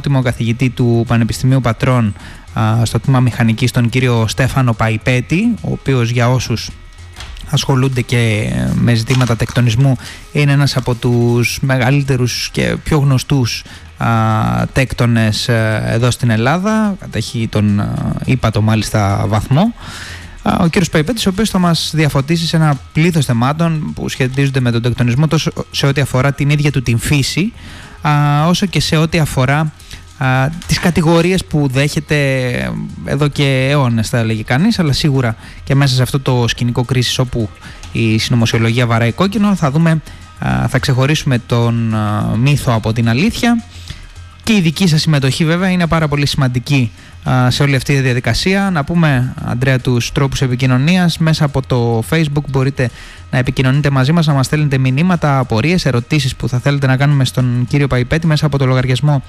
ομότιμο καθηγητή του Πανεπιστημίου Πατρών στο τμήμα μηχανικής, τον κύριο Στέφανο Παϊπέτη, ο οποίος για όσους ασχολούνται και με ζητήματα τεκτονισμού είναι ένας από τους μεγαλύτερους και πιο γνωστούς α, τέκτονες ε, εδώ στην Ελλάδα. Κατέχει τον ύπατο μάλιστα βαθμό. Ο κύριος Παϊπέτης ο οποίος θα μας διαφωτίσει σε ένα πλήθος θεμάτων που σχετίζονται με τον τεκτονισμό τόσο σε ό,τι αφορά την ίδια του την φύση όσο και σε ό,τι αφορά α, τις κατηγορίες που δέχεται εδώ και αιώνες θα έλεγε κανείς αλλά σίγουρα και μέσα σε αυτό το σκηνικό κρίσης όπου η συνωμοσιολογία βαράει κόκκινο θα δούμε, θα ξεχωρίσουμε τον μύθο από την αλήθεια και η δική σας συμμετοχή βέβαια είναι πάρα πολύ σημαντική σε όλη αυτή τη διαδικασία. Να πούμε, Αντρέα, τους τρόπους επικοινωνίας. Μέσα από το Facebook μπορείτε να επικοινωνείτε μαζί μας, να μας στέλνετε μηνύματα, απορίες, ερωτήσεις που θα θέλετε να κάνουμε στον κύριο Παϊπέτη μέσα από το λογαριασμό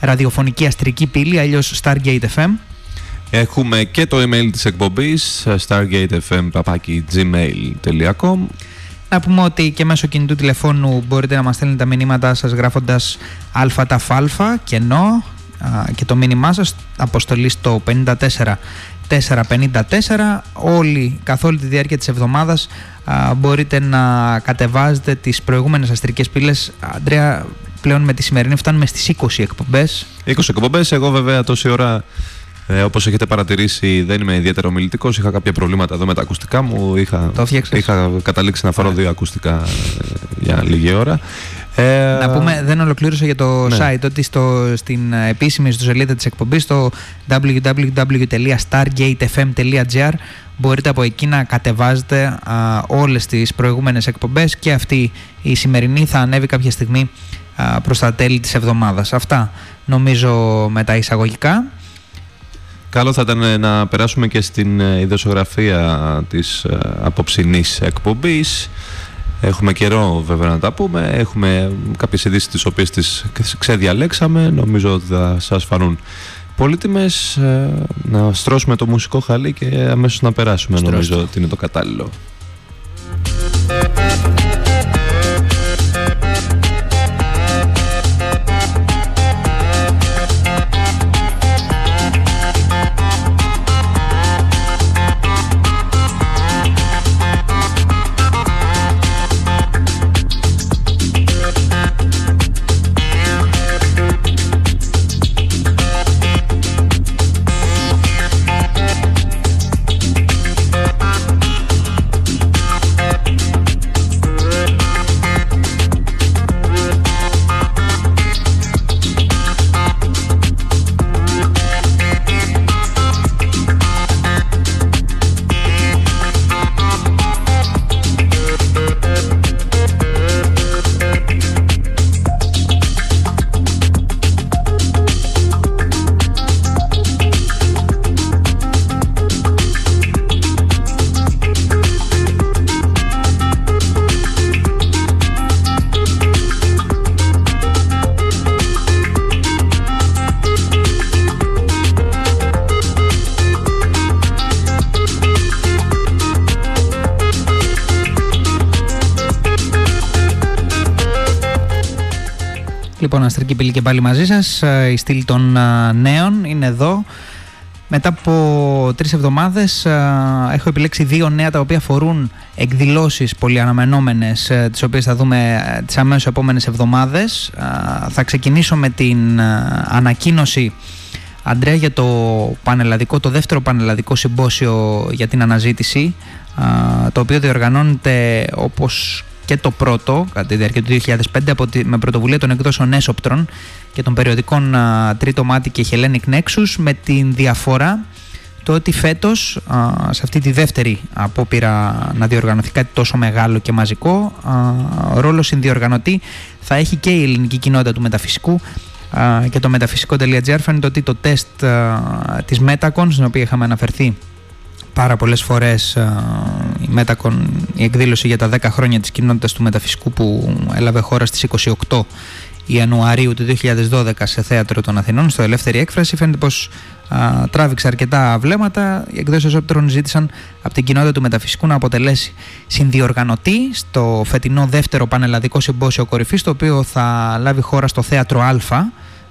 ραδιοφωνική αστρική πύλη, αλλιώς Stargate FM. Έχουμε και το email της εκπομπής stargatefm.gmail.com Να πούμε ότι και μέσω κινητού τηλεφώνου μπορείτε να μας στέλνετε τα μηνύματά σας γράφοντας αλφα κενό και το μήνυμά σας αποστολή στο 54 454 όλοι, καθ' όλη τη διάρκεια της εβδομάδας μπορείτε να κατεβάζετε τις προηγούμενες αστρικές πύλες. Αντρέα πλέον με τη σημερινή φτάνουμε στις 20 εκπομπές 20 εκπομπές, εγώ βέβαια τόση ώρα ε, Όπως έχετε παρατηρήσει, δεν είμαι ιδιαίτερα ομιλητικός. Είχα κάποια προβλήματα εδώ με τα ακουστικά μου. Είχα, είχα καταλήξει να φάρω δύο ακουστικά ε, για λίγη ώρα. Ε, να πούμε, δεν ολοκλήρωσα για το ναι. site ότι στο, στην επίσημη ιστοσελίδα της εκπομπής στο www.stargatefm.gr μπορείτε από εκεί να κατεβάζετε α, όλες τις προηγούμενες εκπομπές και αυτή η σημερινή θα ανέβει κάποια στιγμή α, προς τα τέλη της εβδομάδας. Αυτά νομίζω με τα εισαγωγικά. Καλό θα ήταν να περάσουμε και στην ε, ιδεσογραφία της ε, απόψινής εκπομπής. Έχουμε καιρό βέβαια να τα πούμε. Έχουμε κάποιες ειδήσεις τις οποίες τις ξεδιαλέξαμε. Νομίζω ότι θα σας φανούν πολύτιμες. Ε, να στρώσουμε το μουσικό χαλί και αμέσως να περάσουμε. Νομίζω ότι είναι το κατάλληλο. Λοιπόν, Αστρική Πύλη και πάλι μαζί σας. Ε, η στήλη των ε, νέων είναι εδώ. Μετά από τρεις εβδομάδες ε, έχω επιλέξει δύο νέα τα οποία αφορούν εκδηλώσεις πολύ αναμενόμενες τις οποίες θα δούμε τις αμέσως επόμενες εβδομάδες. Θα ξεκινήσω με την ανακοίνωση Αντρέα για το πανελλαδικό, το δεύτερο πανελλαδικό συμπόσιο για την αναζήτηση το οποίο διοργανώνεται όπως και το πρώτο, κατά τη διάρκεια του 2005, από τη, με πρωτοβουλία των εκδόσεων Έσοπτρων και των περιοδικών α, Τρίτο Μάτι και Hellenic Nexus, με την διαφορά το ότι φέτος, σε αυτή τη δεύτερη απόπειρα να διοργανωθεί κάτι τόσο μεγάλο και μαζικό, α, ρόλο συνδιοργανωτή θα έχει και η ελληνική κοινότητα του μεταφυσικού και το μεταφυσικό.gr φαίνεται ότι το τεστ της Metacon, στην οποία είχαμε αναφερθεί πάρα πολλές φορές η, Μέτακον, η εκδήλωση για τα 10 χρόνια της κοινότητας του μεταφυσικού που έλαβε χώρα στις 28 Ιανουαρίου του 2012 σε θέατρο των Αθηνών στο Ελεύθερη Έκφραση φαίνεται πως α, τράβηξε αρκετά βλέμματα. Οι εκδόσεις όπτερων ζήτησαν από την κοινότητα του μεταφυσικού να αποτελέσει συνδιοργανωτή στο φετινό δεύτερο πανελλαδικό συμπόσιο κορυφής το οποίο θα λάβει χώρα στο θέατρο Α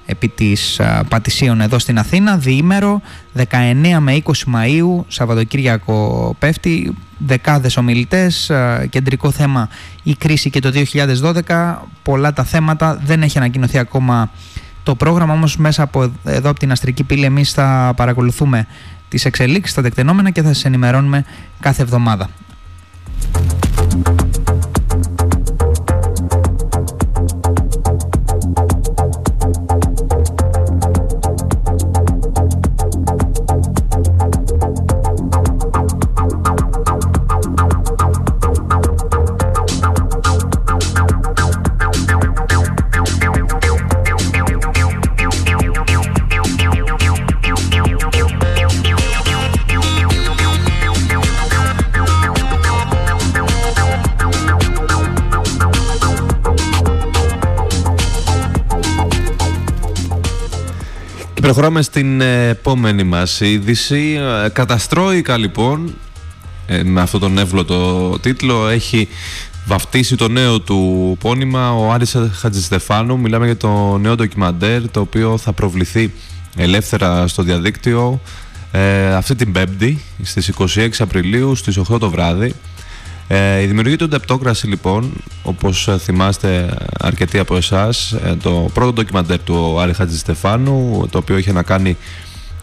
επί της Πατησίων εδώ στην Αθήνα, διήμερο, 19 με 20 Μαΐου, Σαββατοκύριακο πέφτει, δεκάδες ομιλητές, κεντρικό θέμα η κρίση και το 2012, πολλά τα θέματα, δεν έχει ανακοινωθεί ακόμα το πρόγραμμα, όμως μέσα από εδώ από την Αστρική Πύλη εμείς θα παρακολουθούμε τις εξελίξεις, τα τεκτενόμενα και θα σας ενημερώνουμε κάθε εβδομάδα. Προχωράμε στην επόμενη μας είδηση. Ε, καταστρόικα λοιπόν, ε, με αυτόν τον εύλοτο τίτλο, έχει βαφτίσει το νέο του πόνημα ο Άρης Χατζηστεφάνου. Μιλάμε για το νέο ντοκιμαντέρ, το οποίο θα προβληθεί ελεύθερα στο διαδίκτυο ε, αυτή την Πέμπτη, στις 26 Απριλίου, στις 8 το βράδυ. Ε, η δημιουργία του Ντεπτόκραση λοιπόν, όπως θυμάστε αρκετοί από εσάς, ε, το πρώτο ντοκιμαντέρ του Άρη Χατζη Στεφάνου, το οποίο είχε να κάνει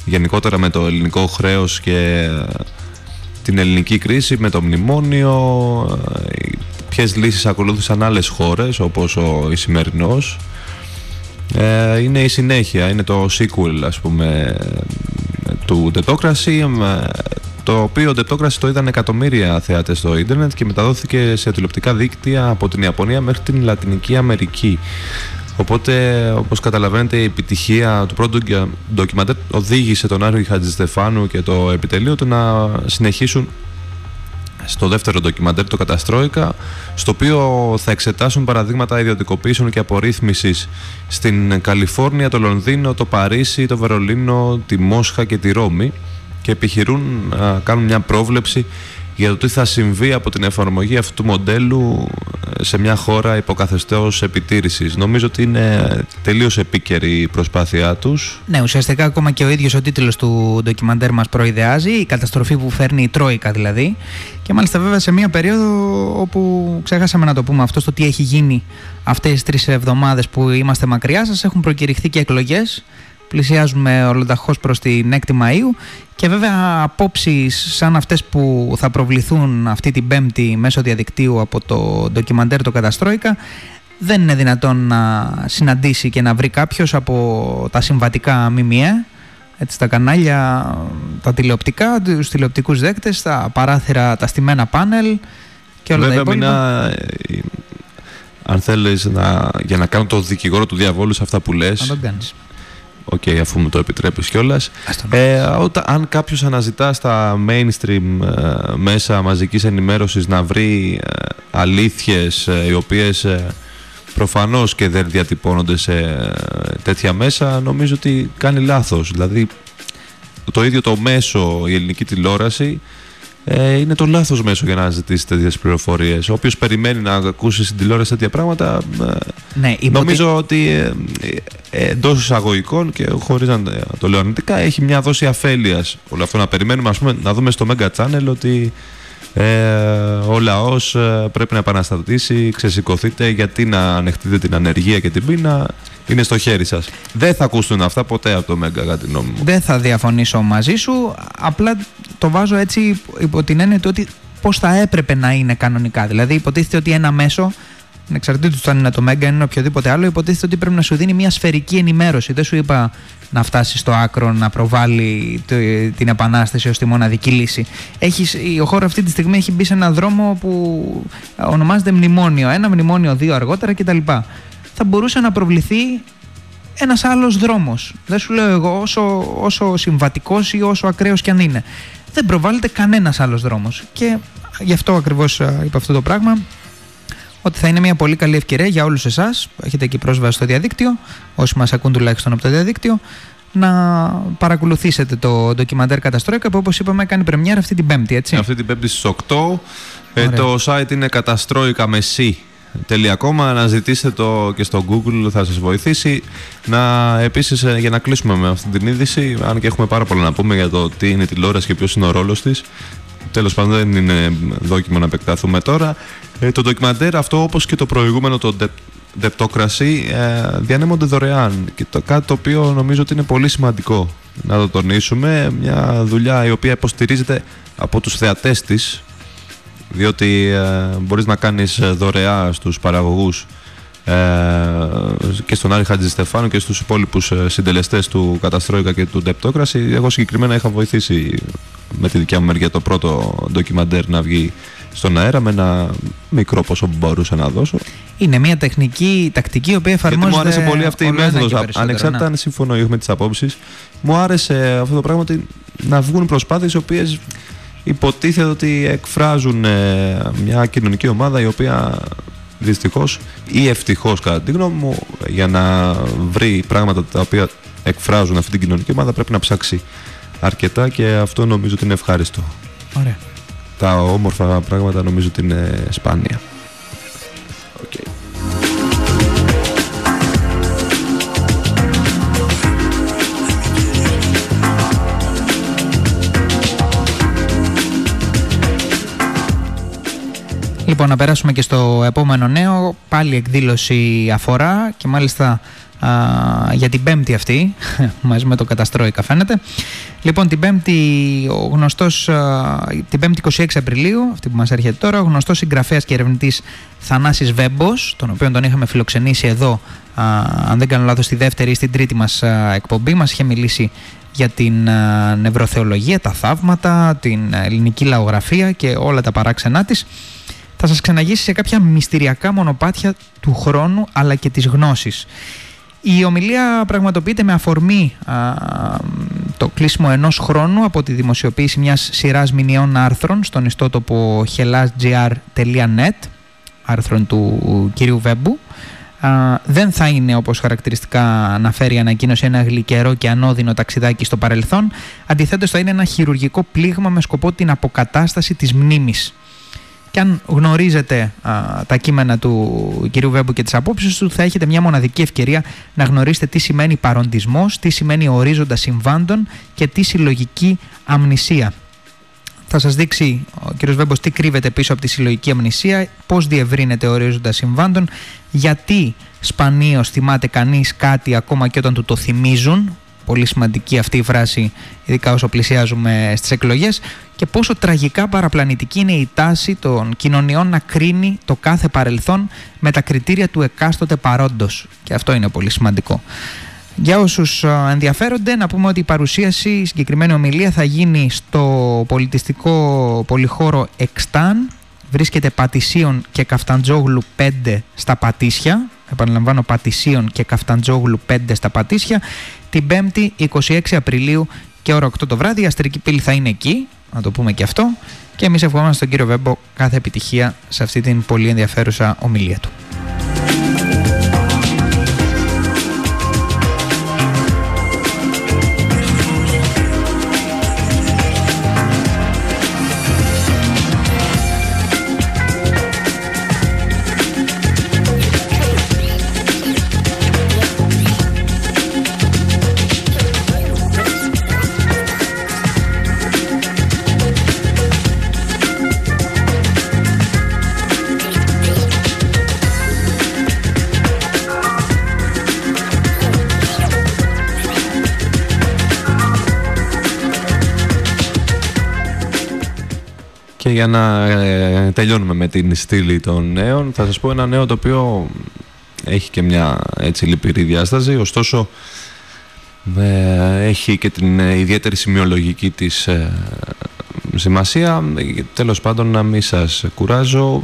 γενικότερα με το ελληνικό χρέος και την ελληνική κρίση, με το μνημόνιο, ε, ποιες λύσεις ακολούθησαν άλλες χώρες όπως ο Ισημερινός. Ε, είναι η συνέχεια, είναι το sequel ας πούμε του Ντεπτόκραση το οποίο Ντεπτόκραση το είδαν εκατομμύρια θεατές στο ίντερνετ και μεταδόθηκε σε τηλεοπτικά δίκτυα από την Ιαπωνία μέχρι την Λατινική Αμερική. Οπότε, όπως καταλαβαίνετε, η επιτυχία του πρώτου ντοκιμαντέρ οδήγησε τον Άριο Χατζηστεφάνου και το επιτελείο του να συνεχίσουν στο δεύτερο ντοκιμαντέρ, το Καταστρόικα, στο οποίο θα εξετάσουν παραδείγματα ιδιωτικοποίησεων και απορρίθμισης στην Καλιφόρνια, το Λονδίνο, το Παρίσι, το Βερολίνο, τη Μόσχα και τη Ρώμη και επιχειρούν να κάνουν μια πρόβλεψη για το τι θα συμβεί από την εφαρμογή αυτού του μοντέλου ε, σε μια χώρα υποκαθεστώς επιτήρησης. Νομίζω ότι είναι τελείως επίκαιρη η προσπάθειά τους. Ναι, ουσιαστικά ακόμα και ο ίδιος ο τίτλος του ντοκιμαντέρ μας προειδεάζει, η καταστροφή που φέρνει η Τρόικα δηλαδή. Και μάλιστα βέβαια σε μια περίοδο όπου ξέχασαμε να το πούμε αυτό, στο τι έχει γίνει αυτές τις τρεις εβδομάδες που είμαστε μακριά σας, έχουν προκηρυχθεί και εκλογές πλησιάζουμε ολοταχώς προς την 6η Μαΐου και βέβαια απόψεις σαν αυτές που θα προβληθούν αυτή την πέμπτη μέσω διαδικτύου από το ντοκιμαντέρ το Καταστρόικα δεν είναι δυνατόν να συναντήσει και να βρει κάποιος από τα συμβατικά ΜΜΕ έτσι, τα κανάλια, τα τηλεοπτικά, τους τηλεοπτικούς δέκτες, τα παράθυρα, τα στημένα πάνελ και όλα Βέβαια, τα υπόλοιπα. Ε, αν θέλεις να, για να κάνω το δικηγόρο του διαβόλου σε αυτά που λες, να τον κάνεις. OK, okay, αφού μου το επιτρέπεις κιόλας. Ε, αν κάποιος αναζητά στα mainstream ε, μέσα μαζικής ενημέρωσης να βρει ε, αλήθειες ε, οι οποίες ε, προφανώς και δεν διατυπώνονται σε τέτοια μέσα, νομίζω ότι κάνει λάθος. Δηλαδή, το ίδιο το μέσο, η ελληνική τηλεόραση, ε, είναι το λάθος μέσο για να ζητήσεις τέτοιες πληροφορίες. Όποιο περιμένει να ακούσει στην τηλεόραση τέτοια πράγματα. Ε, ναι, νομίζω ότι ε, ε, εντός εισαγωγικών και χωρίς να το λέω αρνητικά έχει μια δόση αφέλειας όλο αυτό. Να περιμένουμε ας πούμε, να δούμε στο Mega Channel ότι ε, ο λαός ε, πρέπει να επαναστατήσει, ξεσηκωθείτε γιατί να ανεχτείτε την ανεργία και την πείνα είναι στο χέρι σας. Δεν θα ακούσουν αυτά ποτέ από το Μέγκα κατά την νόμη μου. Δεν θα διαφωνήσω μαζί σου, απλά το βάζω έτσι υπό την έννοια του ότι πώς θα έπρεπε να είναι κανονικά. Δηλαδή υποτίθεται ότι ένα μέσο εξαρτήτως αν είναι το Μέγκα, είναι οποιοδήποτε άλλο, υποτίθεται ότι πρέπει να σου δίνει μια σφαιρική ενημέρωση. Δεν σου είπα να φτάσει στο άκρο, να προβάλλει την επανάσταση ως τη μοναδική λύση. Έχεις, ο χώρος αυτή τη στιγμή έχει μπει σε έναν δρόμο που ονομάζεται μνημόνιο. Ένα μνημόνιο, δύο αργότερα κτλ. Θα μπορούσε να προβληθεί ένας άλλος δρόμος. Δεν σου λέω εγώ όσο, όσο συμβατικός ή όσο ακραίος κι αν είναι. Δεν προβάλλεται κανένας άλλος δρόμος. Και γι' αυτό ακριβώς είπα αυτό το πράγμα ότι θα είναι μια πολύ καλή ευκαιρία για όλους εσάς, έχετε εκεί πρόσβαση στο διαδίκτυο, όσοι μας ακούν τουλάχιστον από το διαδίκτυο, να παρακολουθήσετε το ντοκιμαντέρ Καταστρόικα που όπως είπαμε κάνει πρεμιέρα αυτή την πέμπτη, έτσι. Αυτή την πέμπτη στις 8. Ε, το site είναι καταστρόικα με .com αναζητήστε το και στο Google θα σας βοηθήσει. Να επίσης ε, για να κλείσουμε με αυτή την είδηση αν και έχουμε πάρα πολλά να πούμε για το τι είναι η τηλεόραση και ποιος είναι ο ρόλος της τέλος πάντων δεν είναι δόκιμο να επεκταθούμε τώρα. Ε, το ντοκιμαντέρ αυτό όπως και το προηγούμενο το Δεπτόκραση ε, διανέμονται δωρεάν. Και το κάτι το οποίο νομίζω ότι είναι πολύ σημαντικό να το τονίσουμε μια δουλειά η οποία υποστηρίζεται από τους θεατές της διότι ε, μπορείς να κάνεις δωρεά στους παραγωγούς ε, και στον Άρη Χατζηστεφάνου και στους υπόλοιπους ε, συντελεστές του Καταστρόικα και του Ντεπτόκραση εγώ συγκεκριμένα είχα βοηθήσει με τη δικιά μου μεριά το πρώτο ντοκιμαντέρ να βγει στον αέρα με ένα μικρό ποσό που μπορούσα να δώσω. Είναι μια τεχνική, τακτική, η οποία εφαρμόζεται. Γιατί μου άρεσε πολύ αυτή η μέθοδος. Ανεξάρτητα αν συμφωνώ με τις απόψεις, μου άρεσε αυτό το πράγμα ότι να βγουν προσπάθειες οι οποίες υποτίθεται ότι εκφράζουν ε, μια κοινωνική ομάδα η οποία δυστυχώς ή ευτυχώς κατά τη γνώμη μου για να βρει πράγματα τα οποία εκφράζουν αυτή την κοινωνική ομάδα πρέπει να ψάξει αρκετά και αυτό νομίζω ότι είναι ευχάριστο. Ωραία τα όμορφα πράγματα νομίζω ότι είναι σπάνια. Okay. Λοιπόν, να περάσουμε και στο επόμενο νέο. Πάλι εκδήλωση αφορά και μάλιστα για την πέμπτη αυτή, μαζί με το καταστρόικα φαίνεται. Λοιπόν, την πέμπτη, ο γνωστός, την πέμπτη 26 Απριλίου, αυτή που μας έρχεται τώρα, ο γνωστός συγγραφέας και ερευνητής Θανάσης Βέμπος, τον οποίο τον είχαμε φιλοξενήσει εδώ, αν δεν κάνω λάθος, στη δεύτερη ή στην τρίτη μας εκπομπή, μας είχε μιλήσει για την νευροθεολογία, τα θαύματα, την ελληνική λαογραφία και όλα τα παράξενά της θα σας ξαναγήσει σε κάποια μυστηριακά μονοπάτια του χρόνου αλλά και της γνώσης. Η ομιλία πραγματοποιείται με αφορμή το κλείσιμο ενός χρόνου από τη δημοσιοποίηση μιας σειράς μηνιών άρθρων στον ιστότοπο hellasgr.net άρθρων του κυρίου Βέμπου. δεν θα είναι όπως χαρακτηριστικά αναφέρει η ανακοίνωση ένα γλυκερό και ανώδυνο ταξιδάκι στο παρελθόν. Αντιθέτως θα είναι ένα χειρουργικό πλήγμα με σκοπό την αποκατάσταση της μνήμης και αν γνωρίζετε τα κείμενα του κυρίου Βέμπου και τις απόψεις του θα έχετε μια μοναδική ευκαιρία να γνωρίσετε τι σημαίνει παροντισμός, τι σημαίνει ορίζοντα συμβάντων και τι συλλογική αμνησία. Θα σας δείξει ο κύριος Βέμπος τι κρύβεται πίσω από τη συλλογική αμνησία, πώς διευρύνεται ο ορίζοντα συμβάντων, γιατί σπανίως θυμάται κανείς κάτι ακόμα και όταν του το θυμίζουν, πολύ σημαντική αυτή η φράση, ειδικά όσο πλησιάζουμε στις εκλογές, και πόσο τραγικά παραπλανητική είναι η τάση των κοινωνιών να κρίνει το κάθε παρελθόν με τα κριτήρια του εκάστοτε παρόντος. Και αυτό είναι πολύ σημαντικό. Για όσους ενδιαφέρονται να πούμε ότι η παρουσίαση, η συγκεκριμένη ομιλία θα γίνει στο πολιτιστικό πολυχώρο Εκστάν. Βρίσκεται Πατησίων και Καφταντζόγλου 5 στα Πατήσια. Επαναλαμβάνω Πατησίων και Καφταντζόγλου 5 στα Πατήσια. Την 5η 26 Απριλίου και ώρα 8 το βράδυ. Η Αστρική Πύλη θα είναι εκεί να το πούμε και αυτό. Και εμείς ευχόμαστε στον κύριο Βέμπο κάθε επιτυχία σε αυτή την πολύ ενδιαφέρουσα ομιλία του. Για να ε, τελειώνουμε με την στήλη των νέων, θα σας πω ένα νέο το οποίο έχει και μια έτσι λυπηρή διάσταση, ωστόσο ε, έχει και την ε, ιδιαίτερη σημειολογική της ε, σημασία. Τέλος πάντων να μην σας κουράζω,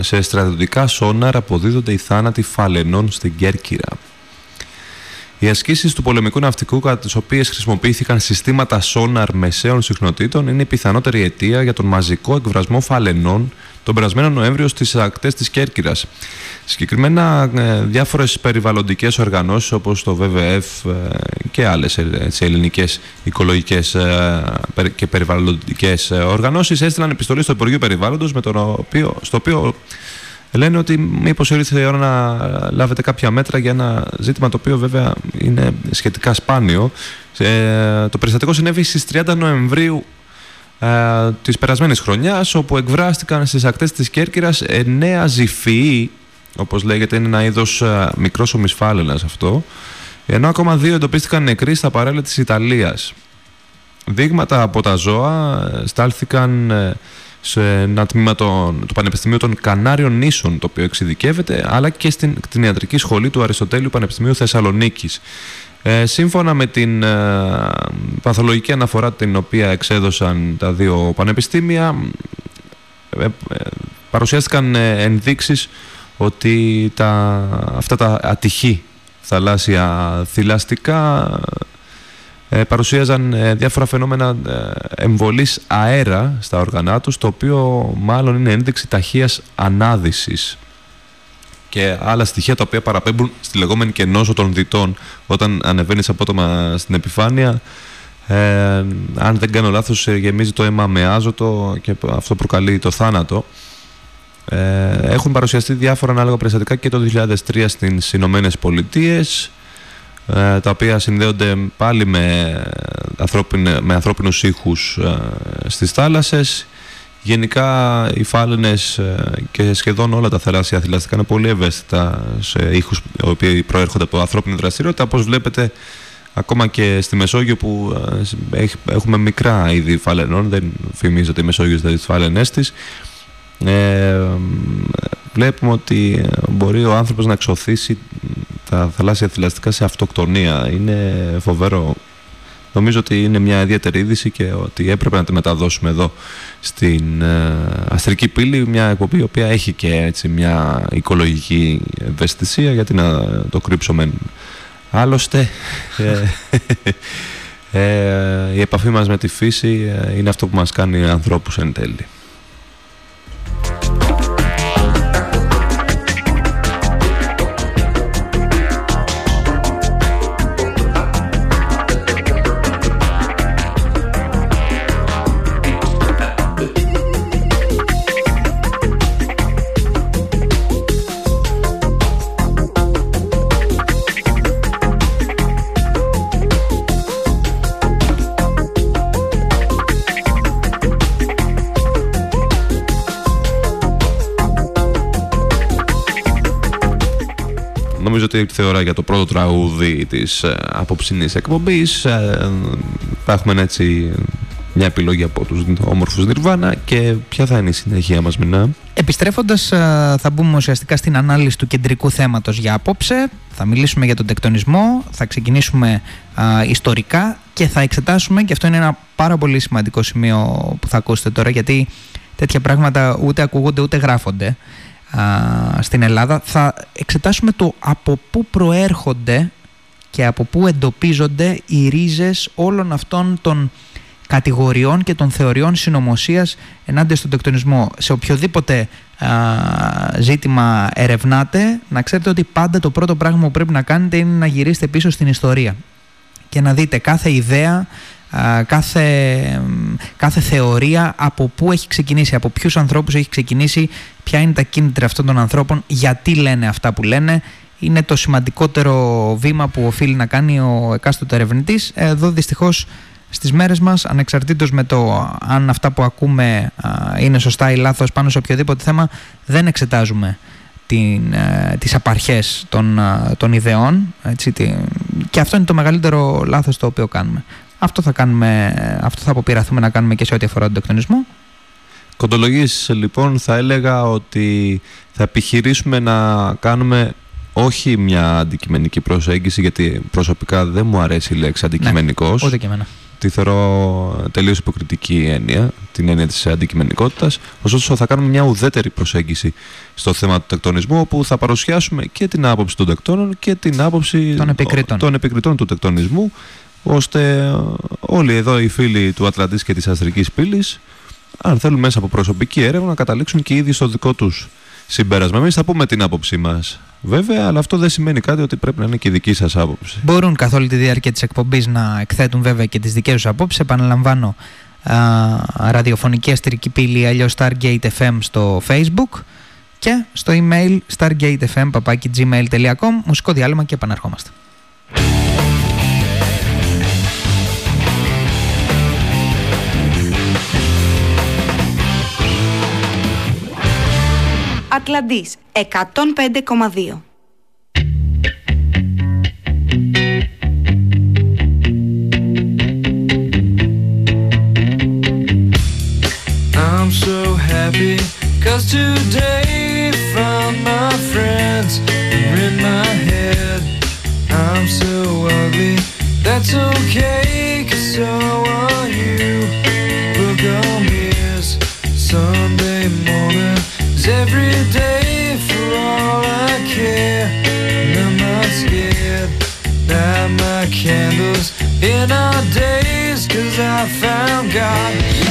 σε στρατιωτικά σόναρ αποδίδονται οι θάνατοι φαλενών στην Κέρκυρα. Οι ασκήσεις του πολεμικού ναυτικού, κατά τις οποίες χρησιμοποιήθηκαν συστήματα σόναρ μεσαίων συχνοτήτων, είναι η πιθανότερη αιτία για τον μαζικό εκβρασμό φαλενών τον περασμένο Νοέμβριο στις ακτές της Κέρκυρας. Συγκεκριμένα, ε, διάφορες περιβαλλοντικές οργανώσεις όπως το WWF ε, και άλλες ελληνικές οικολογικές ε, και περιβαλλοντικές οργανώσεις έστειλαν επιστολή στο Υπουργείο Περιβάλλοντος, στο οποίο λένε ότι μήπως ήρθε η ώρα να λάβετε κάποια μέτρα για ένα ζήτημα το οποίο βέβαια είναι σχετικά σπάνιο. Ε, το περιστατικό συνέβη στις 30 Νοεμβρίου ε, της περασμένης χρονιάς όπου εκβράστηκαν στις ακτές της Κέρκυρας νέα ζυφιοί όπως λέγεται είναι ένα είδος ε, μικρός ομισφάλαινας αυτό ενώ ακόμα δύο εντοπίστηκαν νεκροί στα παρέλα της Ιταλίας. Δείγματα από τα ζώα ε, στάλθηκαν ε, σε ένα τμήμα του Πανεπιστημίου των Κανάριων Νήσων, το οποίο εξειδικεύεται, αλλά και στην κτηνιατρική σχολή του Αριστοτέλειου Πανεπιστημίου Θεσσαλονίκης. Ε, σύμφωνα με την ε, παθολογική αναφορά την οποία εξέδωσαν τα δύο πανεπιστήμια, ε, παρουσιάστηκαν ενδείξεις ότι τα, αυτά τα ατυχή θαλάσσια θηλαστικά ε, παρουσίαζαν ε, διάφορα φαινόμενα ε, εμβολής αέρα στα όργανά τους το οποίο μάλλον είναι ένδειξη ταχείας ανάδυσης. Και άλλα στοιχεία τα οποία παραπέμπουν στη λεγόμενη και νόσο των διτών. Όταν ανεβαίνεις απότομα στην επιφάνεια ε, αν δεν κάνω λάθος γεμίζει το αίμα με άζωτο και αυτό προκαλεί το θάνατο. Ε, έχουν παρουσιαστεί διάφορα ανάλογα περιστατικά και το 2003 στις Ηνωμένες Πολιτείες, ε, τα οποία συνδέονται πάλι με, ανθρώπινε, με ανθρώπινους ήχους ε, στις θάλασσες. Γενικά οι φάλαινες ε, και σχεδόν όλα τα θαλάσσια θηλαστικά είναι πολύ ευαίσθητα σε ήχους οι οποίοι προέρχονται από ανθρώπινη δραστηριότητα. Όπως βλέπετε ακόμα και στη Μεσόγειο που έχουμε μικρά είδη φαλενών, δεν φημίζεται η Μεσόγειος δηλαδή τις φάλαινές της, ε, βλέπουμε ότι μπορεί ο άνθρωπος να εξωθήσει τα θαλάσσια θηλαστικά σε αυτοκτονία. Είναι φοβερό. Νομίζω ότι είναι μια ιδιαίτερη είδηση και ότι έπρεπε να τη μεταδώσουμε εδώ στην ε, Αστρική Πύλη, μια εκπομπή η οποία έχει και έτσι μια οικολογική ευαισθησία, γιατί να το κρύψουμε. Άλλωστε, ε, ε, η επαφή μας με τη φύση ε, είναι αυτό που μας κάνει ανθρώπους εν τέλει. Νομίζω ότι ήρθε η ώρα για το πρώτο τραγούδι της ε, απόψινής εκπομπής. Ε, θα έχουμε έτσι μια επιλογή από τους όμορφους Νιρβάνα και ποια θα είναι η συνέχεια μας Μινά; Επιστρέφοντας ε, θα μπούμε ουσιαστικά στην ανάλυση του κεντρικού θέματος για απόψε. Θα μιλήσουμε για τον τεκτονισμό, θα ξεκινήσουμε ιστορικά και θα εξετάσουμε και αυτό είναι ένα πάρα πολύ σημαντικό σημείο που θα ακούσετε τώρα γιατί τέτοια πράγματα ούτε ακούγονται ούτε γράφονται στην Ελλάδα θα εξετάσουμε το από πού προέρχονται και από πού εντοπίζονται οι ρίζες όλων αυτών των κατηγοριών και των θεωριών συνωμοσίας ενάντια στον τεκτονισμό. Σε οποιοδήποτε ζήτημα ερευνάτε, να ξέρετε ότι πάντα το πρώτο πράγμα που πρέπει να κάνετε είναι να γυρίσετε πίσω στην ιστορία και να δείτε κάθε ιδέα, κάθε, κάθε θεωρία από πού έχει ξεκινήσει, από ποιους ανθρώπους έχει ξεκινήσει, ποια είναι τα κίνητρα αυτών των ανθρώπων, γιατί λένε αυτά που λένε. Είναι το σημαντικότερο βήμα που οφείλει να κάνει ο εκάστοτε ερευνητής. Εδώ δυστυχώς στις μέρες μας, ανεξαρτήτως με το αν αυτά που ακούμε είναι σωστά ή λάθος πάνω σε οποιοδήποτε θέμα, δεν εξετάζουμε την, ε, τις απαρχές των, των ιδεών έτσι, και αυτό είναι το μεγαλύτερο λάθος το οποίο κάνουμε. Αυτό θα, κάνουμε, αυτό θα αποπειραθούμε να κάνουμε και σε ό,τι αφορά τον τεκτονισμό. Κοντολογής λοιπόν θα έλεγα ότι θα επιχειρήσουμε να κάνουμε όχι μια αντικειμενική προσέγγιση γιατί προσωπικά δεν μου αρέσει η λέξη ναι, αντικειμενικός. Ναι, ούτε και εμένα. Τη θεωρώ τελείως υποκριτική έννοια, την έννοια της αντικειμενικότητας. Ωστόσο θα κάνουμε μια ουδέτερη προσέγγιση στο θέμα του τεκτονισμού όπου θα παρουσιάσουμε και την άποψη των τεκτώνων και την άποψη των επικριτών, των επικριτών του τεκτονισμού ώστε όλοι εδώ οι φίλοι του Ατλαντής και της Αστρικής Πύλης αν θέλουν μέσα από προσωπική έρευνα να καταλήξουν και ήδη στο δικό τους συμπέρασμα. Εμείς θα πούμε την άποψή μας, βέβαια, αλλά αυτό δεν σημαίνει κάτι ότι πρέπει να είναι και η δική σας άποψη. Μπορούν καθ' όλη τη διάρκεια της εκπομπής να εκθέτουν βέβαια και τις δικές τους απόψεις. Επαναλαμβάνω, α, ραδιοφωνική αστρική πύλη αλλιώς Stargate FM στο Facebook και στο email stargatefm.gmail.com Μουσικό διάλειμμα και επαναρχόμαστε. Ατλαντής 105,2 I'm so happy cause today found my friends are in my head I'm so ugly, that's okay cause so are you every day for all I care. And I'm not scared Light my candles. In our days cause I found God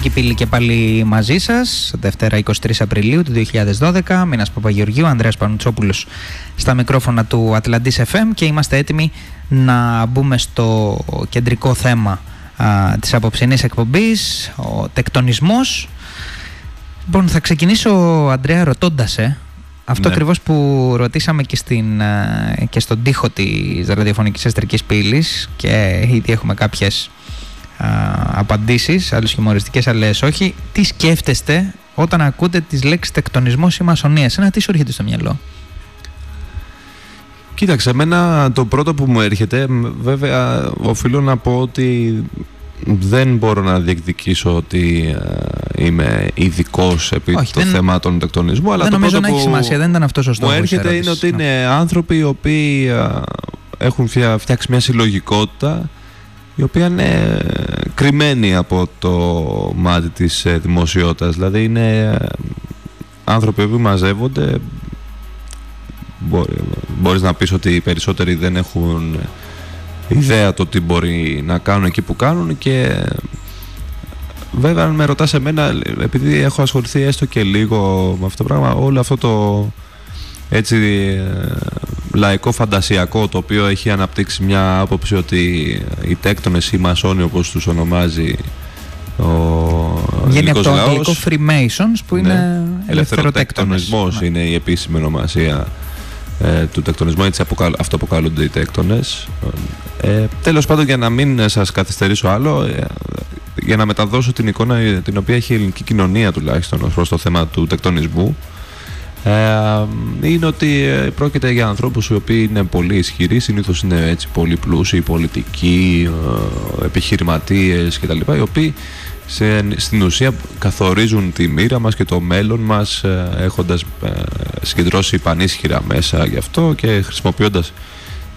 Άστρικη πύλη και πάλι μαζί σας. Δευτέρα 23 Απριλίου του 2012. Μίνα Παπαγεωργίου, Ανδρέας Πανουτσόπουλος στα μικρόφωνα του Ατλαντής FM και είμαστε έτοιμοι να μπούμε στο κεντρικό θέμα τη της απόψινής εκπομπής, ο τεκτονισμός Λοιπόν, θα ξεκινήσω, Αντρέα, ρωτώντας ε, αυτό Ναι. ακριβώς που ρωτήσαμε και, στην, ε, και στον τοίχο της ραδιοφωνικής εσωτερικής πύλης και ήδη έχουμε κάποιες α, απαντήσεις, άλλες χιουμοριστικές, άλλες όχι. Τι σκέφτεστε όταν ακούτε τις λέξεις τεκτονισμός ή μασονίας; Ένα τι σου έρχεται στο μυαλό; Κοίταξε, εμένα το πρώτο που μου έρχεται, μ, βέβαια οφείλω να πω ότι δεν μπορώ να διεκδικήσω ότι ε, είμαι ειδικός επί Όχι, των δεν- θεμάτων τεκτονισμού. Αλλά δεν το νομίζω πρώτο να έχει που σημασία, δεν ήταν αυτός ο μου στόχος. της έρχεται είναι ερώτησης. ότι Ναι. είναι άνθρωποι οι οποίοι ε, έχουν φτια- φτιάξει μια συλλογικότητα η οποία είναι κρυμμένη από το μάτι της ε, δημοσιότητας. Δηλαδή είναι ε, άνθρωποι που μαζεύονται Μπορεί, μπορείς να πεις ότι οι περισσότεροι δεν έχουν ιδέα το τι μπορεί να κάνουν εκεί που κάνουν και βέβαια αν με ρωτάς εμένα επειδή έχω ασχοληθεί έστω και λίγο με αυτό το πράγμα όλο αυτό το έτσι ε, λαϊκό φαντασιακό το οποίο έχει αναπτύξει μια άποψη ότι οι τέκτονες ή οι μασόνοι όπως τους ονομάζει ο Βγαίνει από ελληνικός το λαός, αγγλικό Freemasons που ναι, είναι ελευθεροτέκτονες. Ελευθεροτεκτονισμός Ναι. είναι η επίσημη ονομασία ε, του τεκτονισμού, έτσι αποκαλ, αυτό αποκαλούνται οι τέκτονες. Ε, τέλος πάντων για να μην ε, σας καθυστερήσω άλλο, ε, για να μεταδώσω την εικόνα ε, την οποία έχει η ελληνική κοινωνία τουλάχιστον ως προς το θέμα του τεκτονισμού, ε, είναι ότι ε, πρόκειται για ανθρώπους οι οποίοι είναι πολύ ισχυροί, συνήθως είναι έτσι πολύ πλούσιοι, πολιτικοί, ε, επιχειρηματίες κτλ. Οι οποίοι σε, στην ουσία καθορίζουν τη μοίρα μας και το μέλλον μας ε, έχοντας ε, συγκεντρώσει πανίσχυρα μέσα γι' αυτό και χρησιμοποιώντας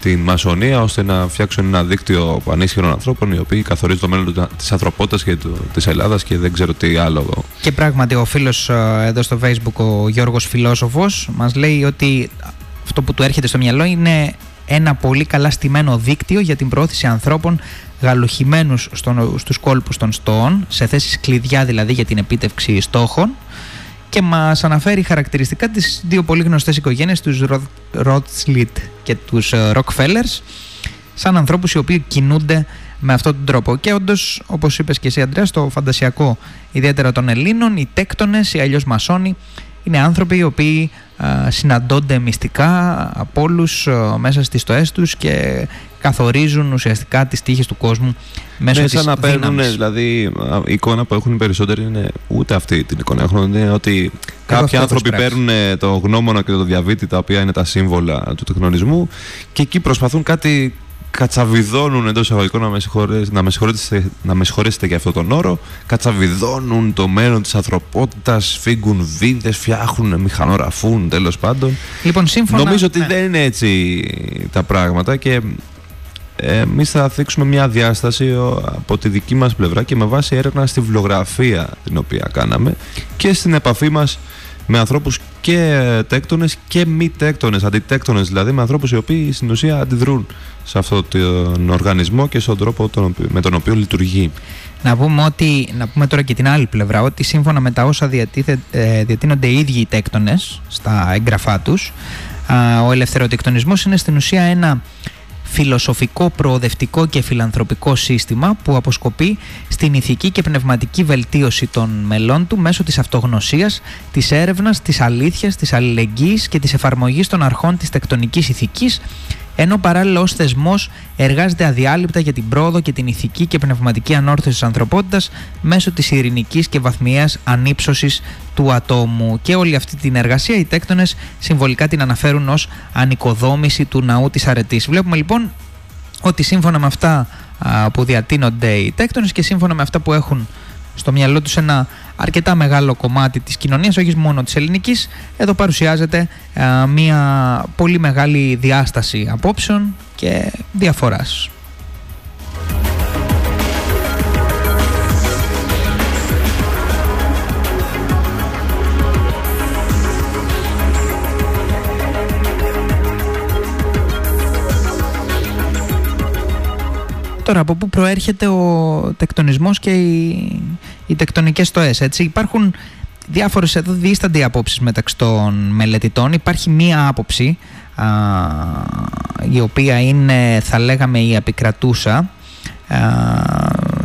την μασονία ώστε να φτιάξουν ένα δίκτυο πανίσχυρων ανθρώπων οι οποίοι καθορίζουν το μέλλον του- της ανθρωπότητας και του, της Ελλάδας και δεν ξέρω τι άλλο. Και πράγματι ο φίλος ε, εδώ στο facebook, ο Γιώργος Φιλόσοφος, μας λέει ότι αυτό που του έρχεται στο μυαλό είναι ένα πολύ καλά στημένο δίκτυο για την προώθηση ανθρώπων γαλουχημένους στον, στους κόλπους των στόων, σε θέσεις κλειδιά δηλαδή για την επίτευξη στόχων και μας αναφέρει χαρακτηριστικά τις δύο πολύ γνωστές οικογένειες, τους Rothschild και τους ε, Rockefellers, σαν ανθρώπους οι οποίοι κινούνται με αυτόν τον τρόπο. Και όντως, όπως είπες και εσύ, Αντρέας, στο φαντασιακό ιδιαίτερα των Ελλήνων, οι τέκτονες, οι αλλιώς μασόνοι, είναι άνθρωποι οι οποίοι α, συναντώνται μυστικά από όλους μέσα στις στοέ τους και καθορίζουν ουσιαστικά τις τύχες του κόσμου μέσω ναι, της σαν να παίρνουν, δύναμης. δηλαδή α, η εικόνα που έχουν οι περισσότεροι είναι ούτε αυτή την εικόνα έχουν, είναι ότι κάποιοι αυτό άνθρωποι προσπράξει. παίρνουν το γνώμονα και το διαβήτη τα οποία είναι τα σύμβολα του τεχνονισμού και εκεί προσπαθούν κάτι κατσαβιδώνουν εντός εισαγωγικών να με, συγχωρέσετε, να, με συγχωρέσετε, να με συγχωρέσετε για αυτόν τον όρο κατσαβιδώνουν το μέλλον της ανθρωπότητας φύγουν βίδες, φτιάχνουν, μηχανογραφούν τέλος πάντων Λοιπόν, σύμφωνα. Νομίζω ότι ναι. δεν είναι έτσι τα πράγματα και εμείς θα θίξουμε μια διάσταση ο, από τη δική μας πλευρά και με βάση έρευνα στη βιβλιογραφία την οποία κάναμε και στην επαφή μας με ανθρώπους και ε, τέκτονες και μη τέκτονες, αντιτέκτονες δηλαδή με ανθρώπους οι οποίοι στην ουσία αντιδρούν σε αυτόν τον οργανισμό και στον τρόπο τον οποίο- με τον οποίο λειτουργεί. Να πούμε, ότι, να πούμε τώρα και την άλλη πλευρά ότι σύμφωνα με τα όσα διατίθε, ε, διατείνονται οι ίδιοι οι τέκτονες στα έγγραφά τους α, ο ελευθεροτεκτονισμός είναι στην ουσία ένα φιλοσοφικό, προοδευτικό και φιλανθρωπικό σύστημα που αποσκοπεί στην ηθική και πνευματική βελτίωση των μελών του μέσω της αυτογνωσίας, της έρευνας, της αλήθειας, της αλληλεγγύης και της εφαρμογής των αρχών της τεκτονικής ηθικής ενώ παράλληλα ως θεσμός εργάζεται αδιάλειπτα για την πρόοδο και την ηθική και πνευματική ανόρθωση της ανθρωπότητας μέσω της ειρηνικής και βαθμιαίας ανύψωσης του ατόμου. Και όλη αυτή την εργασία οι τέκτονες συμβολικά την αναφέρουν ως ανοικοδόμηση του ναού της αρετής. Βλέπουμε λοιπόν ότι σύμφωνα με αυτά α, που διατείνονται οι τέκτονες και σύμφωνα με αυτά που έχουν στο μυαλό τους ένα αρκετά μεγάλο κομμάτι της κοινωνίας, όχι μόνο της ελληνικής, εδώ παρουσιάζεται α, μια πολύ μεγάλη διάσταση απόψεων και διαφοράς. Τώρα, από πού προέρχεται ο τεκτονισμός και οι, οι τεκτονικές στοές, έτσι. Υπάρχουν διάφορες εδώ δίστανται απόψεις μεταξύ των μελετητών. Υπάρχει μία άποψη, α, η οποία είναι, θα λέγαμε, η επικρατούσα, α,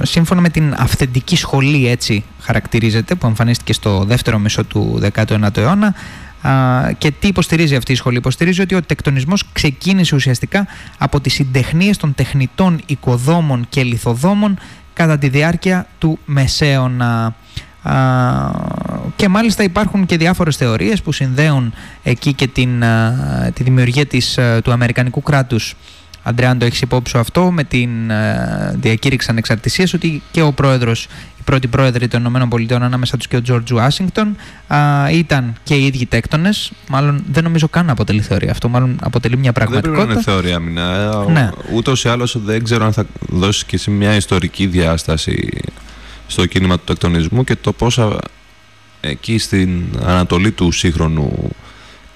σύμφωνα με την αυθεντική σχολή έτσι χαρακτηρίζεται που εμφανίστηκε στο δεύτερο μισό του 19ου αιώνα και τι υποστηρίζει αυτή η σχολή; Υποστηρίζει ότι ο τεκτονισμός ξεκίνησε ουσιαστικά από τις συντεχνίες των τεχνητών οικοδόμων και λιθοδόμων κατά τη διάρκεια του Μεσαίωνα. Και μάλιστα υπάρχουν και διάφορες θεωρίες που συνδέουν εκεί και την, τη δημιουργία της, του Αμερικανικού κράτους Αντρέα, το έχεις υπόψη αυτό με την ε, διακήρυξη ανεξαρτησίας ότι και ο πρόεδρος, οι πρώτοι πρόεδροι των ΗΠΑ, ανάμεσα τους και ο Τζορτζ Ουάσιγκτον, ήταν και οι ίδιοι τέκτονες. Μάλλον δεν νομίζω καν να αποτελεί θεωρία αυτό. Μάλλον αποτελεί μια πραγματικότητα. Δεν πρέπει να είναι θεωρία, μηνά. Ναι. Ούτως ή άλλως δεν ξέρω αν θα δώσει και σε μια ιστορική διάσταση στο κίνημα του τεκτονισμού και το πόσα εκεί στην ανατολή του σύγχρονου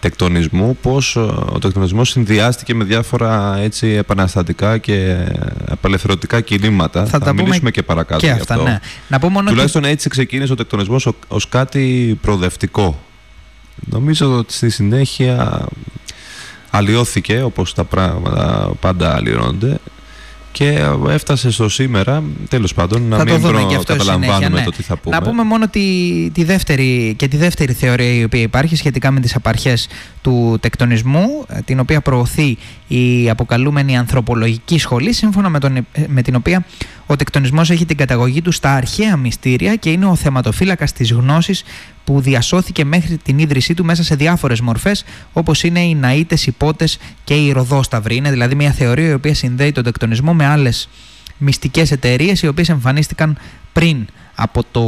τεκτονισμού, πώς ε, ο τεκτονισμός συνδυάστηκε με διάφορα έτσι επαναστατικά και απελευθερωτικά κινήματα. Θα, θα μιλήσουμε και παρακάτω και αυτά, αυτό. Ναι. Να πω μόνο Τουλάχιστον έτσι ξεκίνησε ο τεκτονισμός ως κάτι προοδευτικό. Νομίζω ότι στη συνέχεια αλλοιώθηκε όπως τα πράγματα πάντα αλλοιώνονται και έφτασε στο σήμερα, τέλος πάντων, να θα μην το προ... καταλαμβάνουμε ναι. το τι θα πούμε. Να πούμε μόνο τη, τη δεύτερη, και τη δεύτερη θεωρία η οποία υπάρχει σχετικά με τις απαρχές του τεκτονισμού, την οποία προωθεί η αποκαλούμενη ανθρωπολογική σχολή, σύμφωνα με, τον, με την οποία ο τεκτονισμός έχει την καταγωγή του στα αρχαία μυστήρια και είναι ο θεματοφύλακας της γνώσης που διασώθηκε μέχρι την ίδρυσή του μέσα σε διάφορες μορφές όπως είναι οι ναΐτες, οι πότες και οι ροδόσταυροι. Είναι δηλαδή μια θεωρία η οποία συνδέει τον τεκτονισμό με άλλες μυστικές εταιρείες οι οποίες εμφανίστηκαν πριν από το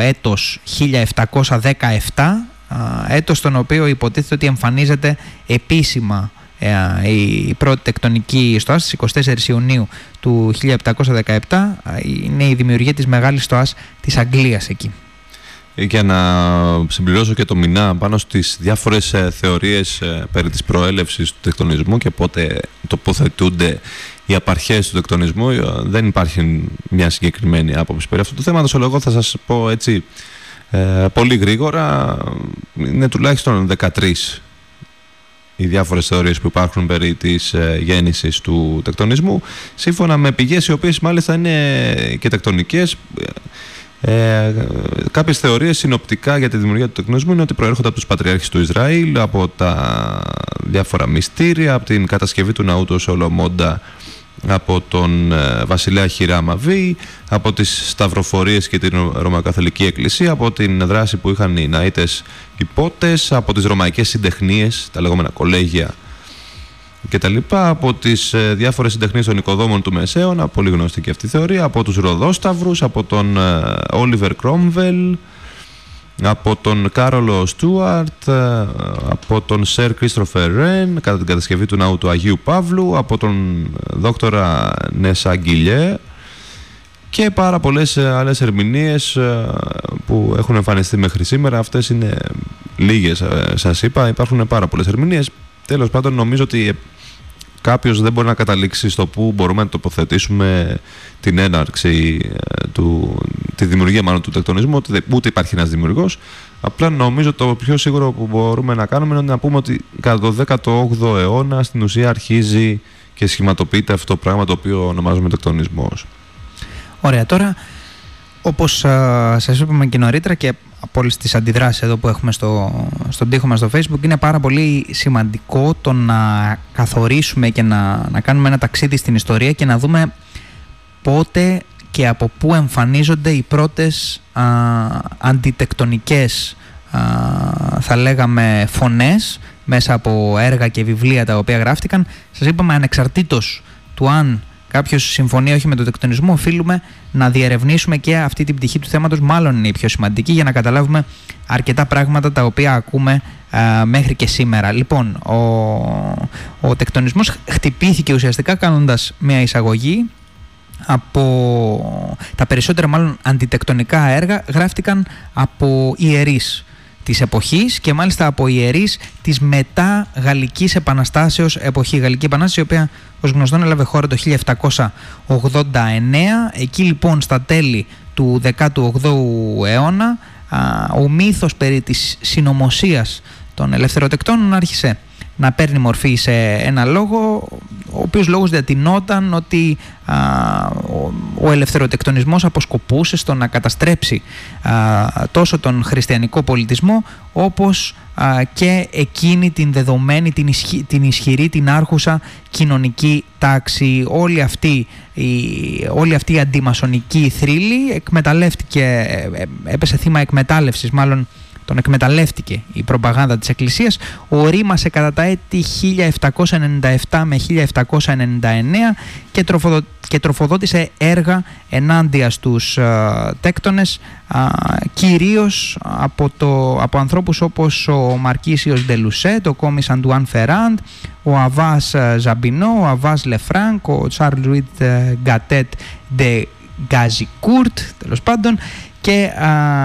έτος 1717 έτος στον οποίο υποτίθεται ότι εμφανίζεται επίσημα ε, η πρώτη τεκτονική στοάς στις 24 Ιουνίου του 1717 είναι η δημιουργία της μεγάλης στοάς της Αγγλίας εκεί. Ε, για να συμπληρώσω και το μηνά πάνω στις διάφορες ε, θεωρίες περί της προέλευσης του τεκτονισμού και πότε τοποθετούνται οι απαρχές του τεκτονισμού δεν υπάρχει μια συγκεκριμένη άποψη περί αυτού του θέματος αλλά εγώ θα σας πω έτσι πολύ γρήγορα είναι τουλάχιστον 13 οι διάφορες θεωρίες που υπάρχουν περί της ε, γέννησης του τεκτονισμού σύμφωνα με πηγές οι οποίες μάλιστα είναι και τεκτονικές. Ε, κάποιες θεωρίες συνοπτικά για τη δημιουργία του τεκτονισμού είναι ότι προέρχονται από τους πατριάρχες του Ισραήλ από τα διάφορα μυστήρια από την κατασκευή του ναού του Σολομόντα από τον ε, βασιλέα Χιράμα Β, από τις σταυροφορίες και την Ρωμακαθολική Εκκλησία, από την δράση που είχαν οι Ναΐτες υπότες, από τις ρωμαϊκές συντεχνίες, τα λεγόμενα κολέγια και τα λοιπά, από τις ε, διάφορες συντεχνίες των οικοδόμων του Μεσαίωνα, πολύ γνωστή και αυτή η θεωρία, από τους Ροδόσταυρους, από τον Όλιβερ Κρόμβελ, από τον Κάρολο Στούαρτ, ε, από τον Σερ Κρίστροφερ Ρεν κατά την κατασκευή του ναού του Αγίου Παύλου, από τον δόκτορα Νεσαγγιλιέ και πάρα πολλές ε, άλλες ερμηνείες ε, που έχουν εμφανιστεί μέχρι σήμερα. Αυτές είναι λίγες σας είπα, υπάρχουν πάρα πολλές ερμηνείες. Τέλος πάντων νομίζω ότι κάποιος δεν μπορεί να καταλήξει στο που μπορούμε να τοποθετήσουμε την έναρξη ε, του, τη δημιουργία μάλλον του τεκτονισμού, ότι ούτε υπάρχει ένας δημιουργός. Απλά νομίζω το πιο σίγουρο που μπορούμε να κάνουμε είναι να πούμε ότι κατά το 18ο αιώνα στην ουσία αρχίζει και σχηματοποιείται αυτό το πράγμα το οποίο ονομάζουμε τεκτονισμός. Ωραία, τώρα όπως α, σας είπαμε και νωρίτερα και από όλες τις αντιδράσεις εδώ που έχουμε στο, στον τοίχο μας στο facebook είναι πάρα πολύ σημαντικό το να καθορίσουμε και να, να κάνουμε ένα ταξίδι στην ιστορία και να δούμε πότε και από πού εμφανίζονται οι πρώτες α, αντιτεκτονικές θα λέγαμε φωνές μέσα από έργα και βιβλία τα οποία γράφτηκαν. Σας είπαμε ανεξαρτήτως του αν κάποιος συμφωνεί όχι με τον τεκτονισμό, οφείλουμε να διερευνήσουμε και αυτή την πτυχή του θέματος. Μάλλον είναι η πιο σημαντική για να καταλάβουμε αρκετά πράγματα τα οποία ακούμε μέχρι και σήμερα. Λοιπόν, ο, ο τεκτονισμός χτυπήθηκε ουσιαστικά κάνοντας μια εισαγωγή από τα περισσότερα μάλλον αντιτεκτονικά έργα γράφτηκαν από ιερείς της εποχής και μάλιστα από ιερείς της μετά Γαλλικής Επαναστάσεως εποχή. Η Γαλλική Επανάσταση η οποία ως γνωστόν έλαβε χώρα το 1789. Εκεί λοιπόν στα τέλη του 18ου αιώνα ο μύθος περί της συνωμοσίας των ελευθεροτεκτών άρχισε να παίρνει μορφή σε ένα λόγο ο οποίος λόγος διατηνόταν ότι α, ο, ο ελευθεροτεκτονισμός αποσκοπούσε στο να καταστρέψει τόσο τον χριστιανικό πολιτισμό όπως και εκείνη την δεδομένη, την, την ισχυρή, την άρχουσα κοινωνική τάξη. Όλη αυτή η, όλη αυτή η αντιμασονική θρύλη εκμεταλλεύτηκε, ε, ε, έπεσε θύμα εκμετάλλευσης μάλλον τον εκμεταλλεύτηκε η προπαγάνδα της Εκκλησίας, ορίμασε κατά τα έτη 1797 με 1799 και, τροφοδο, και τροφοδότησε έργα ενάντια στους α, τέκτονες, α, κυρίως από, το, από ανθρώπους όπως ο Μαρκήσιος ντε Λουσέ, ο κόμης Αντουάν Φεράντ, ο Αβάς Ζαμπινό, ο Αβάς Λεφράνκ, ο Τσαρλς Λουί Καντέτ ντε Γκασικούρ, τέλος πάντων, και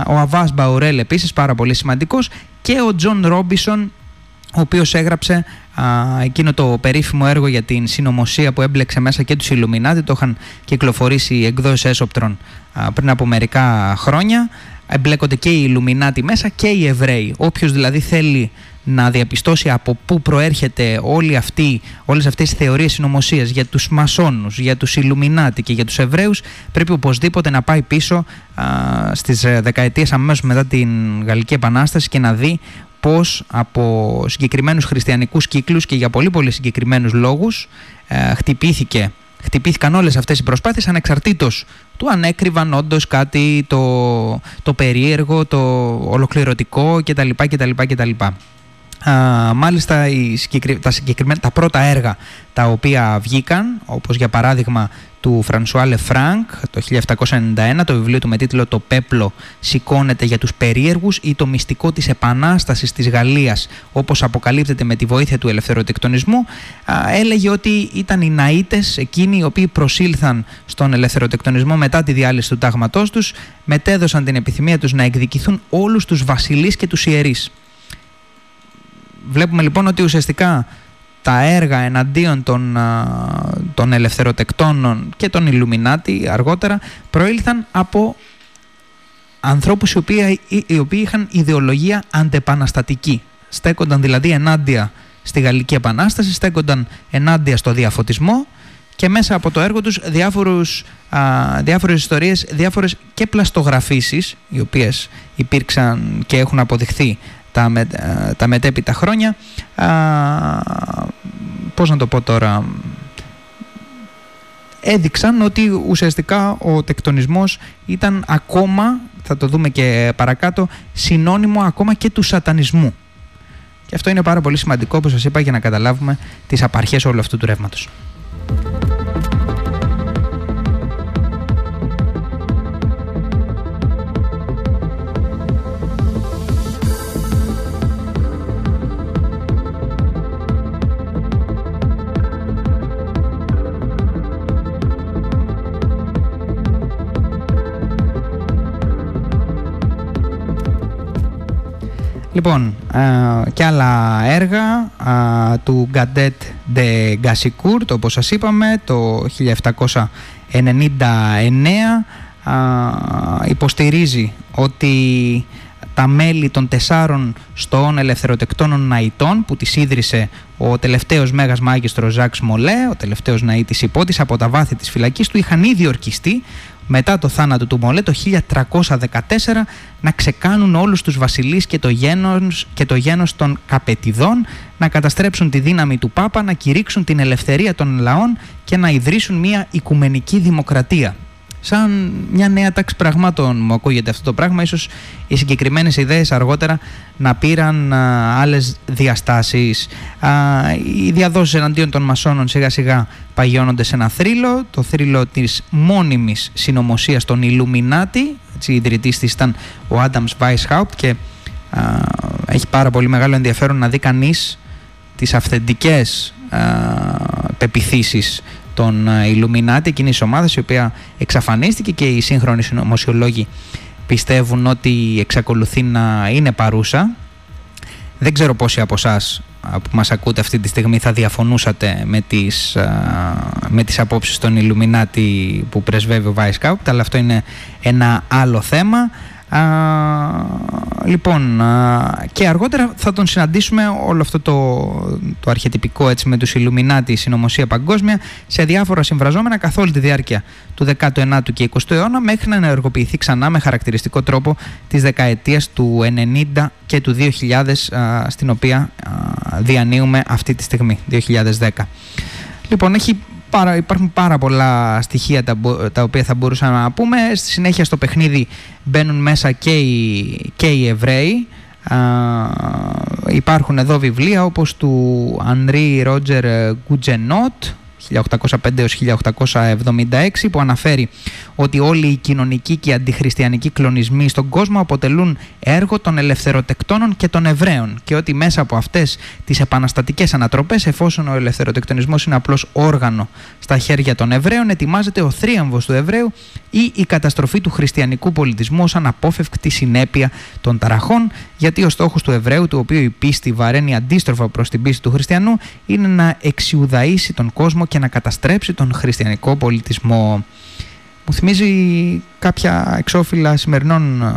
ο Αβάς Μπαρουέλ επίσης πάρα πολύ σημαντικός και ο Τζον Ρόμπισον ο οποίος έγραψε α, εκείνο το περίφημο έργο για την συνωμοσία που έμπλεξε μέσα και τους Ιλουμινάτι το είχαν κυκλοφορήσει εκδόσεις έσωπτρων πριν από μερικά χρόνια. Εμπλέκονται και οι Ιλουμινάτι μέσα και οι Εβραίοι. Όποιος δηλαδή θέλει να διαπιστώσει από πού προέρχεται όλη αυτή, όλες αυτές οι θεωρίες συνωμοσίας για τους μασόνους, για τους Ιλουμινάτι και για τους Εβραίους πρέπει οπωσδήποτε να πάει πίσω α, στις ε, δεκαετίες αμέσως μετά την Γαλλική Επανάσταση και να δει πώς από συγκεκριμένους χριστιανικούς κύκλους και για πολύ πολύ συγκεκριμένους λόγους ε, χτυπήθηκε χτυπήθηκαν όλες αυτές οι προσπάθειες ανεξαρτήτως του αν έκρυβαν όντως κάτι το, το περίεργο, το ολοκληρωτικό κτλ. κτλ, κτλ μάλιστα οι τα, συγκεκριμένα, τα πρώτα έργα τα οποία βγήκαν, όπως για παράδειγμα του Φρανσουά Λεφράνκ το 1791, το βιβλίο του με τίτλο «Το πέπλο σηκώνεται για τους περίεργους» ή «Το μυστικό της επανάστασης της Γαλλίας» όπως αποκαλύπτεται με τη βοήθεια του ελευθεροτεκτονισμού, έλεγε ότι ήταν οι ναΐτες εκείνοι οι οποίοι προσήλθαν στον ελευθεροτεκτονισμό μετά τη διάλυση του τάγματός τους, μετέδωσαν την επιθυμία τους να εκδικηθούν όλους τους βασιλείς και τους ιερείς. Βλέπουμε λοιπόν ότι ουσιαστικά τα έργα εναντίον των, των ελευθεροτεκτώνων και των Ιλουμινάτι αργότερα προήλθαν από ανθρώπους οι οποίοι, οι οποίοι είχαν ιδεολογία αντεπαναστατική. Στέκονταν δηλαδή ενάντια στη Γαλλική Επανάσταση, στέκονταν ενάντια στο διαφωτισμό και μέσα από το έργο τους διάφορους, α, διάφορες ιστορίες, διάφορες και πλαστογραφήσεις οι οποίες υπήρξαν και έχουν αποδειχθεί τα, με, ε, τα μετέπειτα χρόνια α, πώς να το πω τώρα έδειξαν ότι ουσιαστικά ο τεκτονισμός ήταν ακόμα, θα το δούμε και παρακάτω, συνώνυμο ακόμα και του σατανισμού. Και αυτό είναι πάρα πολύ σημαντικό, όπως σας είπα, για να καταλάβουμε τις απαρχές όλου αυτού του ρεύματος. Λοιπόν, και άλλα έργα του Γκαντέτ de Gassicourt, όπως σας είπαμε, το 1799 υποστηρίζει ότι τα μέλη των τεσσάρων στοών ελευθεροτεκτώνων ναητών που τις ίδρυσε ο τελευταίος μέγας μάγιστρος Ζακ Μολέ, ο τελευταίος ναήτης υπότης από τα βάθη της φυλακής του είχαν ήδη ορκιστεί μετά το θάνατο του Μολέ το 1314 να ξεκάνουν όλους τους βασιλείς και το γένος, και το γένος των καπετιδών να καταστρέψουν τη δύναμη του Πάπα, να κηρύξουν την ελευθερία των λαών και να ιδρύσουν μια οικουμενική δημοκρατία σαν μια νέα τάξη πραγμάτων μου ακούγεται αυτό το πράγμα. Ίσως οι συγκεκριμένες ιδέες αργότερα να πήραν α, άλλες διαστάσεις. Α, οι διαδόσεις εναντίον των μασόνων σιγά σιγά παγιώνονται σε ένα θρύλο, το θρύλο της μόνιμης συνωμοσίας των Ιλουμινάτη. Έτσι, η ιδρυτής της ήταν ο Άνταμς Weishaupt και α, έχει πάρα πολύ μεγάλο ενδιαφέρον να δει κανείς τις αυθεντικές πεπιθήσεις των Ιλουμινάτη, εκείνη της ομάδας η οποία εξαφανίστηκε και οι σύγχρονοι συνωμοσιολόγοι πιστεύουν ότι εξακολουθεί να είναι παρούσα. Δεν ξέρω πόσοι από εσάς που μας ακούτε αυτή τη στιγμή θα διαφωνούσατε με τις, με τις απόψεις των Ιλουμινάτη που πρεσβεύει ο Βάισκαουπτ, αλλά αυτό είναι ένα άλλο θέμα. Α, λοιπόν, και αργότερα θα τον συναντήσουμε όλο αυτό το, το αρχιετυπικό έτσι, με τους Ιλουμινάτη συνωμοσία παγκόσμια σε διάφορα συμφραζόμενα καθ' όλη τη διάρκεια του 19ου και 20ου αιώνα μέχρι να ενεργοποιηθεί ξανά με χαρακτηριστικό τρόπο της δεκαετίας του 90 και του 2000 στην οποία διανύουμε αυτή τη στιγμή, 2010. Λοιπόν, έχει πάρα, υπάρχουν πάρα πολλά στοιχεία τα, τα οποία θα μπορούσαμε να πούμε. Στη συνέχεια στο παιχνίδι μπαίνουν μέσα και οι, και οι Εβραίοι. υπάρχουν εδώ βιβλία όπως του Ανρί Ρότζερ Γκουτζενότ 1805 1876 που αναφέρει ότι όλοι οι κοινωνικοί και οι αντιχριστιανικοί κλονισμοί στον κόσμο αποτελούν έργο των ελευθεροτεκτώνων και των Εβραίων και ότι μέσα από αυτές τις επαναστατικές ανατροπές εφόσον ο ελευθεροτεκτονισμός είναι απλώς όργανο στα χέρια των Εβραίων ετοιμάζεται ο θρίαμβος του Εβραίου ή η καταστροφή του χριστιανικού πολιτισμού ως αναπόφευκτη συνέπεια των ταραχών γιατί ο στόχος του Εβραίου του οποίου η πίστη βαραίνει αντίστροφα προς την πίστη του χριστιανού είναι να εξιουδαήσει τον κόσμο και να καταστρέψει τον χριστιανικό πολιτισμό. Μου θυμίζει κάποια εξώφυλλα σημερινών ε,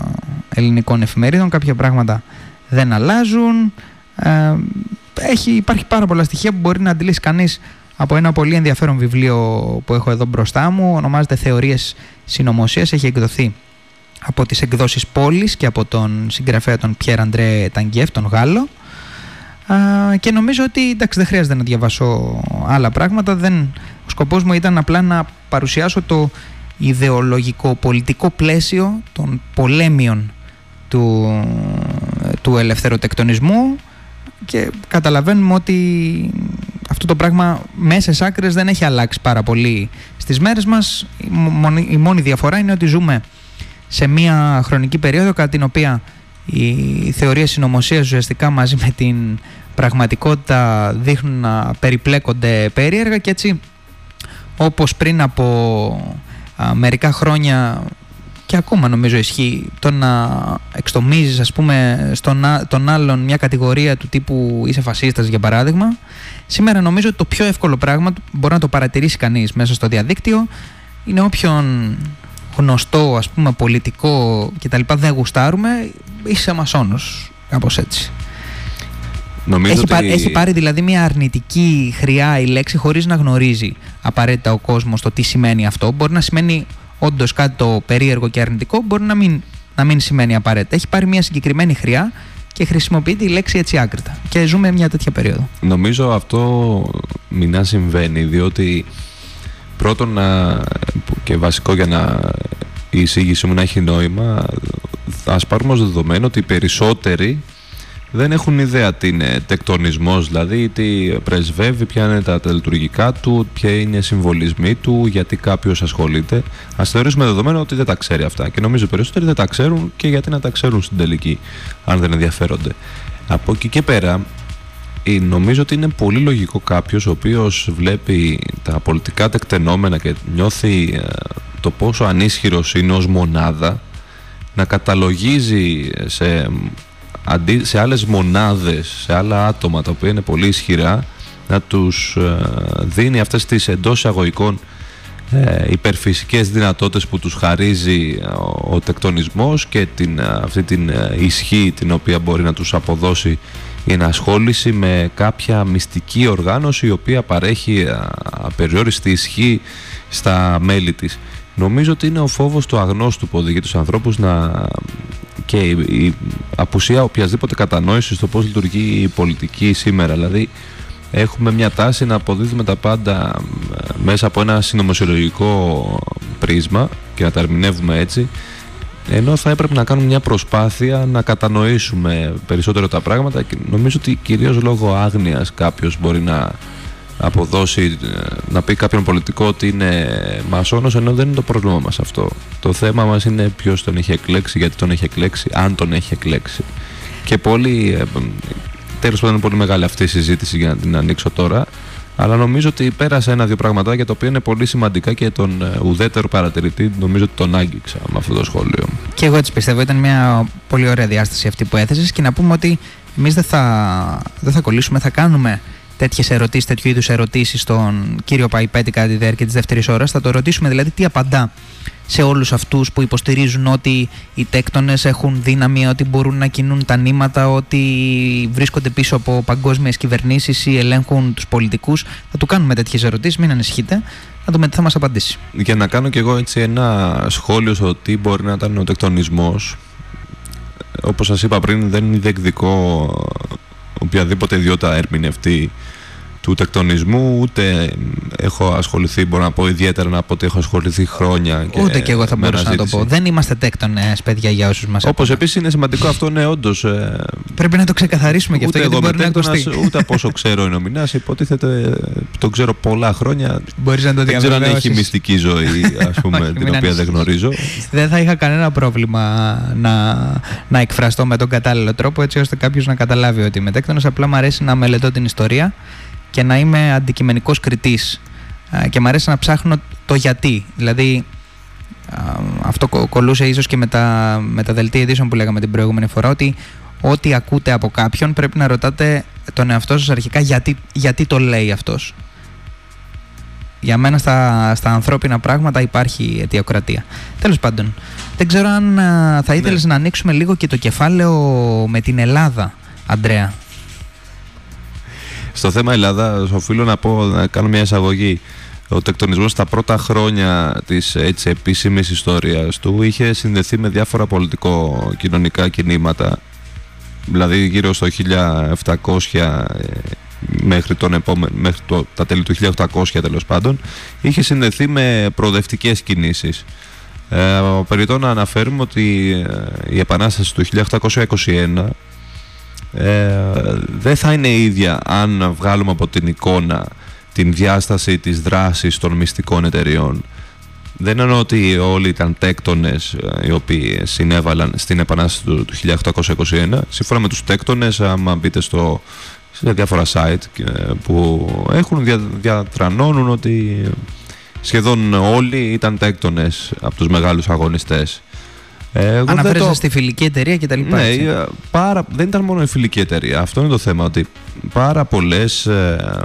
ελληνικών εφημερίδων, κάποια πράγματα δεν αλλάζουν. Ε, έχει, υπάρχει πάρα πολλά στοιχεία που μπορεί να αντιλήσει κανείς από ένα πολύ ενδιαφέρον βιβλίο που έχω εδώ μπροστά μου. Ονομάζεται «Θεωρίες συνωμοσίας». Έχει εκδοθεί από τις εκδόσεις Πόλης και από τον συγγραφέα τον Πιέρ Αντρέ Ταγκιέφ, τον Γάλλο και νομίζω ότι εντάξει δεν χρειάζεται να διαβάσω άλλα πράγματα. Δεν, ο σκοπός μου ήταν απλά να παρουσιάσω το ιδεολογικό πολιτικό πλαίσιο των πολέμιων του, του ελευθεροτεκτονισμού και καταλαβαίνουμε ότι αυτό το πράγμα μέσα σε άκρες δεν έχει αλλάξει πάρα πολύ στις μέρες μας. Η μόνη διαφορά είναι ότι ζούμε σε μια χρονική περίοδο κατά την οποία οι θεωρίες συνωμοσίας ουσιαστικά μαζί με την πραγματικότητα δείχνουν να περιπλέκονται περίεργα και έτσι όπως πριν από μερικά χρόνια και ακόμα νομίζω ισχύει το να εξτομίζεις ας πούμε στον, τον άλλον μια κατηγορία του τύπου είσαι φασίστας για παράδειγμα σήμερα νομίζω ότι το πιο εύκολο πράγμα μπορεί να το παρατηρήσει κανείς μέσα στο διαδίκτυο είναι όποιον γνωστό ας πούμε πολιτικό κτλ δεν γουστάρουμε είσαι μασόνος κάπως έτσι Νομίζω έχει, ότι... πάρει, έχει πάρει δηλαδή μια αρνητική χρειά η λέξη χωρίς να γνωρίζει απαραίτητα ο κόσμος το τι σημαίνει αυτό. Μπορεί να σημαίνει όντως κάτι το περίεργο και αρνητικό, μπορεί να μην, να μην σημαίνει απαραίτητα. Έχει πάρει μια συγκεκριμένη χρειά και χρησιμοποιείται η λέξη έτσι άκρητα. Και ζούμε μια τέτοια περίοδο. Νομίζω αυτό μην συμβαίνει, διότι πρώτον και βασικό για να η εισήγησή μου να έχει νόημα, ας πάρουμε ως δεδομένο ότι οι περισσότεροι δεν έχουν ιδέα τι είναι τεκτονισμός, δηλαδή τι πρεσβεύει, ποια είναι τα τελειτουργικά του, ποια είναι οι συμβολισμοί του, γιατί κάποιος ασχολείται. Α θεωρήσουμε δεδομένο ότι δεν τα ξέρει αυτά. Και νομίζω περισσότεροι δεν τα ξέρουν και γιατί να τα ξέρουν στην τελική, αν δεν ενδιαφέρονται. Από εκεί και πέρα, νομίζω ότι είναι πολύ λογικό κάποιος ο οποίος βλέπει τα πολιτικά τεκτενόμενα και νιώθει ε, το πόσο ανίσχυρος είναι ως μονάδα να καταλογίζει σε αντί σε άλλες μονάδες, σε άλλα άτομα τα οποία είναι πολύ ισχυρά να τους ε, δίνει αυτές τις εντός αγωγικών ε, υπερφυσικές δυνατότητες που τους χαρίζει ο, ο τεκτονισμός και την, αυτή την ε, ισχύ την οποία μπορεί να τους αποδώσει η ενασχόληση με κάποια μυστική οργάνωση η οποία παρέχει απεριόριστη ισχύ στα μέλη της. Νομίζω ότι είναι ο φόβος του αγνώστου που οδηγεί τους ανθρώπους να και η απουσία οποιασδήποτε κατανόησης στο πώς λειτουργεί η πολιτική σήμερα. Δηλαδή έχουμε μια τάση να αποδίδουμε τα πάντα μέσα από ένα συνωμοσιολογικό πρίσμα και να τα ερμηνεύουμε έτσι ενώ θα έπρεπε να κάνουμε μια προσπάθεια να κατανοήσουμε περισσότερο τα πράγματα και νομίζω ότι κυρίως λόγω άγνοιας κάποιος μπορεί να αποδώσει, ε, να πει κάποιον πολιτικό ότι είναι μασόνος ενώ δεν είναι το πρόβλημα μας αυτό. Το θέμα μας είναι ποιος τον έχει εκλέξει, γιατί τον έχει εκλέξει, αν τον έχει εκλέξει. Και πολύ, ε, τέλος πάντων είναι πολύ μεγάλη αυτή η συζήτηση για να την ανοίξω τώρα, αλλά νομίζω ότι πέρασε ένα-δύο πραγματάκια τα οποία είναι πολύ σημαντικά και τον ε, ουδέτερο παρατηρητή νομίζω ότι τον άγγιξα με αυτό το σχόλιο. Και εγώ έτσι πιστεύω. Ήταν μια πολύ ωραία διάσταση αυτή που έθεσες και να πούμε ότι εμείς δεν θα, δεν θα κολλήσουμε, θα κάνουμε τέτοιες ερωτήσεις, τέτοιου είδους ερωτήσεις στον κύριο Παϊπέτη κατά τη διάρκεια της δεύτερης ώρας. Θα το ρωτήσουμε δηλαδή τι απαντά σε όλους αυτούς που υποστηρίζουν ότι οι τέκτονες έχουν δύναμη, ότι μπορούν να κινούν τα νήματα, ότι βρίσκονται πίσω από παγκόσμιες κυβερνήσεις ή ελέγχουν τους πολιτικούς. Θα του κάνουμε τέτοιες ερωτήσεις, μην ανησυχείτε. Θα δούμε τι θα μας απαντήσει. Για να κάνω κι εγώ έτσι ένα σχόλιο στο τι μπορεί να ήταν ο τεκτονισμός όπως σας είπα πριν δεν διεκδικώ οποιαδήποτε ιδιότητα ερμηνευτή του τεκτονισμού, ούτε έχω ασχοληθεί, μπορώ να πω ιδιαίτερα να πω ότι έχω ασχοληθεί χρόνια. Και ούτε και εγώ θα μπορούσα να το πω. Δεν είμαστε τέκτονες, παιδιά, για όσους μας Όπως επίσης είναι σημαντικό αυτό, ναι, όντως. Ε, Πρέπει να το ξεκαθαρίσουμε και αυτό, γιατί μπορεί να ακουστεί. Ούτε από όσο ξέρω ο νομινά, υποτίθεται το ξέρω πολλά χρόνια. Μπορείς να το Δεν ξέρω αν έχει μυστική ζωή, ας πούμε, την οποία δεν γνωρίζω. Δεν θα είχα κανένα πρόβλημα να, να εκφραστώ με τον κατάλληλο τρόπο, έτσι ώστε κάποιος να καταλάβει ότι είμαι τέκτονος. Απλά μου αρέσει να μελετώ την ιστορία και να είμαι αντικειμενικός κριτής και μου αρέσει να ψάχνω το γιατί. Δηλαδή αυτό κολούσε ίσως και με τα, με τα δελτία ειδήσεων που λέγαμε την προηγούμενη φορά ότι ό,τι ακούτε από κάποιον πρέπει να ρωτάτε τον εαυτό σας αρχικά γιατί, γιατί το λέει αυτός. Για μένα στα, στα ανθρώπινα πράγματα υπάρχει αιτιοκρατία. Τέλος πάντων, δεν ξέρω αν θα ήθελες ναι. να ανοίξουμε λίγο και το κεφάλαιο με την Ελλάδα, Αντρέα. Στο θέμα Ελλάδα, οφείλω να πω, να κάνω μια εισαγωγή. Ο τεκτονισμός στα πρώτα χρόνια της έτσι, επίσημης ιστορίας του είχε συνδεθεί με διάφορα πολιτικό-κοινωνικά κινήματα. Δηλαδή γύρω στο 1700 ε, μέχρι, τον επόμενο, μέχρι το, τα τέλη του 1800 τέλος πάντων είχε συνδεθεί με προοδευτικές κινήσεις. Ε, περιττώ να αναφέρουμε ότι ε, η Επανάσταση του 1821 ε, δεν θα είναι ίδια αν βγάλουμε από την εικόνα την διάσταση της δράσης των μυστικών εταιριών. Δεν εννοώ ότι όλοι ήταν τέκτονες ε, οι οποίοι συνέβαλαν στην επανάσταση του, 1821. Σύμφωνα με τους τέκτονες, άμα μπείτε στο, σε διάφορα site ε, που έχουν δια, διατρανώνουν ότι σχεδόν όλοι ήταν τέκτονες από τους μεγάλους αγωνιστές. Εγώ Αναφέρεσαι το... στη φιλική εταιρεία και τα λοιπά. Ναι, ε, πάρα... δεν ήταν μόνο η φιλική εταιρεία. Αυτό είναι το θέμα. Ότι πάρα πολλές ε,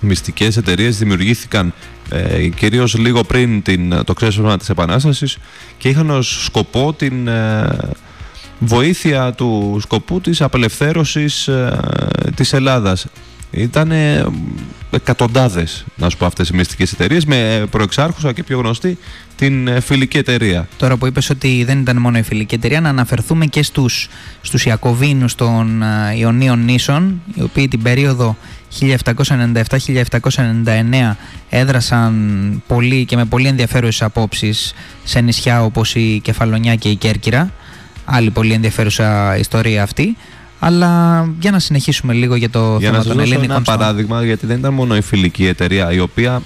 μυστικές εταιρείες δημιουργήθηκαν ε, κυρίως λίγο πριν την, το ξέσπασμα της Επανάστασης και είχαν ως σκοπό την ε, βοήθεια του σκοπού της απελευθέρωσης ε, της Ελλάδας. Ήταν εκατοντάδες, να σου πω, αυτές οι μυστικές εταιρείες με προεξάρχουσα και πιο γνωστή την ε, φιλική εταιρεία. Τώρα που είπες ότι δεν ήταν μόνο η φιλική εταιρεία, να αναφερθούμε και στους στους Ιακωβίνους των ε, Ιωνίων νήσων, οι οποίοι την περίοδο 1797-1799 έδρασαν πολύ και με πολύ ενδιαφέρουσες απόψεις σε νησιά όπως η Κεφαλονιά και η Κέρκυρα. Άλλη πολύ ενδιαφέρουσα ιστορία αυτή. Αλλά για να συνεχίσουμε λίγο για το για θέμα των ελληνικών. Ένα παράδειγμα, γιατί δεν ήταν μόνο η φιλική εταιρεία, η οποία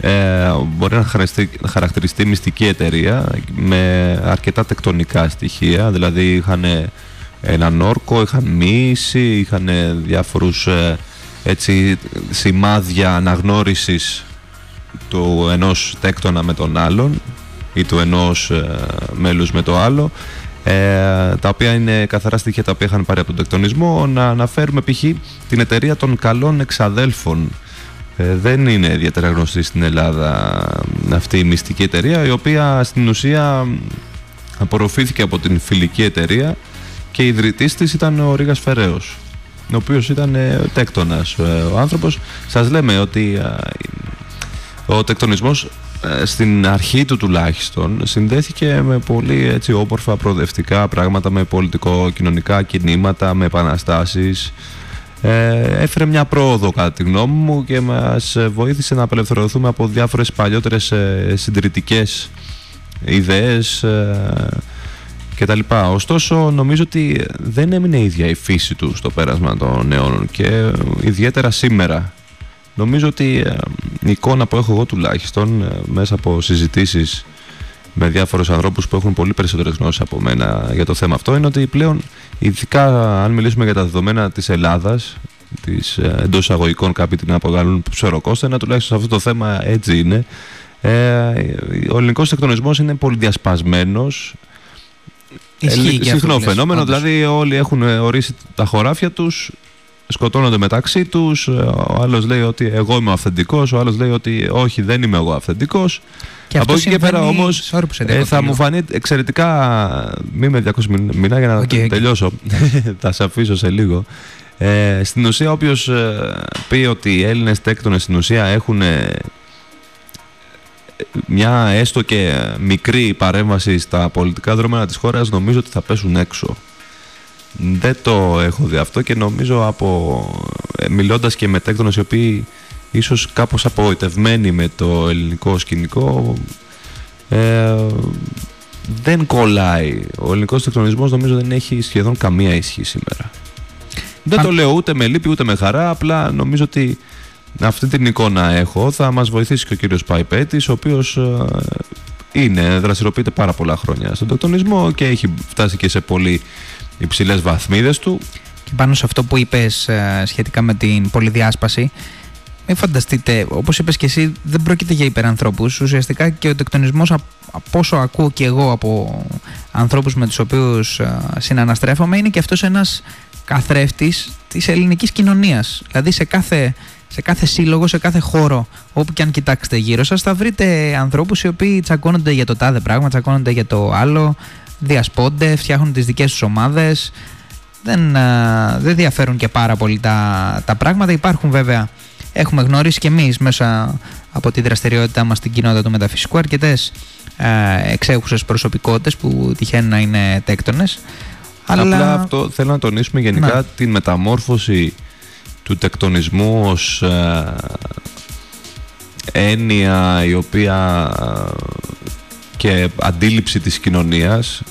ε, μπορεί να χαρακτηριστεί, να χαρακτηριστεί μυστική εταιρεία με αρκετά τεκτονικά στοιχεία. Δηλαδή είχαν έναν όρκο, είχαν μίση, είχαν διάφορους ε, έτσι, σημάδια αναγνώρισης του ενός τέκτονα με τον άλλον ή του ενός ε, μέλους με το άλλο ε, τα οποία είναι καθαρά στοιχεία τα οποία είχαν πάρει από τον τεκτονισμό. Να αναφέρουμε π.χ. την εταιρεία των καλών εξαδέλφων. Ε, δεν είναι ιδιαίτερα γνωστή στην Ελλάδα αυτή η μυστική εταιρεία, η οποία στην ουσία απορροφήθηκε από την φιλική εταιρεία και η ιδρυτής της ήταν ο Ρίγας Φεραίος, ο οποίος ήταν ε, τέκτονας ε, ο άνθρωπος. Σας λέμε ότι ο τεκτονισμός ε, στην αρχή του τουλάχιστον συνδέθηκε με πολύ έτσι όμορφα προοδευτικά πράγματα με πολιτικο-κοινωνικά κινήματα, με επαναστάσεις ε, έφερε μια πρόοδο κατά τη γνώμη μου και μας βοήθησε να απελευθερωθούμε από διάφορες παλιότερες ε, συντηρητικές ιδέες ε, κτλ. Ωστόσο νομίζω ότι δεν έμεινε ίδια η φύση του στο πέρασμα των αιώνων και ιδιαίτερα σήμερα Νομίζω ότι ε, η εικόνα που έχω εγώ τουλάχιστον ε, μέσα από συζητήσεις με διάφορους ανθρώπους που έχουν πολύ περισσότερες γνώσεις από μένα για το θέμα αυτό είναι ότι πλέον ειδικά αν μιλήσουμε για τα δεδομένα της Ελλάδας της ε, εντός εισαγωγικών κάποιοι την απογάλουν ψωροκόστενα τουλάχιστον σε αυτό το θέμα έτσι είναι ε, ο ελληνικός τεκτονισμός είναι πολύ διασπασμένος Ισχύει συχνό φαινόμενο, δηλαδή όλοι έχουν ορίσει τα χωράφια τους σκοτώνονται μεταξύ τους, ο άλλος λέει ότι εγώ είμαι αυθεντικός, ο άλλος λέει ότι όχι δεν είμαι εγώ αυθεντικός. Και Από αυτό εκεί και πέρα συμβαίνει- όμως Sorry που σε ε, διακόπτω θα μου λίγο. φανεί εξαιρετικά. Μην με διακόσει μηνά για να OK, OK. τελειώσω. θα σε αφήσω σε λίγο. Ε, στην ουσία, όποιος πει ότι οι Έλληνες τέκτονες στην ουσία έχουν ε, μια έστω και μικρή παρέμβαση στα πολιτικά δρώμενα της χώρας νομίζω ότι θα πέσουν έξω. Δεν το έχω δει αυτό και νομίζω από ε, μιλώντας και με τέκτονες οι οποίοι ίσως κάπως απογοητευμένοι με το ελληνικό σκηνικό ε, δεν κολλάει. Ο ελληνικός τεκτονισμός νομίζω δεν έχει σχεδόν καμία ισχύ σήμερα. Δεν Αν- το λέω ούτε με λύπη ούτε με χαρά, απλά νομίζω ότι αυτή την εικόνα έχω. Θα μας βοηθήσει και ο κύριος Παϊπέτης, ο οποίος ε, είναι, δραστηριοποιείται πάρα πολλά χρόνια στον τεκτονισμό και έχει φτάσει και σε πολύ υψηλές βαθμίδες του. Και πάνω σε αυτό που είπες ε, σχετικά με την πολυδιάσπαση, μην φανταστείτε, όπως είπες και εσύ, δεν πρόκειται για υπερανθρώπους. Ουσιαστικά και ο τεκτονισμός, απ- από όσο ακούω και εγώ από ανθρώπους με τους οποίους ε, συναναστρέφομαι, είναι και αυτός ένας καθρέφτης της ελληνικής κοινωνίας. Δηλαδή σε κάθε, σε κάθε σύλλογο, σε κάθε χώρο, όπου και αν κοιτάξετε γύρω σας, θα βρείτε ανθρώπους οι οποίοι τσακώνονται για το τάδε πράγμα, τσακώνονται για το άλλο, διασπώνται, φτιάχνουν τις δικές τους ομάδες, δεν, α, δεν διαφέρουν και πάρα πολύ τα, τα πράγματα. Υπάρχουν βέβαια, έχουμε γνωρίσει και εμείς μέσα από τη δραστηριότητά μας στην κοινότητα του μεταφυσικού αρκετές α, εξέχουσες προσωπικότητες που τυχαίνουν να είναι τέκτονες. Αλλά Απλά αυτό θέλω να τονίσουμε γενικά Ναι. την μεταμόρφωση του τεκτονισμού ως ε, έννοια η οποία ε, και αντίληψη της κοινωνίας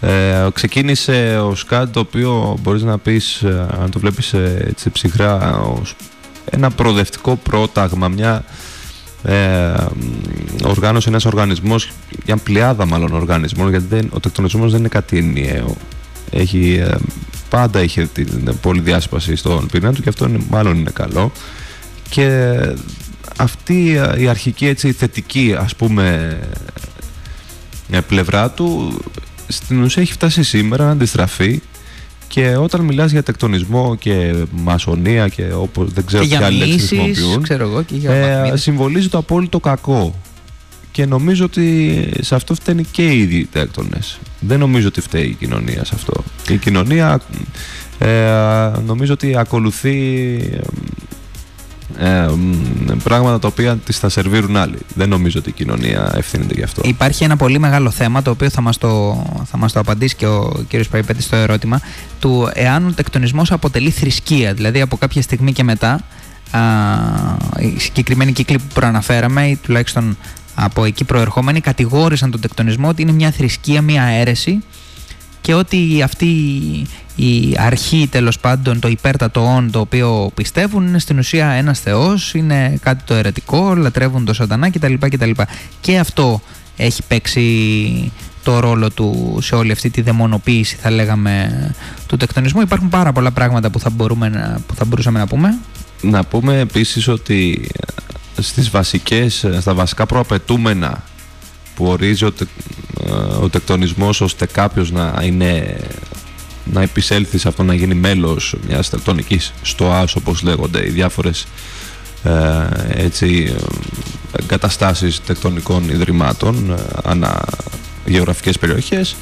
ε, ξεκίνησε ως κάτι το οποίο μπορείς να πεις, ε, αν το βλέπεις ε, έτσι ψυχρά, ως ένα προοδευτικό πρόταγμα, μια ε, οργάνωση, ένας οργανισμός, μια πλειάδα μάλλον οργανισμών, γιατί δεν, ο τεκτονισμός δεν είναι κάτι ενιαίο. Έχει, ε, πάντα είχε την πολυδιάσπαση στον πυρήνα του και αυτό είναι, μάλλον είναι καλό. Και αυτή ε, η αρχική έτσι θετική ας πούμε ε, πλευρά του στην ουσία έχει φτάσει σήμερα να αντιστραφεί και όταν μιλάς για τεκτονισμό και μασονία και όπως δεν ξέρω και για ποια λέξη μοιήσεις, χρησιμοποιούν ξέρω εγώ, και για ε, βαθμίδες. συμβολίζει το απόλυτο κακό. Και νομίζω ότι σε αυτό φταίνει και οι ίδιοι οι τέκτονες. Δεν νομίζω ότι φταίει η κοινωνία σε αυτό. Η κοινωνία ε, νομίζω ότι ακολουθεί ε, ε, πράγματα τα οποία τις θα σερβίρουν άλλοι. Δεν νομίζω ότι η κοινωνία ευθύνεται γι' αυτό. Υπάρχει ένα πολύ μεγάλο θέμα το οποίο θα μας το, θα μας το απαντήσει και ο κύριος Παϊπέτης στο ερώτημα του εάν ο τεκτονισμός αποτελεί θρησκεία, δηλαδή από κάποια στιγμή και μετά α, οι συγκεκριμένοι κύκλοι που προαναφέραμε ή τουλάχιστον από εκεί προερχόμενοι κατηγόρησαν τον τεκτονισμό ότι είναι μια θρησκεία, μια αίρεση και ότι αυτή η αρχή τέλος πάντων, το υπέρτατο όν το οποίο πιστεύουν είναι στην ουσία ένας θεός, είναι κάτι το αιρετικό, λατρεύουν το σατανά κτλ. κτλ. Και αυτό έχει παίξει το ρόλο του σε όλη αυτή τη δαιμονοποίηση θα λέγαμε του τεκτονισμού. Υπάρχουν πάρα πολλά πράγματα που θα, μπορούμε να, που θα μπορούσαμε να πούμε. Να πούμε επίσης ότι ε, στις βασικές, ε, στα βασικά προαπαιτούμενα που ορίζει ο, τε, ε, ο τεκτονισμός ώστε κάποιος να είναι να επισέλθει σε αυτό να γίνει μέλος μιας τεκτονικής στοάς όπως λέγονται οι διάφορες ε, έτσι, ε, εγκαταστάσεις τεκτονικών ιδρυμάτων ε, ανά γεωγραφικές περιοχές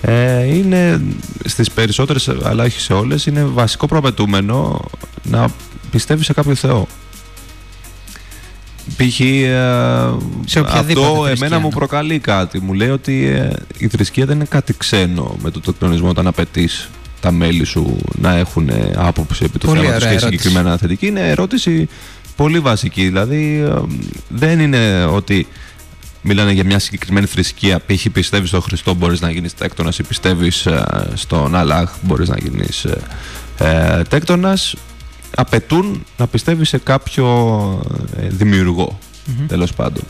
ε, είναι στις περισσότερες αλλά όχι σε όλες είναι βασικό προαπαιτούμενο να πιστεύει σε κάποιο Θεό. Π.χ. ε, Σε οποιαδήποτε αυτό θρησκεία, εμένα μου ναι. προκαλεί κάτι. Μου λέει ότι ε, η θρησκεία δεν είναι κάτι ξένο με το τεκτονισμό όταν απαιτείς τα μέλη σου να έχουν ε, άποψη επί του Πολύ θέματος ωραία και ερώτηση. συγκεκριμένα θετική. Είναι ερώτηση πολύ βασική. Δηλαδή ε, δεν είναι ότι μιλάνε για μια συγκεκριμένη θρησκεία. Π.χ. πιστεύεις στον Χριστό, μπορείς να γίνεις τέκτονας, ή πιστεύεις στον Αλλάχ, μπορείς να γίνεις ε, τέκτονας. Απαιτούν να πιστεύεις σε κάποιο ε, δημιουργό, Μμμ. τέλος πάντων.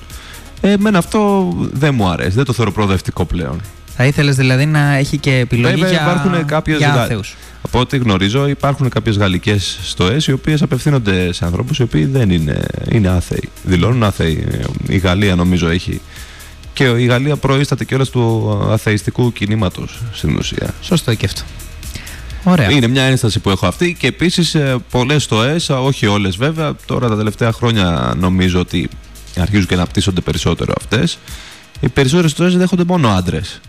Ε, εμένα αυτό δεν μου αρέσει, δεν το θεωρώ προοδευτικό πλέον. Θα ήθελες δηλαδή να έχει και επιλογή Βέβαια, για, υπάρχουν κάποιες για γα- άθεους. Από ό,τι γνωρίζω, υπάρχουν κάποιες γαλλικές στοές οι οποίες απευθύνονται σε ανθρώπους οι οποίοι δεν είναι, είναι άθεοι. Δηλώνουν άθεοι. Η Γαλλία νομίζω έχει. Και η Γαλλία προείσταται κιόλας του αθεϊστικού κινήματος στην ουσία. Σωστό και αυτό. Ωραία. Είναι μια ένσταση που έχω αυτή και επίσης πολλές στοέ, όχι όλες βέβαια. Τώρα τα τελευταία χρόνια νομίζω ότι αρχίζουν και να πτήσονται περισσότερο αυτές. Οι περισσότερες στοέ δέχονται μόνο άντρες.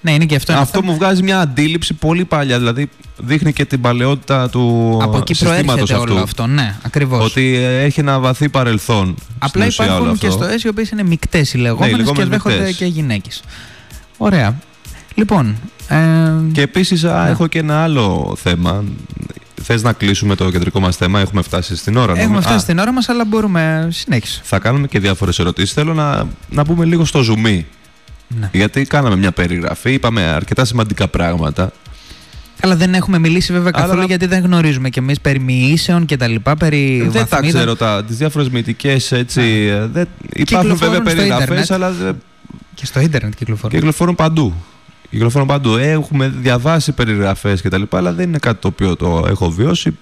Ναι, είναι και αυτό. είναι Αυτό μου βγάζει μια αντίληψη πολύ παλιά. Δηλαδή δείχνει και την παλαιότητα του Από εκεί συστήματος προέρχεται αυτού. όλο αυτό. Ναι, ακριβώς. Ότι ε, έχει ένα βαθύ παρελθόν. Απλά στην ουσία όλο υπάρχουν και αυτό. στοέ οι οποίες είναι μεικτές οι λεγόμενες οι και λεγόμενες δέχονται μεικτές. και γυναίκες. Ωραία. Λοιπόν. Ε, Και επίσης Ναι. έχω και ένα άλλο θέμα. Θες να κλείσουμε το κεντρικό μας θέμα, έχουμε φτάσει στην ώρα. έχουμε νομίζω. φτάσει Α, στην ώρα μας, αλλά μπορούμε. Συνέχισε. Θα κάνουμε και διάφορες ερωτήσεις. Θέλω να, να μπούμε λίγο στο ζουμί. Ναι. Γιατί κάναμε μια περιγραφή, είπαμε αρκετά σημαντικά πράγματα. Αλλά δεν έχουμε μιλήσει βέβαια Αλλά καθόλου να- γιατί δεν γνωρίζουμε κι εμείς περί μοιήσεων και τα λοιπά. Περί δεν τα βαθμίδων. ξέρω τα, τις διάφορες μυητικές έτσι. ε, Δεν, υπάρχουν βέβαια Κυκλοφορούν στο περιγραφές, ίντερνετ. αλλά δεν- Και στο ίντερνετ κυκλοφορούν. κυκλοφορούν παντού. Κυκλοφορούν παντού. Έχουμε διαβάσει περιγραφές και τα λοιπά, αλλά δεν είναι κάτι το οποίο το έχω βιώσει.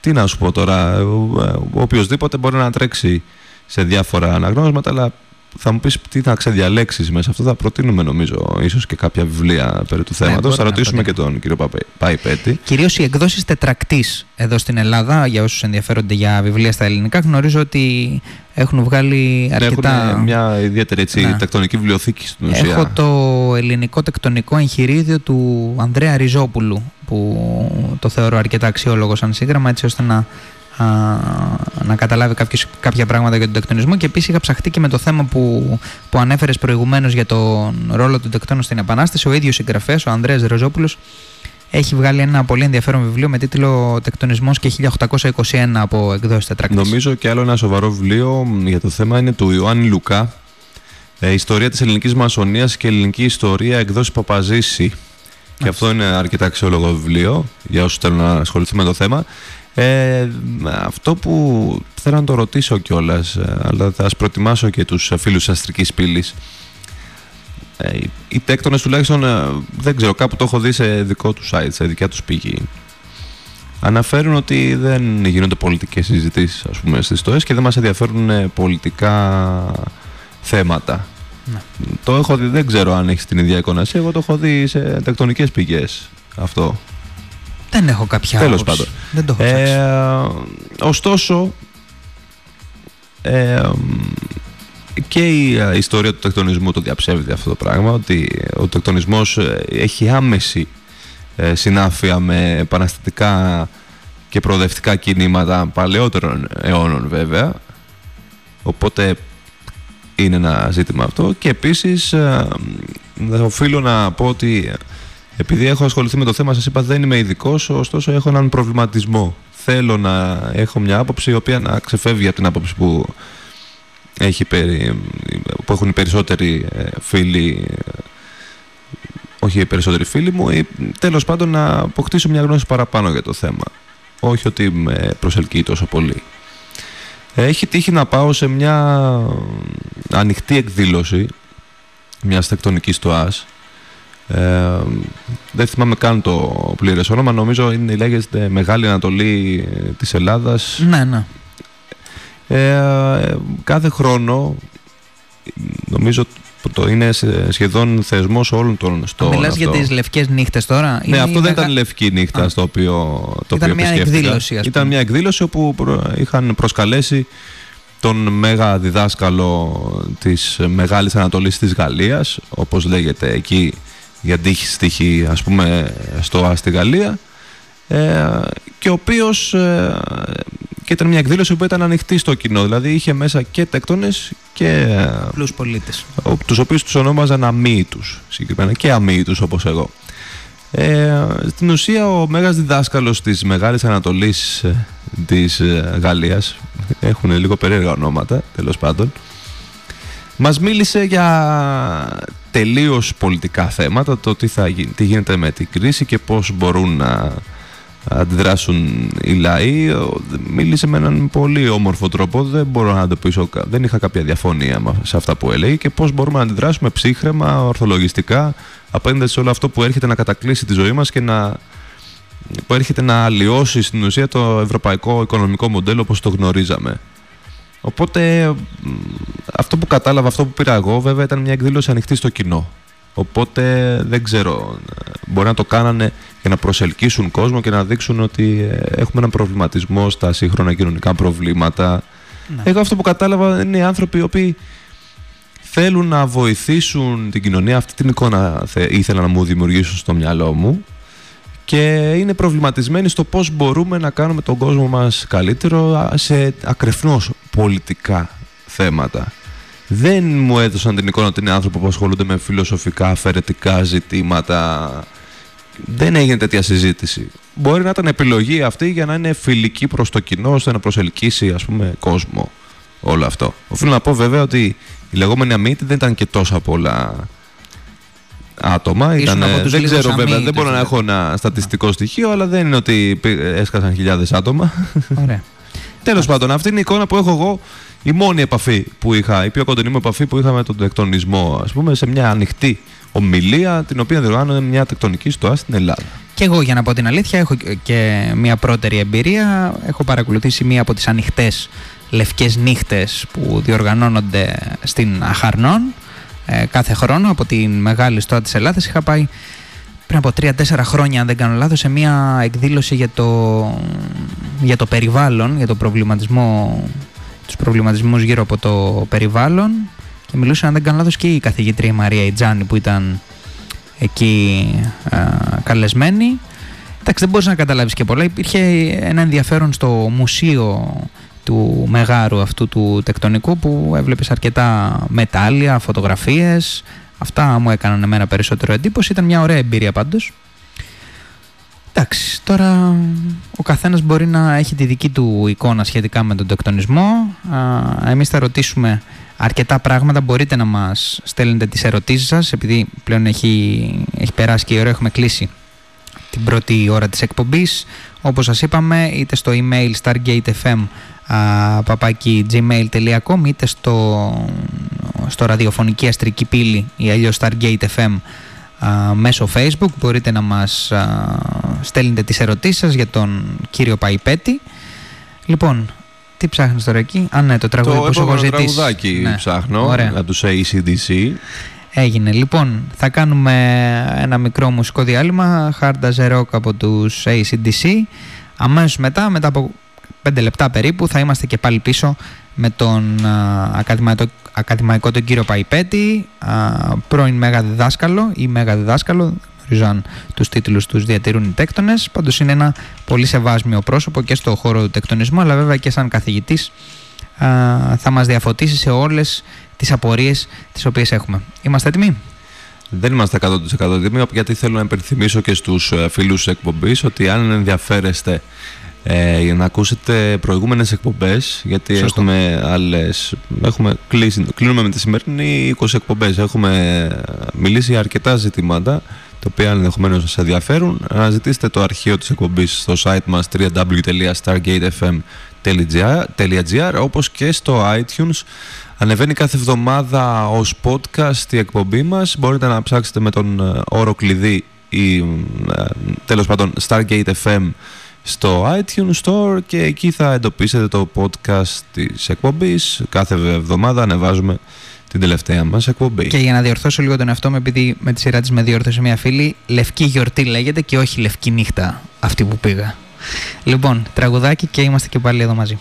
Τι να σου πω τώρα, ο- ο- οποιοσδήποτε μπορεί να τρέξει σε διάφορα αναγνώσματα, αλλά θα μου πεις τι θα ξεδιαλέξεις μέσα αυτό. Θα προτείνουμε νομίζω ίσως και κάποια βιβλία περί του θέματος. μπορούμε θα να ρωτήσουμε και προτείνουμε. τον κύριο Παπε- Παϊπέτη. Κυρίως οι εκδόσεις τετρακτής εδώ στην Ελλάδα, για όσους ενδιαφέρονται για βιβλία στα ελληνικά, γνωρίζω ότι έχουν βγάλει αρκετά. Έχουν μια ιδιαίτερη έτσι, Ναι. τεκτονική βιβλιοθήκη στην ουσία. Έχω το ελληνικό τεκτονικό εγχειρίδιο του Ανδρέα Ριζόπουλου που το θεωρώ αρκετά αξιόλογο σαν σύγγραμμα έτσι ώστε να, α, να καταλάβει κάποιος, κάποια πράγματα για τον τεκτονισμό και επίσης είχα ψαχτεί και με το θέμα που, που ανέφερες προηγουμένως για τον ρόλο του τεκτόνου στην Επανάσταση ο ίδιος συγγραφέας, ο Ανδρέας Ριζόπουλος έχει βγάλει ένα πολύ ενδιαφέρον βιβλίο με τίτλο «Τεκτονισμός και 1821» από εκδόσεις τετρακτής. Νομίζω και άλλο ένα σοβαρό βιβλίο μ, για το θέμα είναι του Ιωάννη Λουκά. Ε, ιστορία της ελληνικής μασονίας και ελληνική ιστορία εκδόση Παπαζήση. Και αυτό είναι αρκετά αξιόλογο βιβλίο για όσους θέλουν να ασχοληθούν με το θέμα. Ε, αυτό που θέλω να το ρωτήσω κιόλας, αλλά θα σας προτιμάσω και τους φίλους της αστρικής πύλης. Ε, οι- οι τέκτονες τουλάχιστον, ε, δεν ξέρω, κάπου το έχω δει σε δικό τους site, σε δικιά τους πηγή. Αναφέρουν ότι δεν γίνονται πολιτικές συζητήσεις ας πούμε στις ΤΟΕΣ και δεν μας ενδιαφέρουν ε, πολιτικά θέματα. Ναι. Το έχω δει, δεν ξέρω αν έχεις την ίδια εικόνα εσύ, εγώ το έχω δει σε τεκτονικές πηγές αυτό. Δεν έχω κάποια Τέλος άποψη. πάντων. Δεν το έχω ψάξει. Ε, ωστόσο, ε, και η ε, ιστορία του τεκτονισμού το διαψεύδει αυτό το πράγμα, ότι ο τεκτονισμός ε, έχει άμεση ε, συνάφεια με επαναστατικά και προοδευτικά κινήματα παλαιότερων αιώνων βέβαια, οπότε είναι ένα ζήτημα αυτό και επίσης ε, οφείλω να πω ότι επειδή έχω ασχοληθεί με το θέμα, σας είπα δεν είμαι ειδικός, ωστόσο έχω έναν προβληματισμό. Θέλω να έχω μια άποψη η οποία να ξεφεύγει από την άποψη που, έχει, περι- που έχουν οι περισσότεροι ε, φίλοι, ε, όχι οι περισσότεροι φίλοι μου, ή τέλος πάντων να αποκτήσω μια γνώση παραπάνω για το θέμα. Όχι ότι με προσελκύει τόσο πολύ. Έχει τύχει να πάω σε μια ανοιχτή εκδήλωση μιας τεκτονικής τοάς ε, δεν θυμάμαι καν το πλήρες όνομα, νομίζω είναι, λέγεται Μεγάλη Ανατολή ε, της Ελλάδας. Ναι, ναι. Ε, κάθε χρόνο, νομίζω το είναι σε- σχεδόν θεσμός όλων των στόχων. Μιλάς για αυτό. τις λευκές νύχτες τώρα; Ναι, ή αυτό δεν μεγα- ήταν λευκή νύχτα Α. στο οποίο το Ήταν οποίο μια επισκέφτηκα. εκδήλωση, ας Ήταν πούμε. μια εκδήλωση όπου προ- είχαν προσκαλέσει τον μέγα διδάσκαλο της Μεγάλης Ανατολής της Γαλλίας, όπως λέγεται εκεί για τύχη στοιχή, ας πούμε, στο Α στη Γαλλία, ε, και ο οποίος ε, και ήταν μια εκδήλωση που ήταν ανοιχτή στο κοινό, δηλαδή είχε μέσα και τέκτονες και ε, Απλούς πολίτες. ο- τους οποίους τους ονόμαζαν αμύητους συγκεκριμένα και αμύητους όπως εγώ. Ε, στην ουσία ο μέγας διδάσκαλος της Μεγάλης Ανατολής ε, της ε, Γαλλίας έχουν λίγο περίεργα ονόματα τέλος πάντων μας μίλησε για τελείως πολιτικά θέματα το τι, θα, γίνει- τι γίνεται με την κρίση και πώς μπορούν να αντιδράσουν οι λαοί Ο- μίλησε με έναν πολύ όμορφο τρόπο δεν μπορώ να αντιμετωπίσω κα- δεν είχα κάποια διαφωνία με- σε αυτά που έλεγε και πώς μπορούμε να αντιδράσουμε ψύχρεμα, ορθολογιστικά απέναντι σε όλο αυτό που έρχεται να κατακλείσει τη ζωή μας και να που έρχεται να αλλοιώσει στην ουσία το ευρωπαϊκό οικονομικό μοντέλο όπως το γνωρίζαμε. Οπότε μ, αυτό που κατάλαβα, αυτό που πήρα εγώ βέβαια ήταν μια εκδήλωση ανοιχτή στο κοινό. Οπότε δεν ξέρω. Μπορεί να το κάνανε για να προσελκύσουν κόσμο και να δείξουν ότι ε, έχουμε έναν προβληματισμό στα σύγχρονα κοινωνικά προβλήματα. Ναι. Εγώ αυτό που κατάλαβα είναι οι άνθρωποι οι οποίοι θέλουν να βοηθήσουν την κοινωνία. Αυτή την εικόνα θε- ήθελα να μου δημιουργήσουν στο μυαλό μου. Και είναι προβληματισμένοι στο πώς μπορούμε να κάνουμε τον κόσμο μας καλύτερο α, σε ακρεφνώς πολιτικά θέματα. Δεν μου έδωσαν την εικόνα ότι είναι άνθρωποι που ασχολούνται με φιλοσοφικά, αφαιρετικά ζητήματα. Δεν έγινε τέτοια συζήτηση. Μπορεί να ήταν επιλογή αυτή για να είναι φιλική προς το κοινό, ώστε να προσελκύσει ας πούμε κόσμο όλο αυτό. Οφείλω να πω βέβαια ότι η λεγόμενη αμύτη δεν ήταν και τόσα πολλά άτομα. Ήσουν Ήταν, από τους δεν λίγους ξέρω βέβαια, δεν αμύητους, μπορώ να δηλαδή. έχω ένα στατιστικό στοιχείο, αλλά δεν είναι ότι πή- έσκασαν χιλιάδες άτομα. Ωραία. Τέλος πάντων, αυτή είναι η εικόνα που έχω εγώ. Η μόνη επαφή που είχα, η πιο κοντινή μου επαφή που είχα με τον τεκτονισμό, ας πούμε, σε μια ανοιχτή ομιλία, την οποία διοργάνωνε μια τεκτονική στοά στην Ελλάδα. Και εγώ για να πω την αλήθεια έχω και μια πρώτερη εμπειρία. Έχω παρακολουθήσει μία από τις ανοιχτές λευκές νύχτες που διοργανώνονται στην Αχαρνών ε, κάθε χρόνο από τη μεγάλη στοά της Ελλάδας. Είχα πάει πριν από 3-4 χρόνια, αν δεν κάνω λάθος, σε μία εκδήλωση για το, για το περιβάλλον, για το προβληματισμό, τους προβληματισμούς γύρω από το περιβάλλον και μιλούσε, αν δεν κάνω λάθος, και η καθηγήτρια η Μαρία Ιτζάνη που ήταν εκεί α, καλεσμένη. Εντάξει, δεν μπορείς να καταλάβεις και πολλά. Υπήρχε ένα ενδιαφέρον στο μουσείο του μεγάρου αυτού του τεκτονικού που έβλεπες αρκετά μετάλλια, φωτογραφίες. Αυτά μου έκαναν εμένα περισσότερο εντύπωση. Ήταν μια ωραία εμπειρία πάντως. Εντάξει, τώρα ο καθένας μπορεί να έχει τη δική του εικόνα σχετικά με τον τεκτονισμό. Α, εμείς θα ρωτήσουμε αρκετά πράγματα. Μπορείτε να μας στέλνετε τις ερωτήσεις σας, επειδή πλέον έχει, έχει περάσει και η ώρα, έχουμε κλείσει την πρώτη ώρα της εκπομπής. Όπως σας είπαμε, είτε στο email stargatefm παπάκι gmail.com είτε στο, στο ραδιοφωνική αστρική πύλη ή αλλιώς stargatefm α, μέσω facebook μπορείτε να μας α, στέλνετε τις ερωτήσεις σας για τον κύριο Παϊπέτη λοιπόν τι ψάχνεις τώρα εκεί; Α ναι το τραγούδι το που σου έχω επόμενο ζητήσει τραγουδάκι Ναι. ψάχνω Ωραία. από τους ACDC. Έγινε. Λοιπόν, θα κάνουμε ένα μικρό μουσικό διάλειμμα. Hard as a Rock από τους ACDC. Αμέσως μετά, μετά από 5 λεπτά περίπου, θα είμαστε και πάλι πίσω με τον α, ακαδημαϊκό, ακαδημαϊκό τον κύριο Παϊπέτη, α, πρώην μέγα διδάσκαλο ή μέγα διδάσκαλο, δεν γνωρίζω αν τους τίτλους τους διατηρούν οι τέκτονες, πάντως είναι ένα πολύ σεβάσμιο πρόσωπο και στο χώρο του τεκτονισμού, αλλά βέβαια και σαν καθηγητής α, θα μας διαφωτίσει σε όλες τις απορίες τις οποίες έχουμε. Είμαστε έτοιμοι; Δεν είμαστε 100% έτοιμοι, γιατί θέλω να υπενθυμίσω και στους ε, φίλους της εκπομπής ότι αν ενδιαφέρεστε ε, για να ακούσετε προηγούμενες εκπομπές, γιατί Σωστό. έχουμε άλλες, έχουμε κλείσει, κλείνουμε με τη σημερινή 20 εκπομπές, έχουμε ε, μιλήσει για αρκετά ζητήματα, τα οποία ενδεχομένως σας ενδιαφέρουν. Αναζητήστε το αρχείο της εκπομπής στο site μας www.stargatefm.gr όπως και στο iTunes Ανεβαίνει κάθε εβδομάδα ως podcast η εκπομπή μας. Μπορείτε να ψάξετε με τον ε, όρο κλειδί ή ε, τέλος πάντων Stargate FM στο iTunes Store και εκεί θα εντοπίσετε το podcast της εκπομπής. Κάθε εβδομάδα ανεβάζουμε την τελευταία μας εκπομπή. Και για να διορθώσω λίγο τον εαυτό μου, επειδή με τη σειρά της με διόρθωσε μια φίλη, λευκή γιορτή λέγεται και όχι λευκή νύχτα αυτή που πήγα. Λοιπόν, τραγουδάκι και είμαστε και πάλι εδώ μαζί.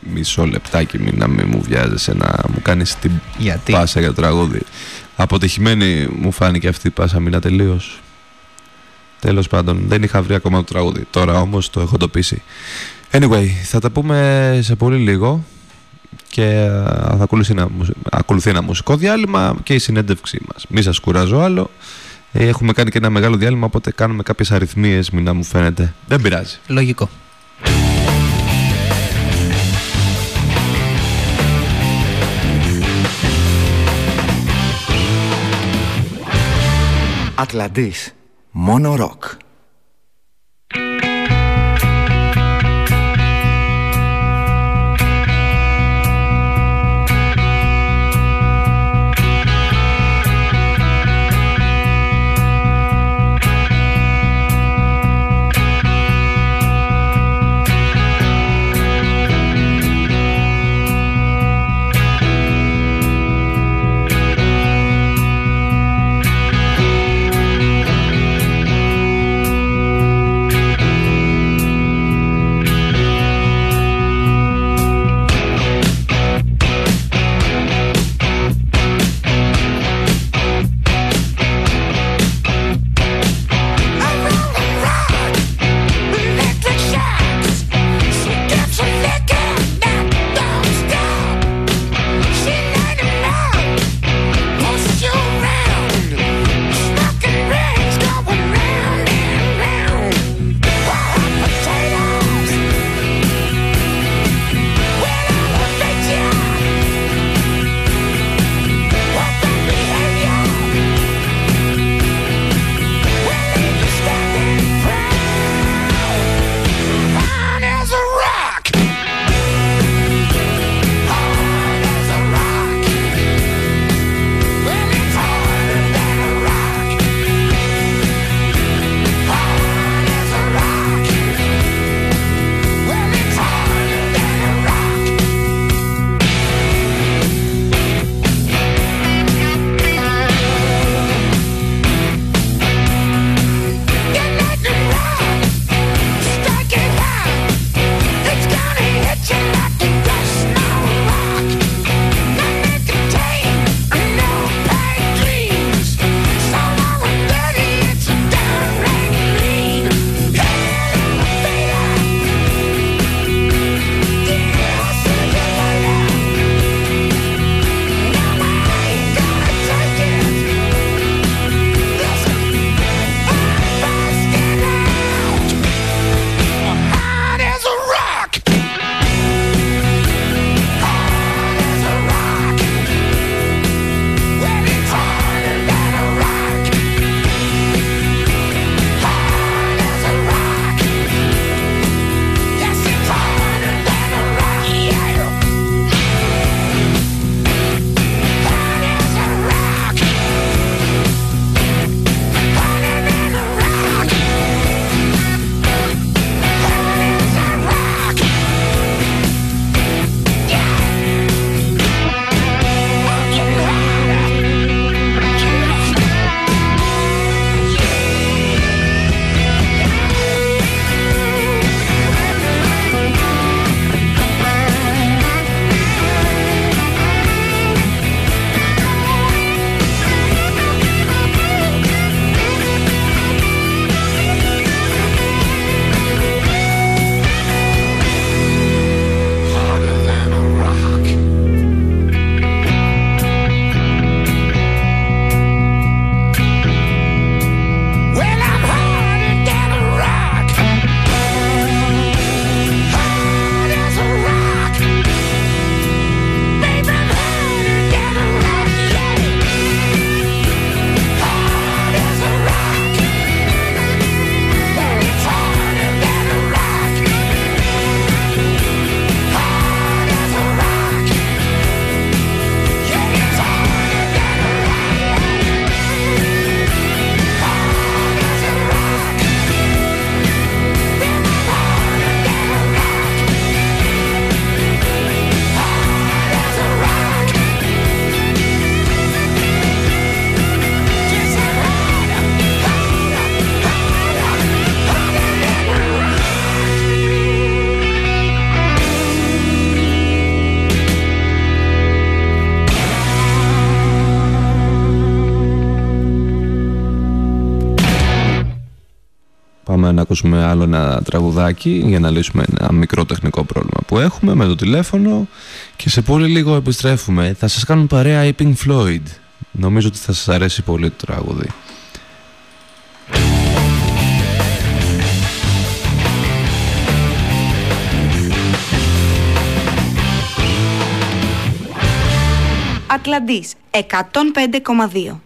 Μισό λεπτάκι μην, να μην μου βιάζεσαι να μου κάνεις την Γιατί; πάσα για το τραγούδι. Αποτυχημένη μου φάνηκε αυτή η πάσα, μιλά τελείως. Τέλος πάντων, δεν είχα βρει ακόμα το τραγούδι. Τώρα όμως το έχω εντοπίσει. Anyway, θα τα πούμε σε πολύ λίγο και α, θα ακολουθεί ένα, μουσ- ακολουθεί ένα μουσικό διάλειμμα και η συνέντευξή μας. Μη σας κουράζω άλλο. Ε, Έχουμε κάνει και ένα μεγάλο διάλειμμα, οπότε κάνουμε κάποιες αριθμίες, μην να μου φαίνεται. Δεν πειράζει. Λογικό. Ατλαντής. Μόνο ακούσουμε άλλο ένα τραγουδάκι για να λύσουμε ένα μικρό τεχνικό πρόβλημα που έχουμε με το τηλέφωνο και σε πολύ λίγο επιστρέφουμε. Θα σας κάνουν παρέα η Pink Floyd. Νομίζω ότι θα σας αρέσει πολύ το τραγούδι. Ατλαντής 105,2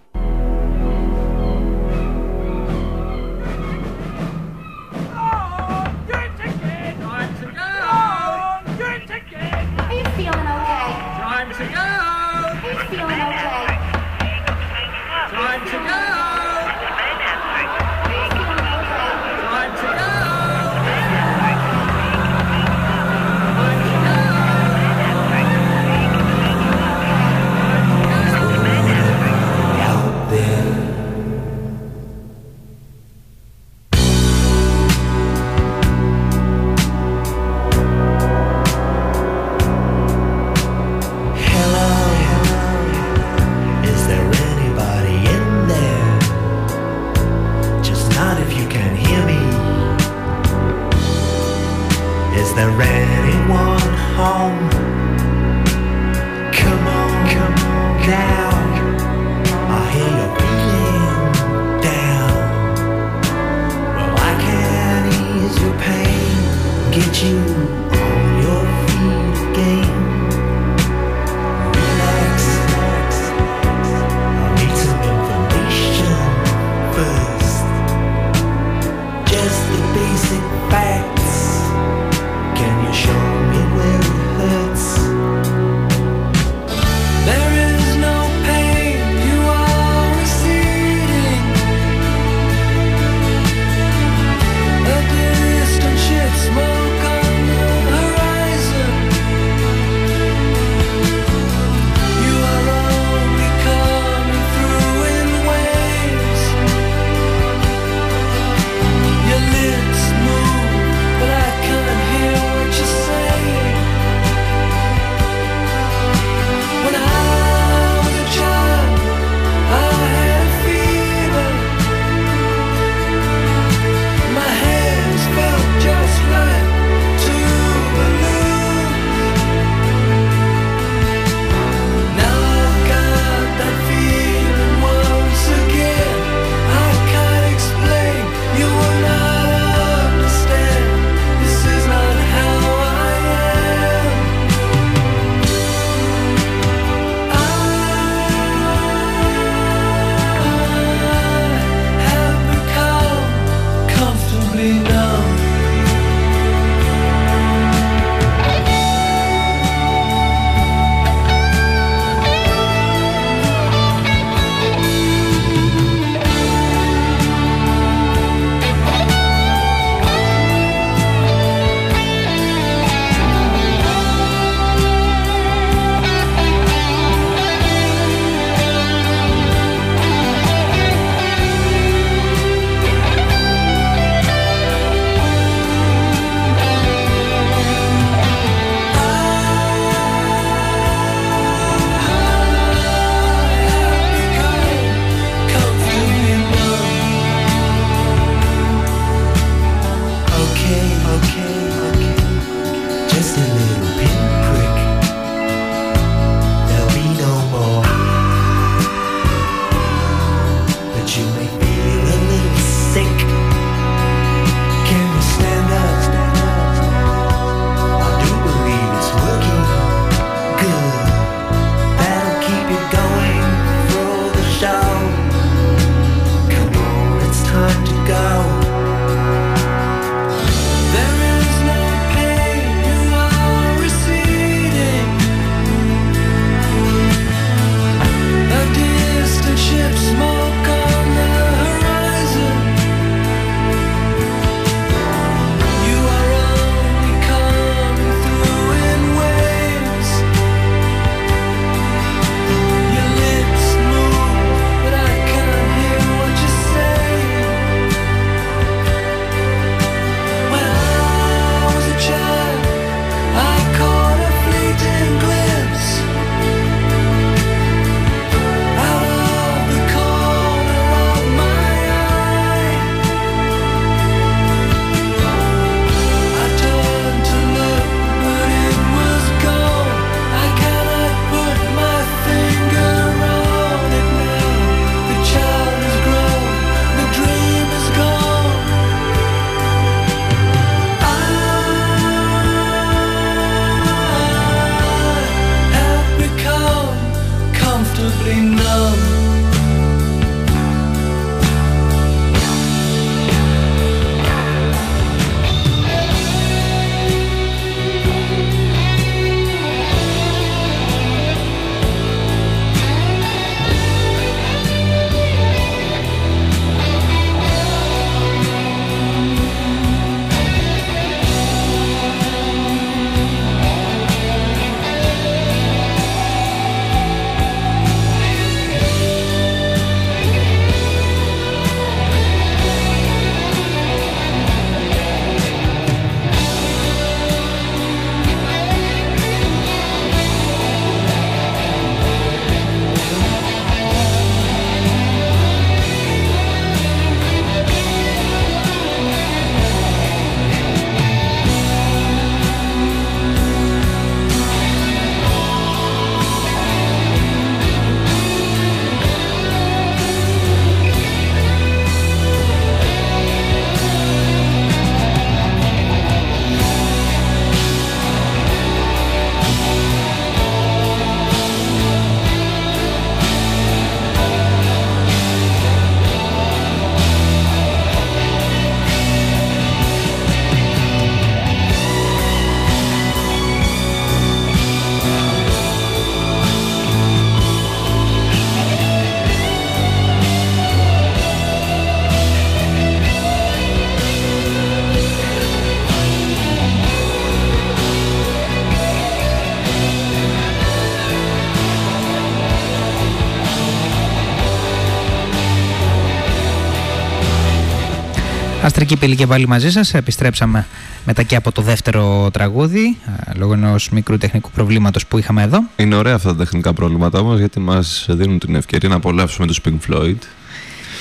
Αστρική πύλη και πάλι μαζί σας. Επιστρέψαμε μετά και από το δεύτερο τραγούδι, ε, λόγω ενός μικρού τεχνικού προβλήματος που είχαμε εδώ. Είναι ωραία αυτά τα τεχνικά προβλήματα όμως γιατί μας δίνουν την ευκαιρία να απολαύσουμε τους Pink Floyd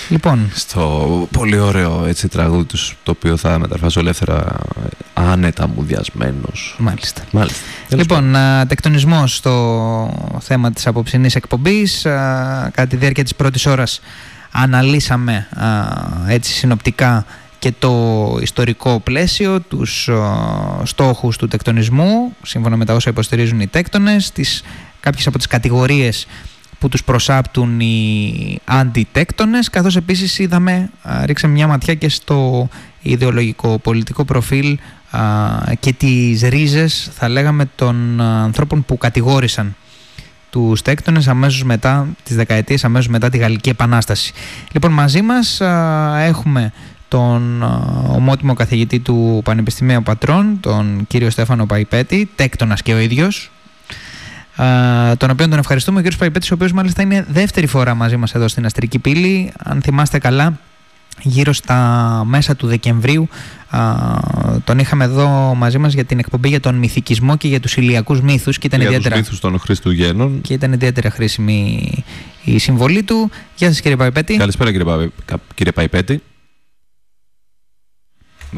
Λοιπόν, στο πολύ ωραίο έτσι, τραγούδι τους το οποίο θα μεταφράσω ελεύθερα άνετα μουδιασμένος. μάλιστα. Μάλιστα. Τέλος Λοιπόν, α, τεκτονισμός στο θέμα της απόψινής εκπομπής. Α, Κατά τη διάρκεια της πρώτης ώρας αναλύσαμε α, έτσι συνοπτικά και το ιστορικό πλαίσιο, τους α, στόχους του τεκτονισμού, σύμφωνα με τα όσα υποστηρίζουν οι τέκτονες, τις, κάποιες από τις κατηγορίες που τους προσάπτουν οι αντιτέκτονες, καθώς επίσης είδαμε, α, ρίξαμε μια ματιά και στο ιδεολογικό πολιτικό προφίλ α, και τις ρίζες, θα λέγαμε, των α, ανθρώπων που κατηγόρησαν τους τέκτονες αμέσως μετά, τις δεκαετίες αμέσως μετά τη Γαλλική Επανάσταση. Λοιπόν, μαζί μας α, έχουμε τον α, ομότιμο καθηγητή του Πανεπιστημίου Πατρών, τον κύριο Στέφανο Παϊπέτη, τέκτονας και ο ίδιος, Α, τον οποίο τον ευχαριστούμε. Ο κύριος Παϊπέτης, ο οποίος μάλιστα είναι δεύτερη φορά μαζί μας εδώ στην Αστρική Πύλη. Αν θυμάστε καλά, γύρω στα μέσα του Δεκεμβρίου α, τον είχαμε εδώ μαζί μας για την εκπομπή για τον μυθικισμό και για τους ηλιακούς μύθους και ήταν, Για τους ιδιαίτερα, μύθους των Χριστουγέννων. και ήταν ιδιαίτερα χρήσιμη η συμβολή του. Γεια σας κύριε Παϊπέτη. Καλησπέρα κύριε, Πα... κα- κύριε Παϊπέτη.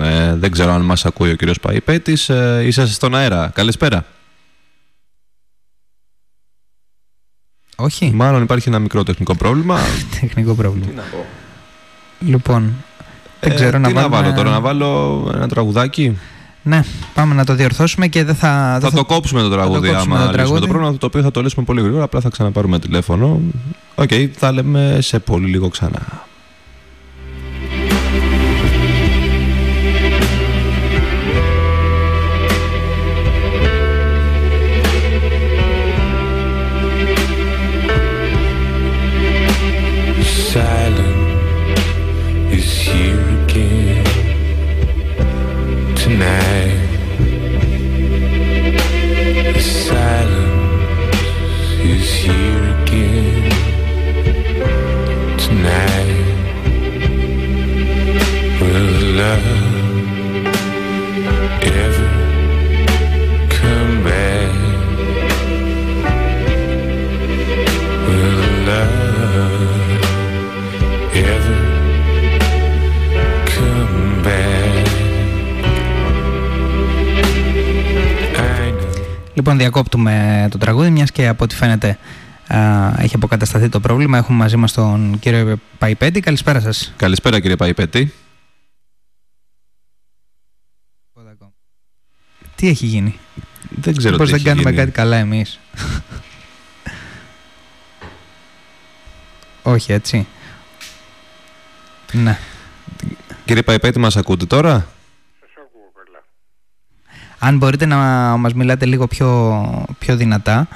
Ε, δεν ξέρω αν μας ακούει ο κύριος Παϊπέτης. Ε, είσαστε στον αέρα. Καλησπέρα. Όχι, Μάλλον υπάρχει ένα μικρό τεχνικό πρόβλημα. τεχνικό πρόβλημα. Τι να πω. Λοιπόν, δεν Ε, ξέρω τι να, να βάλουμε- βάλω τώρα, να βάλω ένα τραγουδάκι; Ναι, πάμε να το διορθώσουμε και δεν θα... δεν Θα το κόψουμε το τραγούδι κόψουμε άμα το λύσουμε τραγούδι. το πρόβλημα, το οποίο θα το λύσουμε πολύ γρήγορα, απλά θα ξαναπάρουμε τηλέφωνο. Οκ, θα λέμε σε πολύ λίγο ξανά. Λοιπόν, διακόπτουμε το τραγούδι, μιας και από ό,τι φαίνεται α, έχει αποκατασταθεί το πρόβλημα. Έχουμε μαζί μας τον κύριο Παϊπέτη. Καλησπέρα σας. Καλησπέρα κύριε Παϊπέτη. Τι έχει γίνει, Δεν ξέρω Πώς τι δεν έχει κάνουμε γίνει. κάτι καλά εμείς; Όχι, έτσι. Ναι. Κύριε Παϊπέτη, μας ακούτε τώρα; Αν μπορείτε να μας μιλάτε λίγο πιο, πιο δυνατά.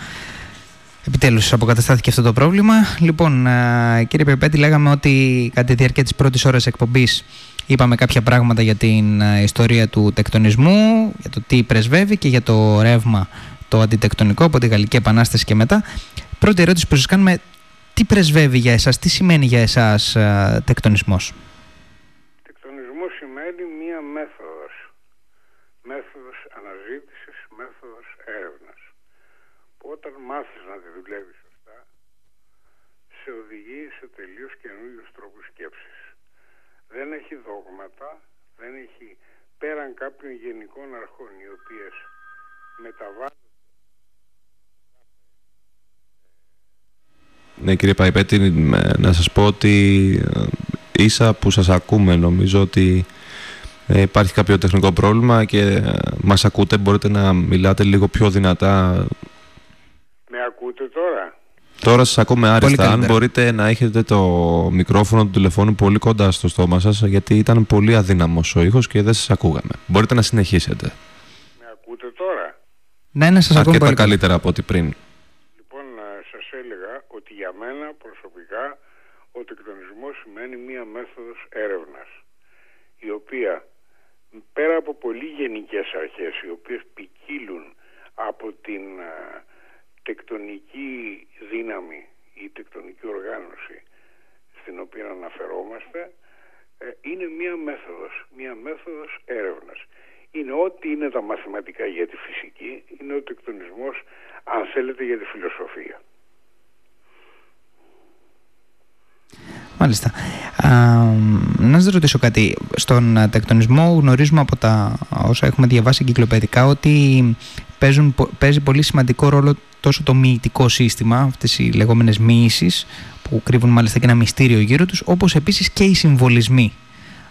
Επιτέλους αποκαταστάθηκε αυτό το πρόβλημα. Λοιπόν, α, κύριε Πεπέτη, λέγαμε ότι κατά τη διάρκεια της πρώτης ώρας εκπομπής είπαμε κάποια πράγματα για την α, ιστορία του τεκτονισμού, για το τι πρεσβεύει και για το ρεύμα το αντιτεκτονικό από τη Γαλλική Επανάσταση και μετά. Πρώτη ερώτηση που σας κάνουμε, τι πρεσβεύει για εσάς, τι σημαίνει για εσάς α, τεκτονισμός. Τεκτονισμός; σημαίνει μία μέθοδος. Μέθοδος αναζήτησης, μέθοδος έρευνας. Που όταν μάθεις να τη δουλεύεις σωστά, σε οδηγεί σε τελείως καινούριους τρόπους σκέψης. Δεν έχει δόγματα, δεν έχει πέραν κάποιων γενικών αρχών οι οποίες μεταβάλλουν Ναι κύριε Παϊπέτη, με- να σας πω ότι ε, ίσα που σας ακούμε νομίζω ότι ε, υπάρχει κάποιο τεχνικό πρόβλημα και ε, μας ακούτε, μπορείτε να μιλάτε λίγο πιο δυνατά. Με ακούτε τώρα; Τώρα σας ακούμε άριστα, αν καλύτερα. μπορείτε να έχετε το μικρόφωνο του τηλεφώνου πολύ κοντά στο στόμα σας γιατί ήταν πολύ αδύναμος ο ήχος και δεν σας ακούγαμε. Μπορείτε να συνεχίσετε. Με ακούτε τώρα; Ναι, ναι, σας ακούμε Αρκετά πολύ καλά. καλύτερα από ό,τι πριν. Λοιπόν, ε, σας έλεγα ότι για μένα προσωπικά ο τεκτονισμός σημαίνει μία μέθοδος έρευνας η οποία πέρα από πολύ γενικές αρχές οι οποίες ποικίλουν από την ε, τεκτονική δύναμη ή τεκτονική οργάνωση στην οποία αναφερόμαστε ε, είναι μία μέθοδος, μία μέθοδος έρευνας. Είναι ό,τι είναι τα μαθηματικά για τη φυσική, είναι ο τεκτονισμός, αν θέλετε, για τη φιλοσοφία. Μάλιστα. Α, να σας ρωτήσω κάτι. Στον α, τεκτονισμό γνωρίζουμε από τα όσα έχουμε διαβάσει εγκυκλοπαιδικά ότι παίζουν, πο- παίζει πολύ σημαντικό ρόλο τόσο το μυητικό σύστημα, αυτές οι λεγόμενες μύησεις που κρύβουν μάλιστα και ένα μυστήριο γύρω τους, όπως επίσης και οι συμβολισμοί.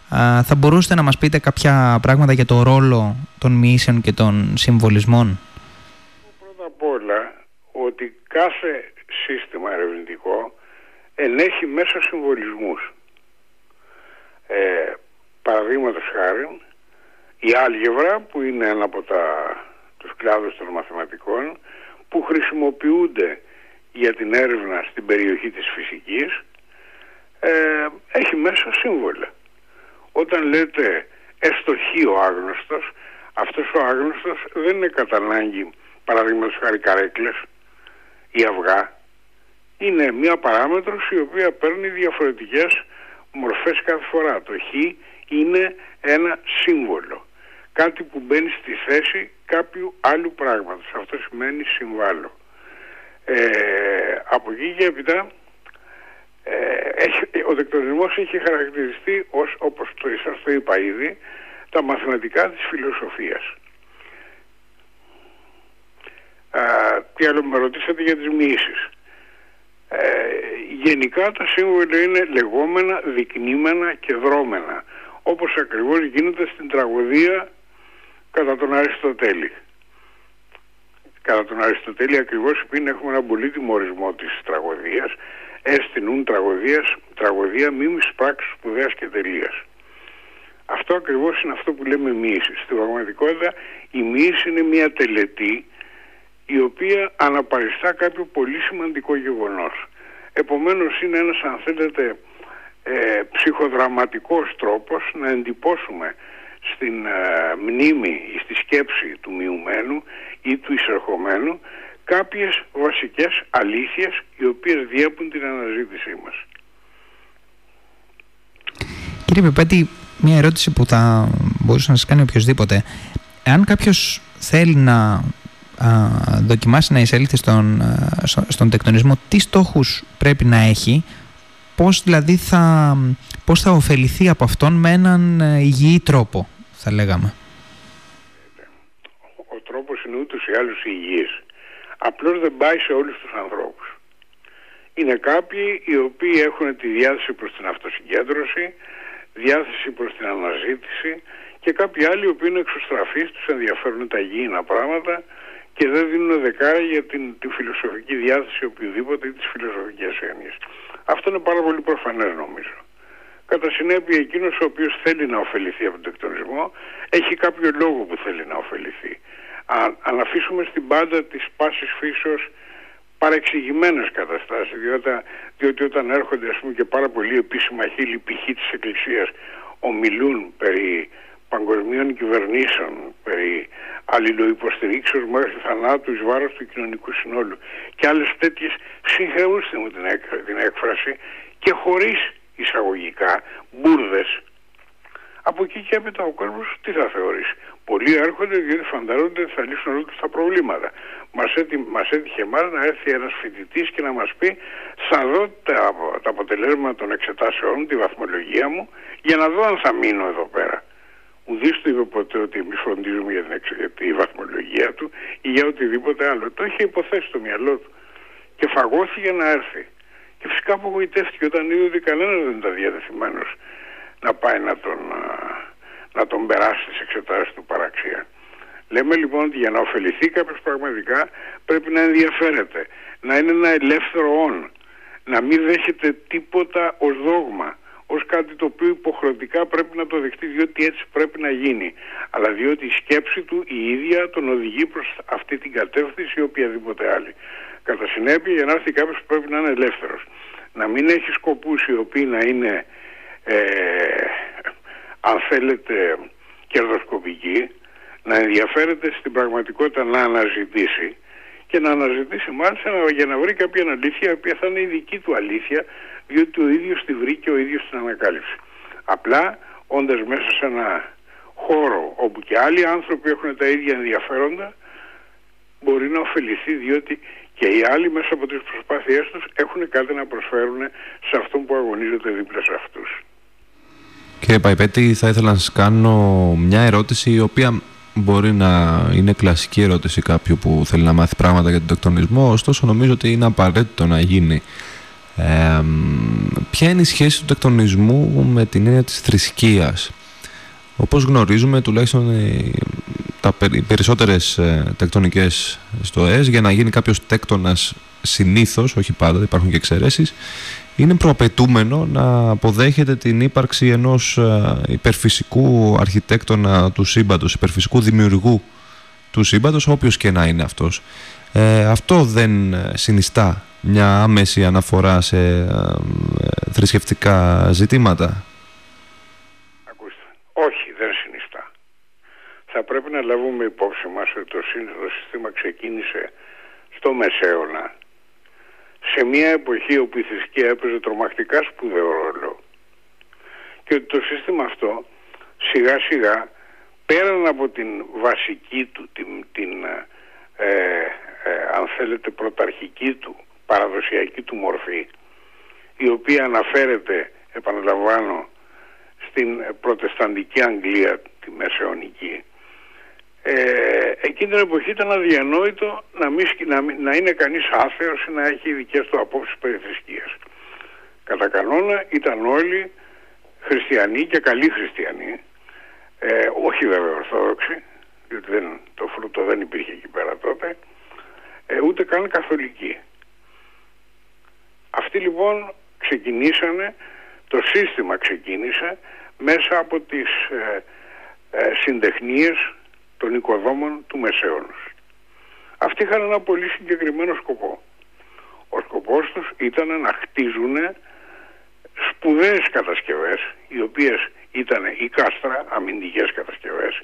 Α, θα μπορούσατε να μας πείτε κάποια πράγματα για το ρόλο των μυήσεων και των συμβολισμών; Πρώτα απ' όλα ότι κάθε σύστημα ερευνητικό ενέχει μέσα συμβολισμούς. Ε, παραδείγματος χάρη, η άλγευρα που είναι ένα από τα, τους κλάδους των μαθηματικών που χρησιμοποιούνται για την έρευνα στην περιοχή της φυσικής ε, έχει μέσα σύμβολα. Όταν λέτε εστοχή ο άγνωστος, αυτός ο άγνωστος δεν είναι κατά ανάγκη παραδείγματος χάρη καρέκλες ή αυγά. Είναι μια παράμετρος η οποία παίρνει διαφορετικές μορφές κάθε φορά. Το χ είναι ένα σύμβολο. Κάτι που μπαίνει στη θέση κάποιου άλλου πράγματος. Αυτό σημαίνει συμβάλλω. Ε, από εκεί και έπειτα ε, έχει, ο δεκτονισμός έχει χαρακτηριστεί ως, όπως το, σας το είπα ήδη, τα μαθηματικά της φιλοσοφίας. Α, τι άλλο με ρωτήσατε για τις μοιήσεις. Ε, γενικά τα σύμβολα είναι λεγόμενα, δεικνύμενα και δρόμενα, όπως ακριβώς γίνεται στην τραγωδία κατά τον Αριστοτέλη. Κατά τον Αριστοτέλη ακριβώς επειδή έχουμε ένα πολύτιμο ορισμό της τραγωδίας, έστεινουν τραγωδίας, τραγωδία μίμης πράξης σπουδαίας και τελείας. Αυτό ακριβώς είναι αυτό που λέμε μοίηση. Στην πραγματικότητα η μοίηση είναι μια τελετή η οποία αναπαριστά κάποιο πολύ σημαντικό γεγονός. Επομένως είναι ένας αν θέλετε ε, ψυχοδραματικός τρόπος να εντυπώσουμε στην ε, μνήμη ή στη σκέψη του μειουμένου ή του εισερχομένου κάποιες βασικές αλήθειες οι οποίες διέπουν την αναζήτησή μας. Κύριε Πιπέτη, μια ερώτηση που θα μπορούσε να σας κάνει οποιοδήποτε. Αν κάποιος θέλει να α, δοκιμάσει να εισέλθει στον, α, στο- στον τεκτονισμό, τι στόχους πρέπει να έχει, πώς δηλαδή θα, πώς θα ωφεληθεί από αυτόν με έναν ε, υγιή τρόπο, θα λέγαμε. Ο τρόπος είναι ούτως ή άλλως υγιής. Απλώς δεν πάει σε όλους τους ανθρώπους. Είναι κάποιοι οι οποίοι έχουν τη διάθεση προς την αυτοσυγκέντρωση, διάθεση προς την αναζήτηση και κάποιοι άλλοι οι οποίοι είναι εξωστραφείς, τους ενδιαφέρουν τα υγιεινά πράγματα και δεν δίνουν δεκάρα για την, τη φιλοσοφική διάθεση οποιοδήποτε ή τις φιλοσοφικές έννοιες. Αυτό είναι πάρα πολύ προφανές νομίζω. Κατά συνέπεια εκείνος ο οποίος θέλει να ωφεληθεί από τον τεκτονισμό έχει κάποιο λόγο που θέλει να ωφεληθεί. Αν, αν αφήσουμε στην πάντα της πάσης φύσεως παρεξηγημένες καταστάσεις διότι, διότι όταν έρχονται ας πούμε και πάρα πολύ επίσημα χείλη π.χ. της Εκκλησίας ομιλούν περί παγκοσμίων κυβερνήσεων, περί αλληλοϊποστηρίξεως μέχρι θανάτου εις βάρος του κοινωνικού συνόλου και άλλες τέτοιες συγχωρούστε μου την, έκ- την έκφραση και χωρίς εισαγωγικά μπουρδες από εκεί και έπειτα ο κόσμος τι θα θεωρήσει. Πολλοί έρχονται διότι φαντάζονται ότι θα λύσουν όλα τους τα προβλήματα. Μας, έτι, μας έτυχε εμάς να έρθει ένας φοιτητής και να μας πει θα δω τα, απο- τα αποτελέσματα των εξετάσεών μου, τη βαθμολογία μου για να δω αν θα μείνω εδώ πέρα. Ουδής του είπε ποτέ ότι εμείς φροντίζουμε για την, εξ- για τη βαθμολογία του ή για οτιδήποτε άλλο. Το είχε υποθέσει στο μυαλό του και φαγώθηκε να έρθει. Και φυσικά απογοητεύτηκε όταν είδε ότι κανένας δεν ήταν διατεθειμένος να πάει να τον, α, να τον περάσει τις εξετάσεις του παραξία. Λέμε λοιπόν ότι για να ωφεληθεί κάποιος πραγματικά πρέπει να ενδιαφέρεται, να είναι ένα ελεύθερο όν, να μην δέχεται τίποτα ως δόγμα, ως κάτι το οποίο υποχρεωτικά πρέπει να το δεχτεί διότι έτσι πρέπει να γίνει, αλλά διότι η σκέψη του η ίδια τον οδηγεί προς αυτή την κατεύθυνση ή οποιαδήποτε άλλη. Κατά συνέπεια για να έρθει κάποιος πρέπει να είναι ελεύθερος, να μην έχει σκοπούς οι οποίοι να είναι ε, αν θέλετε κερδοσκοπική να ενδιαφέρεται στην πραγματικότητα να αναζητήσει και να αναζητήσει μάλιστα να- για να βρει κάποια αλήθεια η οποία θα είναι η δική του αλήθεια διότι ο ίδιος τη βρήκε, ο ίδιος την ανακάλυψε. Απλά όντας μέσα σε ένα χώρο όπου και άλλοι άνθρωποι έχουν τα ίδια ενδιαφέροντα μπορεί να ωφεληθεί διότι και οι άλλοι μέσα από τις προσπάθειές τους έχουν κάτι να προσφέρουν σε αυτόν που αγωνίζεται δίπλα σε αυτούς. Κύριε Παϊπέτη, θα ήθελα να σας κάνω μια ερώτηση η οποία μπορεί να είναι κλασική ερώτηση κάποιου που θέλει να μάθει πράγματα για τον τεκτονισμό, ωστόσο νομίζω ότι είναι απαραίτητο να γίνει. Ε, ποια είναι η σχέση του τεκτονισμού με την έννοια της θρησκείας; Όπως γνωρίζουμε, τουλάχιστον τα περισσότερες ε, τεκτονικές στοές, για να γίνει κάποιος τέκτονας συνήθως, όχι πάντα, υπάρχουν και εξαιρέσεις, είναι προαπαιτούμενο να αποδέχεται την ύπαρξη ενός ε, υπερφυσικού αρχιτέκτονα του σύμπαντος, υπερφυσικού δημιουργού του σύμπαντος, όποιος και να είναι αυτός. Ε, αυτό δεν συνιστά μια άμεση αναφορά σε ε, θρησκευτικά ζητήματα; Ακούστε, όχι δεν συνιστά. Θα πρέπει να λάβουμε υπόψη μας ότι το σύστημα ξεκίνησε στο Μεσαίωνα σε μια εποχή όπου η θρησκεία έπαιζε τρομακτικά σπουδαίο ρόλο και ότι το σύστημα αυτό σιγά σιγά πέραν από την βασική του, την, την ε, ε, αν θέλετε πρωταρχική του, παραδοσιακή του μορφή η οποία αναφέρεται, επαναλαμβάνω, στην προτεσταντική Αγγλία, τη μεσαιωνική. Ε, εκείνη την εποχή ήταν αδιανόητο να, μην, να, να είναι κανείς άθεος ή να έχει δικές του απόψεις περί θρησκείας. Κατά κανόνα ήταν όλοι χριστιανοί και καλοί χριστιανοί, ε, όχι βέβαια ορθόδοξοι, διότι δεν, το φρούτο δεν υπήρχε εκεί πέρα τότε, ε, ούτε καν καθολικοί. Αυτοί λοιπόν ξεκινήσανε, το σύστημα ξεκίνησε μέσα από τις ε, ε συντεχνίες των οικοδόμων του Μεσαίωνος. Αυτοί είχαν ένα πολύ συγκεκριμένο σκοπό. Ο σκοπός τους ήταν να χτίζουν σπουδαίες κατασκευές, οι οποίες ήταν η κάστρα, αμυντικές κατασκευές,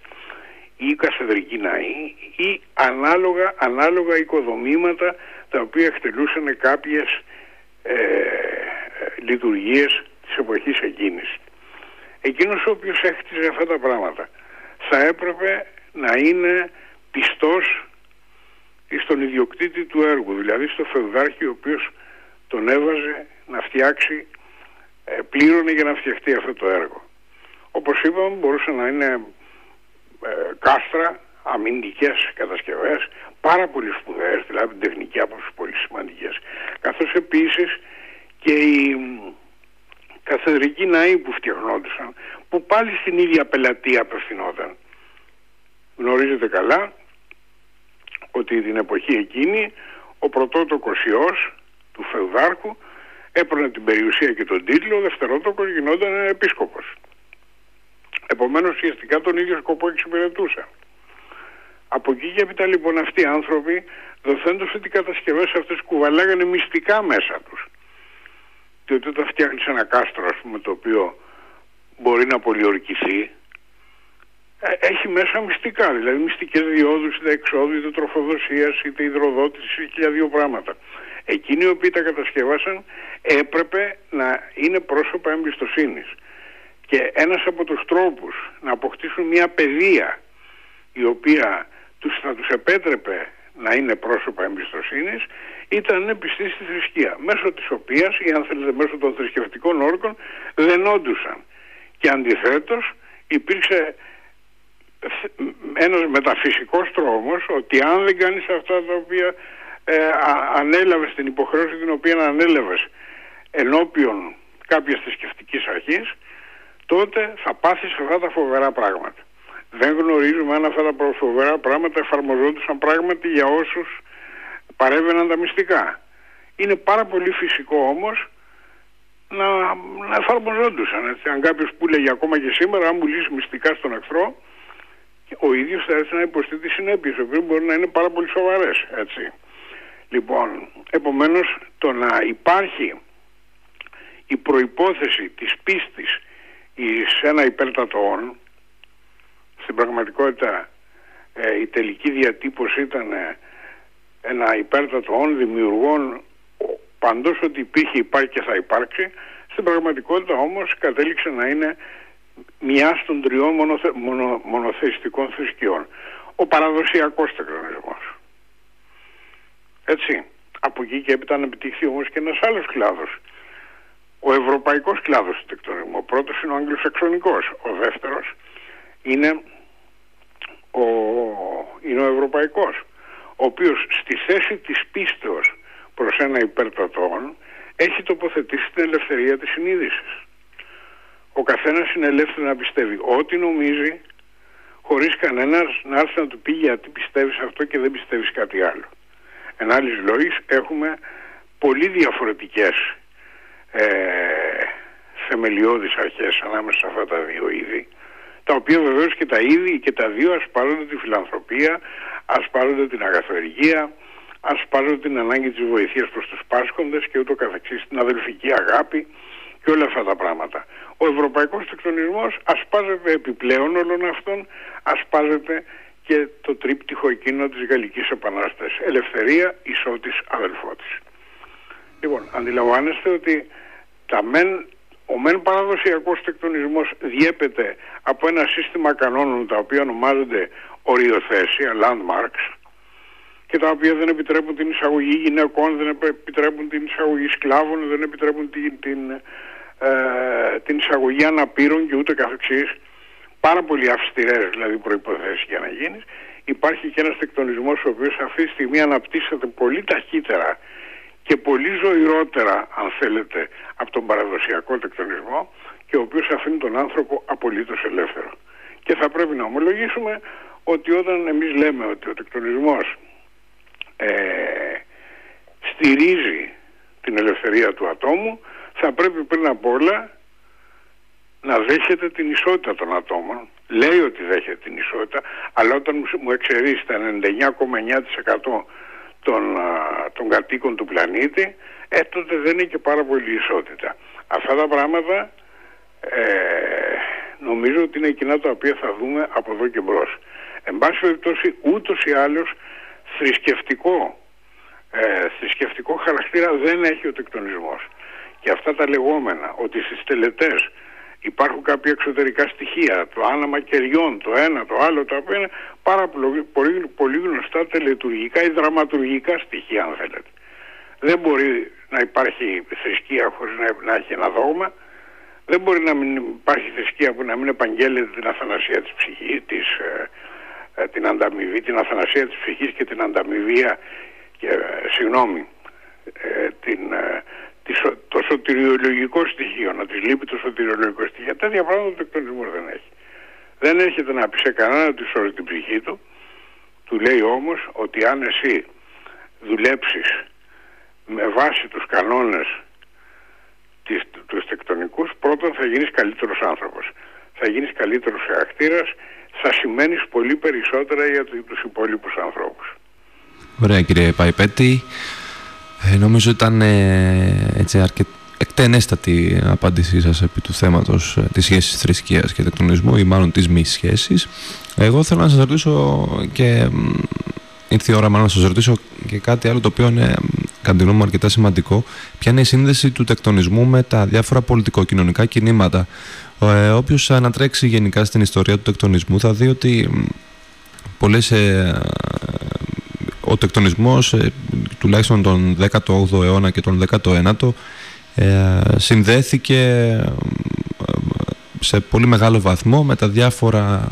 ή καθεδρική ναή ή ανάλογα, ανάλογα οικοδομήματα τα οποία εκτελούσαν κάποιες ε, λειτουργίες της εποχής εκείνης. Εκείνος ο οποίος έχτιζε αυτά τα πράγματα θα έπρεπε να είναι πιστός στον ιδιοκτήτη του έργου, δηλαδή στο φεουδάρχη ο οποίος τον έβαζε να φτιάξει, ε, πλήρωνε για να φτιαχτεί αυτό το έργο. Όπως είπαμε μπορούσε να είναι ε, κάστρα, αμυντικές κατασκευές, πάρα πολύ σπουδαίες, δηλαδή τεχνική άποψη πολύ σημαντικές. Καθώς επίσης και οι καθεδρικοί ναοί που φτιαχνόντουσαν, που πάλι στην ίδια πελατεία απευθυνόταν γνωρίζετε καλά ότι την εποχή εκείνη ο πρωτότοκος ιός του Φεουδάρχου έπαιρνε την περιουσία και τον τίτλο, ο δευτερότοκος γινόταν επίσκοπος. Επομένως ουσιαστικά τον ίδιο σκοπό εξυπηρετούσαν. Από εκεί και έπειτα λοιπόν αυτοί οι άνθρωποι δοθέντως ότι οι κατασκευές αυτές κουβαλάγανε μυστικά μέσα τους. Διότι όταν φτιάχνεις ένα κάστρο ας πούμε το οποίο μπορεί να πολιορκηθεί ε, έχει μέσα μυστικά, δηλαδή μυστικές διόδους, είτε εξόδου, είτε τροφοδοσίας, είτε υδροδότησης, είτε δύο πράγματα. Εκείνοι οι οποίοι τα κατασκευάσαν έπρεπε να είναι πρόσωπα εμπιστοσύνης. Και ένας από τους τρόπους να αποκτήσουν μια παιδεία η οποία τους, θα τους επέτρεπε να είναι πρόσωπα εμπιστοσύνης ήταν πιστοί στη θρησκεία, μέσω της οποίας ή αν θέλετε μέσω των θρησκευτικών όρκων δεν όντουσαν. Και αντιθέτως υπήρξε ένας μεταφυσικός τρόμος ότι αν δεν κάνεις αυτά τα οποία ε, ανέλαβες την υποχρέωση την οποία ανέλαβες ενώπιον κάποιας θρησκευτικής αρχής τότε θα πάθεις αυτά τα φοβερά πράγματα. Δεν γνωρίζουμε αν αυτά τα φοβερά πράγματα εφαρμοζόντουσαν πράγματι για όσους παρέβαιναν τα μυστικά. Είναι πάρα πολύ φυσικό όμως να, να εφαρμοζόντουσαν. Έτσι. Αν κάποιος που λέγει ακόμα και σήμερα, αν μου λύσεις μυστικά στον εχθρό, ο ίδιος θα έρθει να υποστεί τις συνέπειες, οι οποίες μπορεί να είναι πάρα πολύ σοβαρές, έτσι. Λοιπόν, επομένως το να υπάρχει η προϋπόθεση της πίστης σε ένα υπέρτατο όν, στην πραγματικότητα ε, η τελική διατύπωση ήταν ε, ένα υπέρτατο όν δημιουργών παντός ότι υπήρχε, υπάρχει και θα υπάρξει, Στην πραγματικότητα όμως κατέληξε να είναι μια των τριών μονοθε, μονο, μονοθεϊστικών θρησκειών. Ο παραδοσιακός τεκτονισμός. Έτσι. Από εκεί και έπειτα να επιτυχθεί όμως και ένας άλλος κλάδος. Ο ευρωπαϊκός κλάδος του τεκτονισμού. Ο πρώτος είναι ο αγγλοσαξονικός. Ο δεύτερος είναι ο, είναι ο ευρωπαϊκός. Ο οποίος στη θέση της πίστεως προς ένα υπερτατόν έχει τοποθετήσει την ελευθερία της συνείδησης. Ο καθένας είναι ελεύθερος να πιστεύει ό,τι νομίζει χωρίς κανένας να έρθει να του πει γιατί πιστεύεις αυτό και δεν πιστεύεις κάτι άλλο. Εν άλλης λόγης έχουμε πολύ διαφορετικές ε, θεμελιώδεις αρχές ανάμεσα σε αυτά τα δύο είδη τα οποία βεβαίως και τα είδη και τα δύο ασπάρονται τη φιλανθρωπία, ασπάρονται την αγαθοεργία, ασπάρονται την ανάγκη της βοηθείας προς τους πάσχοντες και ούτω καθεξής, την αδελφική αγάπη και όλα αυτά τα πράγματα. Ο ευρωπαϊκός τεκτονισμός ασπάζεται επιπλέον όλων αυτών, ασπάζεται και το τρίπτυχο εκείνο της Γαλλικής Επανάστασης. Ελευθερία, ισότης, αδελφότης. Λοιπόν, αντιλαμβάνεστε ότι τα μεν, ο μεν παραδοσιακός τεκτονισμός διέπεται από ένα σύστημα κανόνων τα οποία ονομάζονται οριοθέσια, landmarks, και τα οποία δεν επιτρέπουν την εισαγωγή γυναικών, δεν επιτρέπουν την εισαγωγή σκλάβων, δεν επιτρέπουν την, την, ε, την εισαγωγή αναπήρων και ούτε καθεξής. Πάρα πολύ αυστηρές δηλαδή προϋποθέσεις για να γίνεις. Υπάρχει και ένας τεκτονισμός ο οποίος αυτή τη στιγμή αναπτύσσεται πολύ ταχύτερα και πολύ ζωηρότερα αν θέλετε από τον παραδοσιακό τεκτονισμό και ο οποίος αφήνει τον άνθρωπο απολύτως ελεύθερο. Και θα πρέπει να ομολογήσουμε ότι όταν εμείς λέμε ότι ο τεκτονισμός ε, στηρίζει την ελευθερία του ατόμου θα πρέπει πριν απ' όλα να δέχεται την ισότητα των ατόμων. Λέει ότι δέχεται την ισότητα, αλλά όταν μου εξαιρείς τα 99,9% των, των κατοίκων του πλανήτη, ε, τότε δεν είναι και πάρα πολύ ισότητα. Αυτά τα πράγματα ε, νομίζω ότι είναι εκείνα τα οποία θα δούμε από εδώ και μπρος. Εν πάση περιπτώσει ούτως ή άλλως θρησκευτικό, ε, θρησκευτικό χαρακτήρα δεν έχει ο τεκτονισμός. Και αυτά τα λεγόμενα ότι στις τελετές υπάρχουν κάποια εξωτερικά στοιχεία, το άναμα κεριών, το ένα, το άλλο, τα οποία είναι πάρα πολύ, πολύ γνωστά τελετουργικά ή δραματουργικά στοιχεία αν θέλετε. Δεν μπορεί να υπάρχει θρησκεία χωρίς να, να έχει ένα δόγμα, δεν μπορεί να μην υπάρχει θρησκεία που να μην επαγγέλλεται την αθανασία της ψυχής, της, ε, ε, την ανταμοιβή, την αθανασία της ψυχής και την ανταμοιβία και, ε, συγγνώμη, ε, την, το σωτηριολογικό στοιχείο, να της λείπει το σωτηριολογικό στοιχείο. Τέτοια πράγματα ο τεκτονισμός δεν έχει. Δεν έρχεται να πει σε κανένα τη σώρει την ψυχή του, του λέει όμως ότι αν εσύ δουλέψεις με βάση τους κανόνες της, τους τεκτονικούς, πρώτον θα γίνεις καλύτερος άνθρωπος. Θα γίνεις καλύτερος χαρακτήρας, θα σημαίνεις πολύ περισσότερα για τους υπόλοιπους ανθρώπους. Ωραία κύριε Παϊπέτη. Ε, νομίζω ήταν ε, έτσι αρκετά εκτενέστατη απάντησή σας επί του θέματος ε, της σχέσης θρησκείας και τεκτονισμού ή μάλλον της μη σχέσης. Εγώ θέλω να σας ρωτήσω και ήρθε η ώρα μάλλον να σας ρωτήσω και κάτι άλλο το οποίο είναι κατά μου αρκετά σημαντικό. Ποια είναι η σύνδεση του τεκτονισμού με τα διάφορα πολιτικοκοινωνικά κινήματα; Ε, όποιος ανατρέξει γενικά στην ιστορία του τεκτονισμού θα δει ότι πολλές, ε, ο τεκτονισμός ε, τουλάχιστον τον 18ο αιώνα και τον 19ο ε, συνδέθηκε ε, σε πολύ μεγάλο βαθμό με τα διάφορα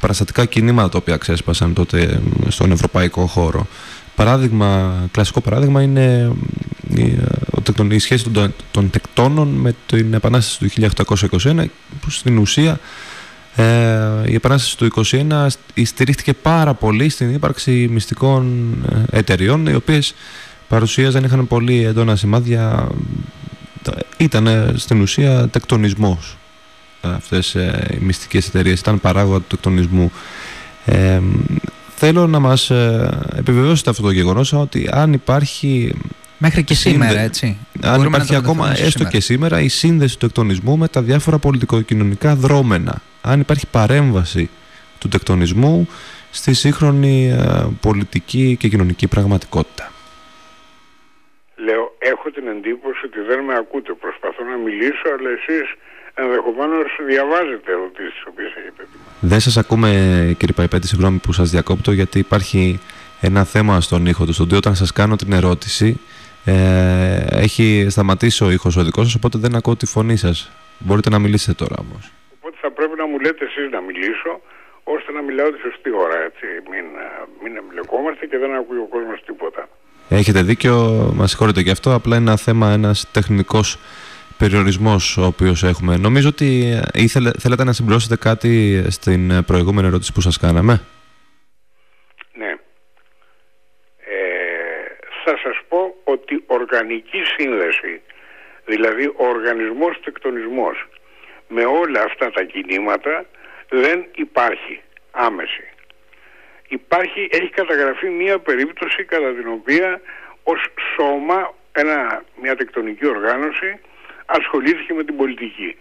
παραστατικά κινήματα τα οποία ξέσπασαν τότε στον ευρωπαϊκό χώρο. Παράδειγμα, κλασικό παράδειγμα είναι η, σχέση των, των τεκτώνων με την Επανάσταση του 1821 που στην ουσία ε, η Επανάσταση του 1921 στηρίχθηκε πάρα πολύ στην ύπαρξη μυστικών ε, εταιριών οι οποίες παρουσίαζαν, είχαν πολύ έντονα σημάδια ήταν στην ουσία τεκτονισμός αυτές οι μυστικές εταιρείες ήταν παράγοντα του τεκτονισμού ε, θέλω να μας επιβεβαιώσετε αυτό το γεγονός ότι αν υπάρχει Μέχρι και σήμερα, έτσι. Αν υπάρχει ακόμα, έστω σήμερα. και σήμερα, η σύνδεση του τεκτονισμού με τα διάφορα πολιτικοκοινωνικά δρόμενα. Αν υπάρχει παρέμβαση του τεκτονισμού στη σύγχρονη πολιτική και κοινωνική πραγματικότητα. Λέω, έχω την εντύπωση ότι δεν με ακούτε. Προσπαθώ να μιλήσω, αλλά εσείς ενδεχομένως διαβάζετε ερωτήσεις τις οποίες έχετε ετοιμάσει. Δεν σας ακούμε κύριε Παϊπέτη, συγγνώμη που σας διακόπτω γιατί υπάρχει ένα θέμα στον ήχο του στοντίου. Όταν σας κάνω την ερώτηση ε, έχει σταματήσει ο ήχος ο δικός σας οπότε δεν ακούω τη φωνή σας. Μπορείτε να μιλήσετε τώρα όμως. Οπότε θα πρέπει να μου λέτε εσείς να μιλήσω ώστε να μιλάω τη σωστή ώρα έτσι. Μην, ε, μην εμπλεκόμαστε και δεν ακούει ο κόσμος τίποτα. Έχετε δίκιο, μας συγχωρείτε γι' αυτό. Απλά είναι ένα θέμα, ένας τεχνικός περιορισμός ο οποίος έχουμε. Νομίζω ότι ε, ήθελε, θέλατε να συμπληρώσετε κάτι στην ε, προηγούμενη ερώτηση που σας κάναμε; Ναι. Ε, θα σας πω ότι οργανική σύνδεση, δηλαδή ο οργανισμός τεκτονισμός με όλα αυτά τα κινήματα δεν υπάρχει άμεση. Υπάρχει, έχει καταγραφεί μία περίπτωση κατά την οποία ως σώμα, ένα, μια τεκτονική οργάνωση ασχολήθηκε με την πολιτική.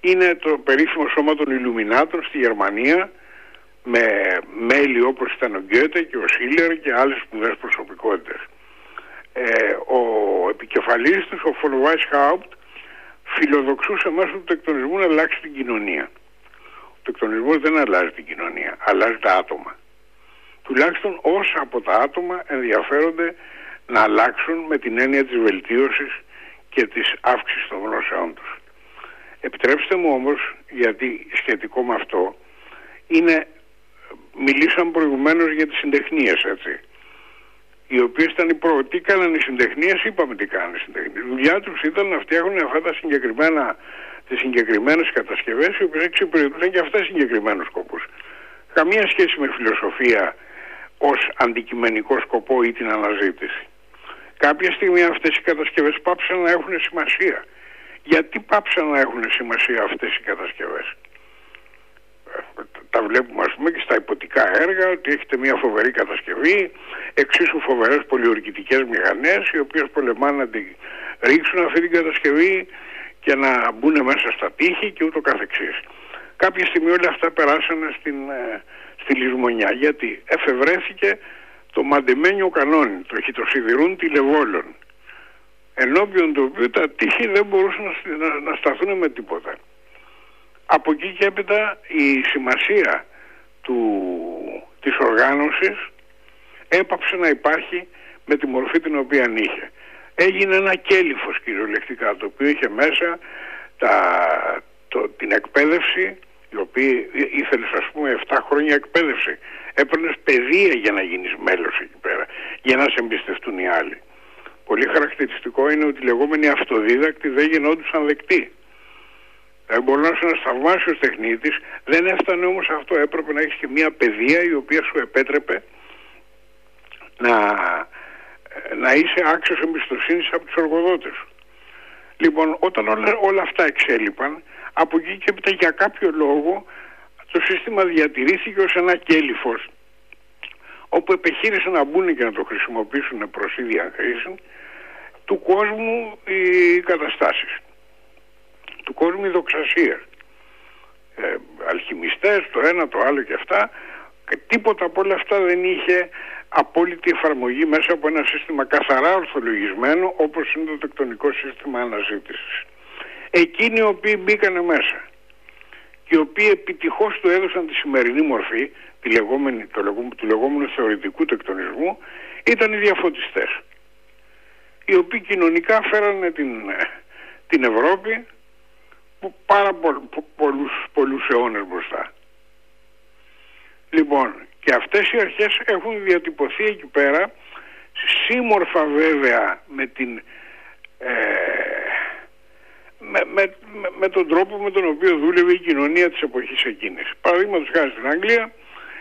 Είναι το περίφημο σώμα των Ιλουμινάτων στη Γερμανία με μέλη όπως ήταν ο Γκέτε και ο Σίλερ και άλλες σπουδαίες προσωπικότητες. Ε, ο επικεφαλής τους, ο Φολοβάης Χάουπτ, φιλοδοξούσε μέσω του τεκτονισμού να αλλάξει την κοινωνία. Ο τεκτονισμός δεν αλλάζει την κοινωνία, αλλάζει τα άτομα. Τουλάχιστον όσα από τα άτομα ενδιαφέρονται να αλλάξουν με την έννοια της βελτίωσης και της αύξησης των γνώσεών τους. Επιτρέψτε μου όμως, γιατί σχετικό με αυτό, είναι, μιλήσαμε προηγουμένως για τις συντεχνίες, έτσι. Οι οποίε ήταν οι πρώτοι. Τι κάνανε οι συντεχνίες, είπαμε τι κάνανε οι συντεχνίες. Η δουλειά τους ήταν να φτιάχνουν αυτά τα συγκεκριμένα, τις συγκεκριμένες κατασκευές, οι οποίες εξυπηρετούν και αυτά συγκεκριμένους σκοπούς. Καμία σχέση με φιλοσοφία ως αντικειμενικό σκοπό ή την αναζήτηση. Κάποια στιγμή αυτές οι κατασκευές πάψαν να έχουν σημασία. Γιατί πάψαν να έχουν σημασία αυτές οι κατασκευές; Ε, τα βλέπουμε ας πούμε και στα υποτικά έργα ότι έχετε μια φοβερή κατασκευή, εξίσου φοβερές πολιορκητικές μηχανές οι οποίες πολεμάνε να την ρίξουν αυτή την κατασκευή και να μπουν μέσα στα τείχη και ούτω καθεξής. Κάποια στιγμή όλα αυτά περάσανε στην, ε, στη λησμονιά γιατί εφευρέθηκε το μαντεμένιο κανόνι, το χιτοσιδηρούν τηλεβόλων ενώπιον του οποίου τα τείχη δεν μπορούσαν να, να σταθούν με τίποτα. Από εκεί και έπειτα η σημασία του, της οργάνωσης έπαψε να υπάρχει με τη μορφή την οποία είχε. Έγινε ένα κέλυφος κυριολεκτικά το οποίο είχε μέσα τα, το, την εκπαίδευση η οποία ήθελες ας πούμε 7 χρόνια εκπαίδευση. Έπαιρνες παιδεία για να γίνεις μέλος εκεί πέρα, για να σε εμπιστευτούν οι άλλοι. Πολύ χαρακτηριστικό είναι ότι οι λεγόμενοι αυτοδίδακτοι δεν γινόντουσαν δεκτοί. Ε, μπορεί να είσαι ένας θαυμάσιος τεχνίτης, δεν έφτανε όμως αυτό. Έπρεπε να έχεις και μια παιδεία η οποία σου επέτρεπε να, να είσαι άξιος εμπιστοσύνης από τους εργοδότες σου. Λοιπόν, όταν όλα, όλα αυτά εξέλιπαν, από εκεί και έπειτα για κάποιο λόγο το σύστημα διατηρήθηκε ως ένα κέλυφος όπου επιχείρησαν να μπουν και να το χρησιμοποιήσουν προς ίδια χρήση του κόσμου οι καταστάσεις του κόσμου η δοξασία. Ε, αλχημιστές το ένα το άλλο και αυτά και τίποτα από όλα αυτά δεν είχε απόλυτη εφαρμογή μέσα από ένα σύστημα καθαρά ορθολογισμένο όπως είναι το τεκτονικό σύστημα αναζήτησης. Εκείνοι οι οποίοι μπήκανε μέσα και οι οποίοι επιτυχώς του έδωσαν τη σημερινή μορφή τη λεγόμενη, το λεγόμενο, του λεγόμενου θεωρητικού τεκτονισμού ήταν οι διαφωτιστές οι οποίοι κοινωνικά φέρανε την, ε, την Ευρώπη που πάρα πο, πο, πολλούς, πολλούς αιώνες μπροστά. Λοιπόν, και αυτές οι αρχές έχουν διατυπωθεί εκεί πέρα σύμμορφα βέβαια με την ε, με, με, με, τον τρόπο με τον οποίο δούλευε η κοινωνία της εποχής εκείνης. Παραδείγματος χάρη στην Αγγλία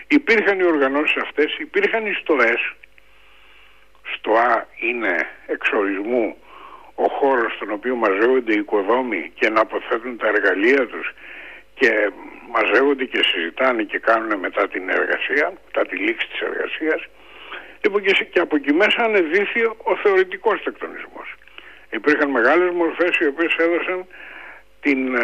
υπήρχαν οι οργανώσεις αυτές, υπήρχαν οι στοές. Στοά είναι εξορισμού ο χώρος στον οποίο μαζεύονται οι οικοδόμοι και να αποθέτουν τα εργαλεία τους και μαζεύονται και συζητάνε και κάνουν μετά την εργασία, μετά τη λήξη της εργασίας. Λοιπόν και, από εκεί μέσα ανεδύθη ο θεωρητικός τεκτονισμός. Υπήρχαν μεγάλες μορφές οι οποίες έδωσαν την, ε,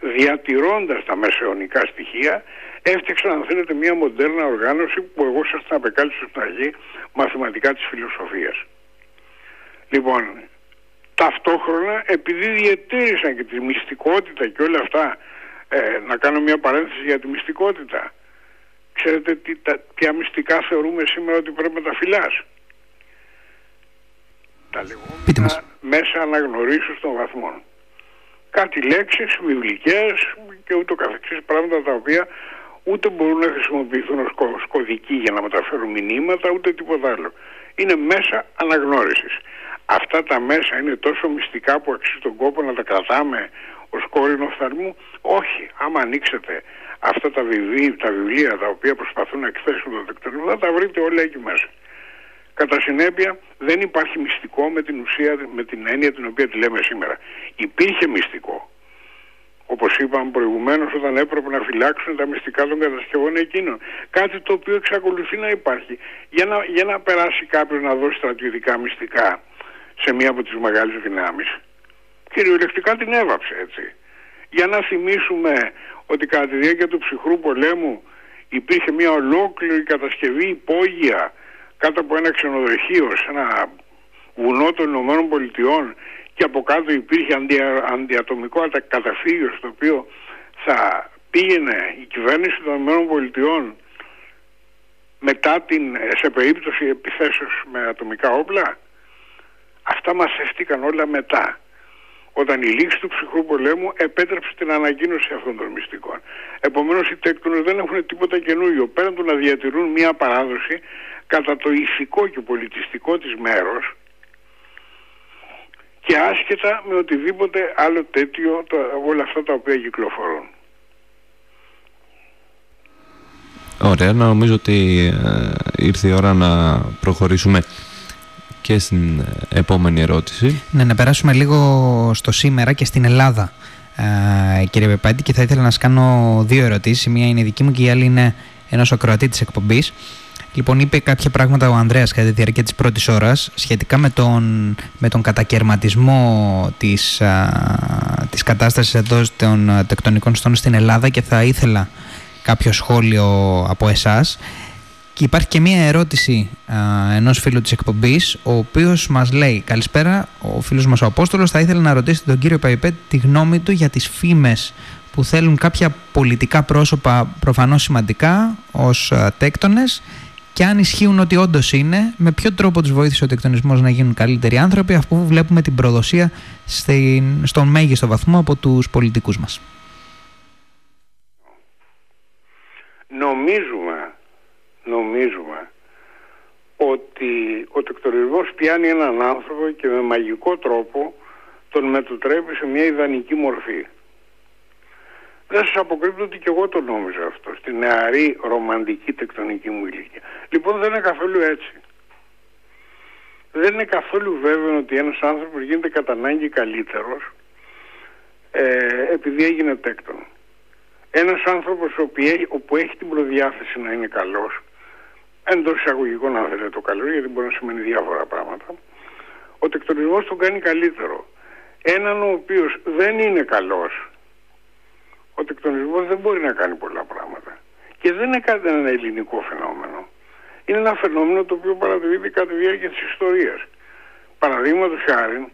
διατηρώντας τα μεσαιωνικά στοιχεία έφτιαξαν αν θέλετε μια μοντέρνα οργάνωση που εγώ σας την απεκάλυψα στην αρχή μαθηματικά της φιλοσοφίας. Λοιπόν, ταυτόχρονα επειδή διατήρησαν και τη μυστικότητα και όλα αυτά ε, να κάνω μια παρένθεση για τη μυστικότητα. Ξέρετε τι, τα, ποια μυστικά θεωρούμε σήμερα ότι πρέπει να τα φυλάς; Τα λεγόμενα μέσα αναγνωρίσεως των βαθμών. Κάτι λέξεις βιβλικές και ούτω καθεξής πράγματα τα οποία ούτε μπορούν να χρησιμοποιηθούν ως κωδικοί για να μεταφέρουν μηνύματα ούτε τίποτα άλλο. Είναι μέσα αναγνώρισης αυτά τα μέσα είναι τόσο μυστικά που αξίζει τον κόπο να τα κρατάμε ως κόρυνο φθαρμού. Όχι, άμα ανοίξετε αυτά τα βιβλία, τα βιβλία τα οποία προσπαθούν να εκθέσουν το δεκτονισμό θα τα βρείτε όλα εκεί μέσα. Κατά συνέπεια δεν υπάρχει μυστικό με την ουσία, με την έννοια την οποία τη λέμε σήμερα. Υπήρχε μυστικό. Όπως είπαμε προηγουμένως όταν έπρεπε να φυλάξουν τα μυστικά των κατασκευών εκείνων. Κάτι το οποίο εξακολουθεί να υπάρχει. Για να, για να περάσει κάποιος να δώσει στρατιωτικά μυστικά σε μία από τις μεγάλες δυνάμεις κυριολεκτικά την έβαψε έτσι. Για να θυμίσουμε ότι κατά τη διάρκεια του ψυχρού πολέμου υπήρχε μια ολόκληρη κατασκευή υπόγεια κάτω από ένα ξενοδοχείο σε ένα βουνό των Ηνωμένων Πολιτειών και από κάτω υπήρχε αντι, αντιατομικό καταφύγιο στο οποίο θα πήγαινε η κυβέρνηση των Ηνωμένων Πολιτειών μετά την, σε περίπτωση επιθέσεως με ατομικά όπλα Αυτά μασευτήκαν όλα μετά. Όταν η λήξη του ψυχρού πολέμου επέτρεψε την ανακοίνωση αυτών των μυστικών. Επομένως οι τέκτονες δεν έχουν τίποτα καινούριο. Πέραν του να διατηρούν μια παράδοση κατά το ηθικό και πολιτιστικό της μέρος και άσχετα με οτιδήποτε άλλο τέτοιο το, όλα αυτά τα οποία κυκλοφορούν. Ωραία, νομίζω ότι ε, ήρθε η ώρα να προχωρήσουμε και στην ε, επόμενη ερώτηση. Ναι, να περάσουμε λίγο στο σήμερα και στην Ελλάδα, ε, κύριε Πεπάντη, και θα ήθελα να σας κάνω δύο ερωτήσεις. Η μία είναι δική μου και η άλλη είναι ενός ακροατή της εκπομπής. Λοιπόν, είπε κάποια πράγματα ο Ανδρέας κατά τη διάρκεια της πρώτης ώρας σχετικά με τον, με τον κατακαιρματισμό της, α, της κατάστασης εδώ των τεκτονικών στών στην Ελλάδα και θα ήθελα κάποιο σχόλιο από εσάς. Και υπάρχει και μία ερώτηση ενό ενός φίλου της εκπομπής, ο οποίος μας λέει «Καλησπέρα, ο φίλος μας ο Απόστολος θα ήθελε να ρωτήσει τον κύριο Παϊπέ τη γνώμη του για τις φήμες που θέλουν κάποια πολιτικά πρόσωπα προφανώς σημαντικά ως α, τέκτονες και αν ισχύουν ότι όντως είναι, με ποιο τρόπο τους βοήθησε ο τεκτονισμός να γίνουν καλύτεροι άνθρωποι αφού βλέπουμε την προδοσία στην, στον μέγιστο βαθμό από τους πολιτικούς μας. Νομίζουμε νομίζουμε ότι ο τεκτορισμός πιάνει έναν άνθρωπο και με μαγικό τρόπο τον μετατρέπει σε μια ιδανική μορφή. Δεν σας αποκρύπτω ότι και εγώ το νόμιζα αυτό, στη νεαρή ρομαντική τεκτονική μου ηλικία. Λοιπόν δεν είναι καθόλου έτσι. Δεν είναι καθόλου βέβαιο ότι ένας άνθρωπος γίνεται κατά ανάγκη καλύτερος ε, επειδή έγινε τέκτον. Ένας άνθρωπος όπου έχει την προδιάθεση να είναι καλός εντός εισαγωγικών αν θέλετε το καλό, γιατί μπορεί να σημαίνει διάφορα πράγματα, ο τεκτονισμός τον κάνει καλύτερο. Έναν ο οποίος δεν είναι καλός, ο τεκτονισμός δεν μπορεί να κάνει πολλά πράγματα. Και δεν είναι κάτι ένα ελληνικό φαινόμενο. Είναι ένα φαινόμενο το οποίο παρατηρείται κατά τη διάρκεια της ιστορίας. Παραδείγματος χάρη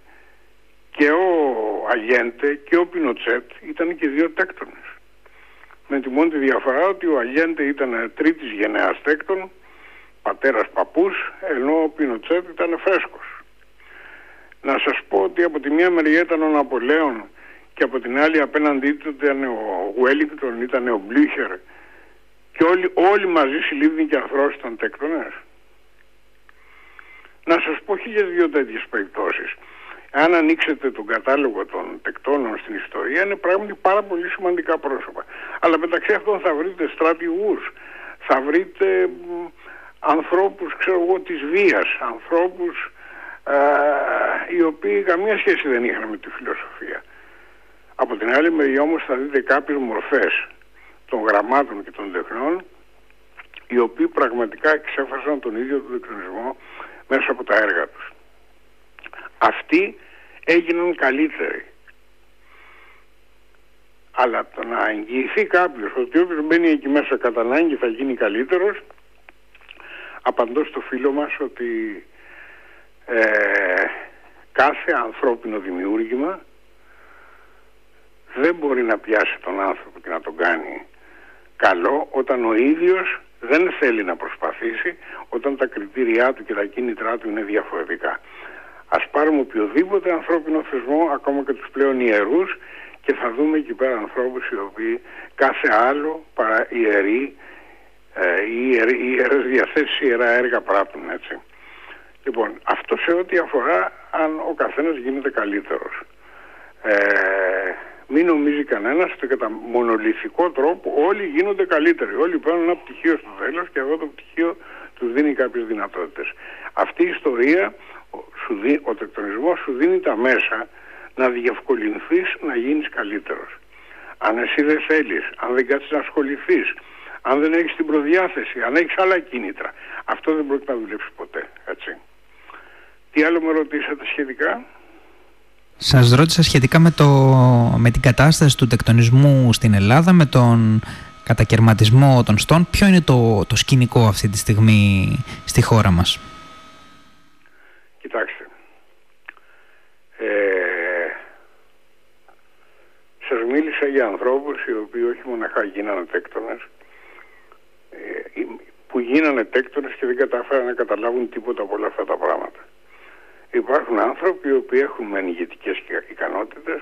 και ο Αγέντε και ο Πινοτσέτ ήταν και δύο τέκτονες. Με τη μόνη διαφορά ότι ο Αγέντε ήταν τρίτης γενεάς τέκτον πατέρας παππούς, ενώ ο Πινοτσέτ ήταν φρέσκος. Να σας πω ότι από τη μία μεριά ήταν ο Ναπολέον και από την άλλη απέναντί του ήταν ο Γουέλιγκτον, ήταν ο Μπλίχερ και όλοι, όλοι μαζί συλλήβδη και ανθρώπους ήταν τέκτονες. Να σας πω χίλιες δύο τέτοιες περιπτώσεις. Αν ανοίξετε τον κατάλογο των τεκτώνων στην ιστορία είναι πράγματι πάρα πολύ σημαντικά πρόσωπα. Αλλά μεταξύ αυτών θα βρείτε στρατηγούς, θα βρείτε ανθρώπους ξέρω εγώ της βίας, ανθρώπους ε, οι οποίοι καμία σχέση δεν είχαν με τη φιλοσοφία. Από την άλλη μεριά όμως θα δείτε κάποιες μορφές των γραμμάτων και των τεχνών οι οποίοι πραγματικά εξέφρασαν τον ίδιο τον δεκτονισμό μέσα από τα έργα τους. Αυτοί έγιναν καλύτεροι. Αλλά το να εγγυηθεί κάποιος ότι όποιος μπαίνει εκεί μέσα κατά ανάγκη θα γίνει καλύτερος απαντώ στο φίλο μας ότι ε, κάθε ανθρώπινο δημιούργημα δεν μπορεί να πιάσει τον άνθρωπο και να τον κάνει καλό όταν ο ίδιος δεν θέλει να προσπαθήσει όταν τα κριτήριά του και τα κίνητρά του είναι διαφορετικά. Ας πάρουμε οποιοδήποτε ανθρώπινο θεσμό, ακόμα και τους πλέον ιερούς και θα δούμε εκεί πέρα ανθρώπους οι οποίοι κάθε άλλο παρά ιεροί ε, οι ιερές διαθέσεις, ιερά έργα πράττουν έτσι. Λοιπόν, αυτό σε ό,τι αφορά αν ο καθένας γίνεται καλύτερος. Ε, μην νομίζει κανένας ότι κατά μονολυθικό τρόπο όλοι γίνονται καλύτεροι. Όλοι παίρνουν ένα πτυχίο στο τέλος και αυτό το πτυχίο τους δίνει κάποιες δυνατότητες. Αυτή η ιστορία, σου δι, ο τεκτονισμός σου δίνει τα μέσα να διευκολυνθείς να γίνεις καλύτερος. Αν εσύ δεν θέλεις, αν δεν κάτσεις να ασχοληθείς, αν δεν έχεις την προδιάθεση, αν έχεις άλλα κίνητρα, αυτό δεν πρόκειται να δουλέψει ποτέ, έτσι. Τι άλλο με ρωτήσατε σχετικά; Σας ρώτησα σχετικά με, το, με την κατάσταση του τεκτονισμού στην Ελλάδα, με τον κατακαιρματισμό των στών. Ποιο είναι το, το σκηνικό αυτή τη στιγμή στη χώρα μας; Κοιτάξτε. Ε, σας μίλησα για ανθρώπους οι οποίοι όχι μοναχά γίνανε τέκτονες, ε, που γίνανε τέκτονες και δεν κατάφεραν να καταλάβουν τίποτα από όλα αυτά τα πράγματα. Υπάρχουν άνθρωποι οι οποίοι έχουν μεν ηγετικές ικανότητες,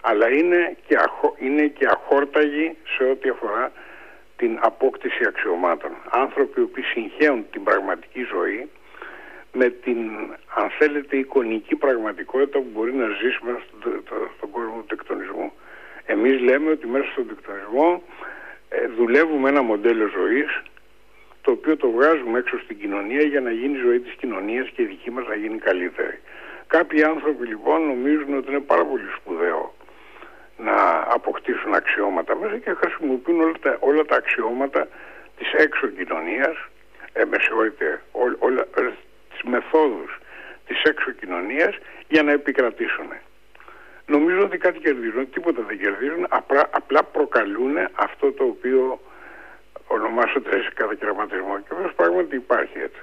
αλλά είναι και, αχω, είναι και αχόρταγοι σε ό,τι αφορά την απόκτηση αξιωμάτων. Άνθρωποι οι οποίοι συγχαίουν την πραγματική ζωή με την, αν θέλετε, εικονική πραγματικότητα που μπορεί να ζήσουμε στον, στον κόσμο του τεκτονισμού. Εμείς λέμε ότι μέσα στον τεκτονισμό ε, δουλεύουμε ένα μοντέλο ζωής το οποίο το βγάζουμε έξω στην κοινωνία για να γίνει η ζωή της κοινωνίας και η δική μας να γίνει καλύτερη. Κάποιοι άνθρωποι λοιπόν νομίζουν ότι είναι πάρα πολύ σπουδαίο να αποκτήσουν αξιώματα μέσα και χρησιμοποιούν όλα τα, όλα τα αξιώματα της έξω κοινωνίας, ε, με συγχωρείτε, ό, όλα, ε, τις μεθόδους της έξω κοινωνίας για να επικρατήσουν. Νομίζω ότι κάτι κερδίζουν, τίποτα δεν κερδίζουν, απλά, απλά προκαλούν αυτό το οποίο ονομάσονται σε κατακαιρματισμό και αυτό πράγματι υπάρχει έτσι.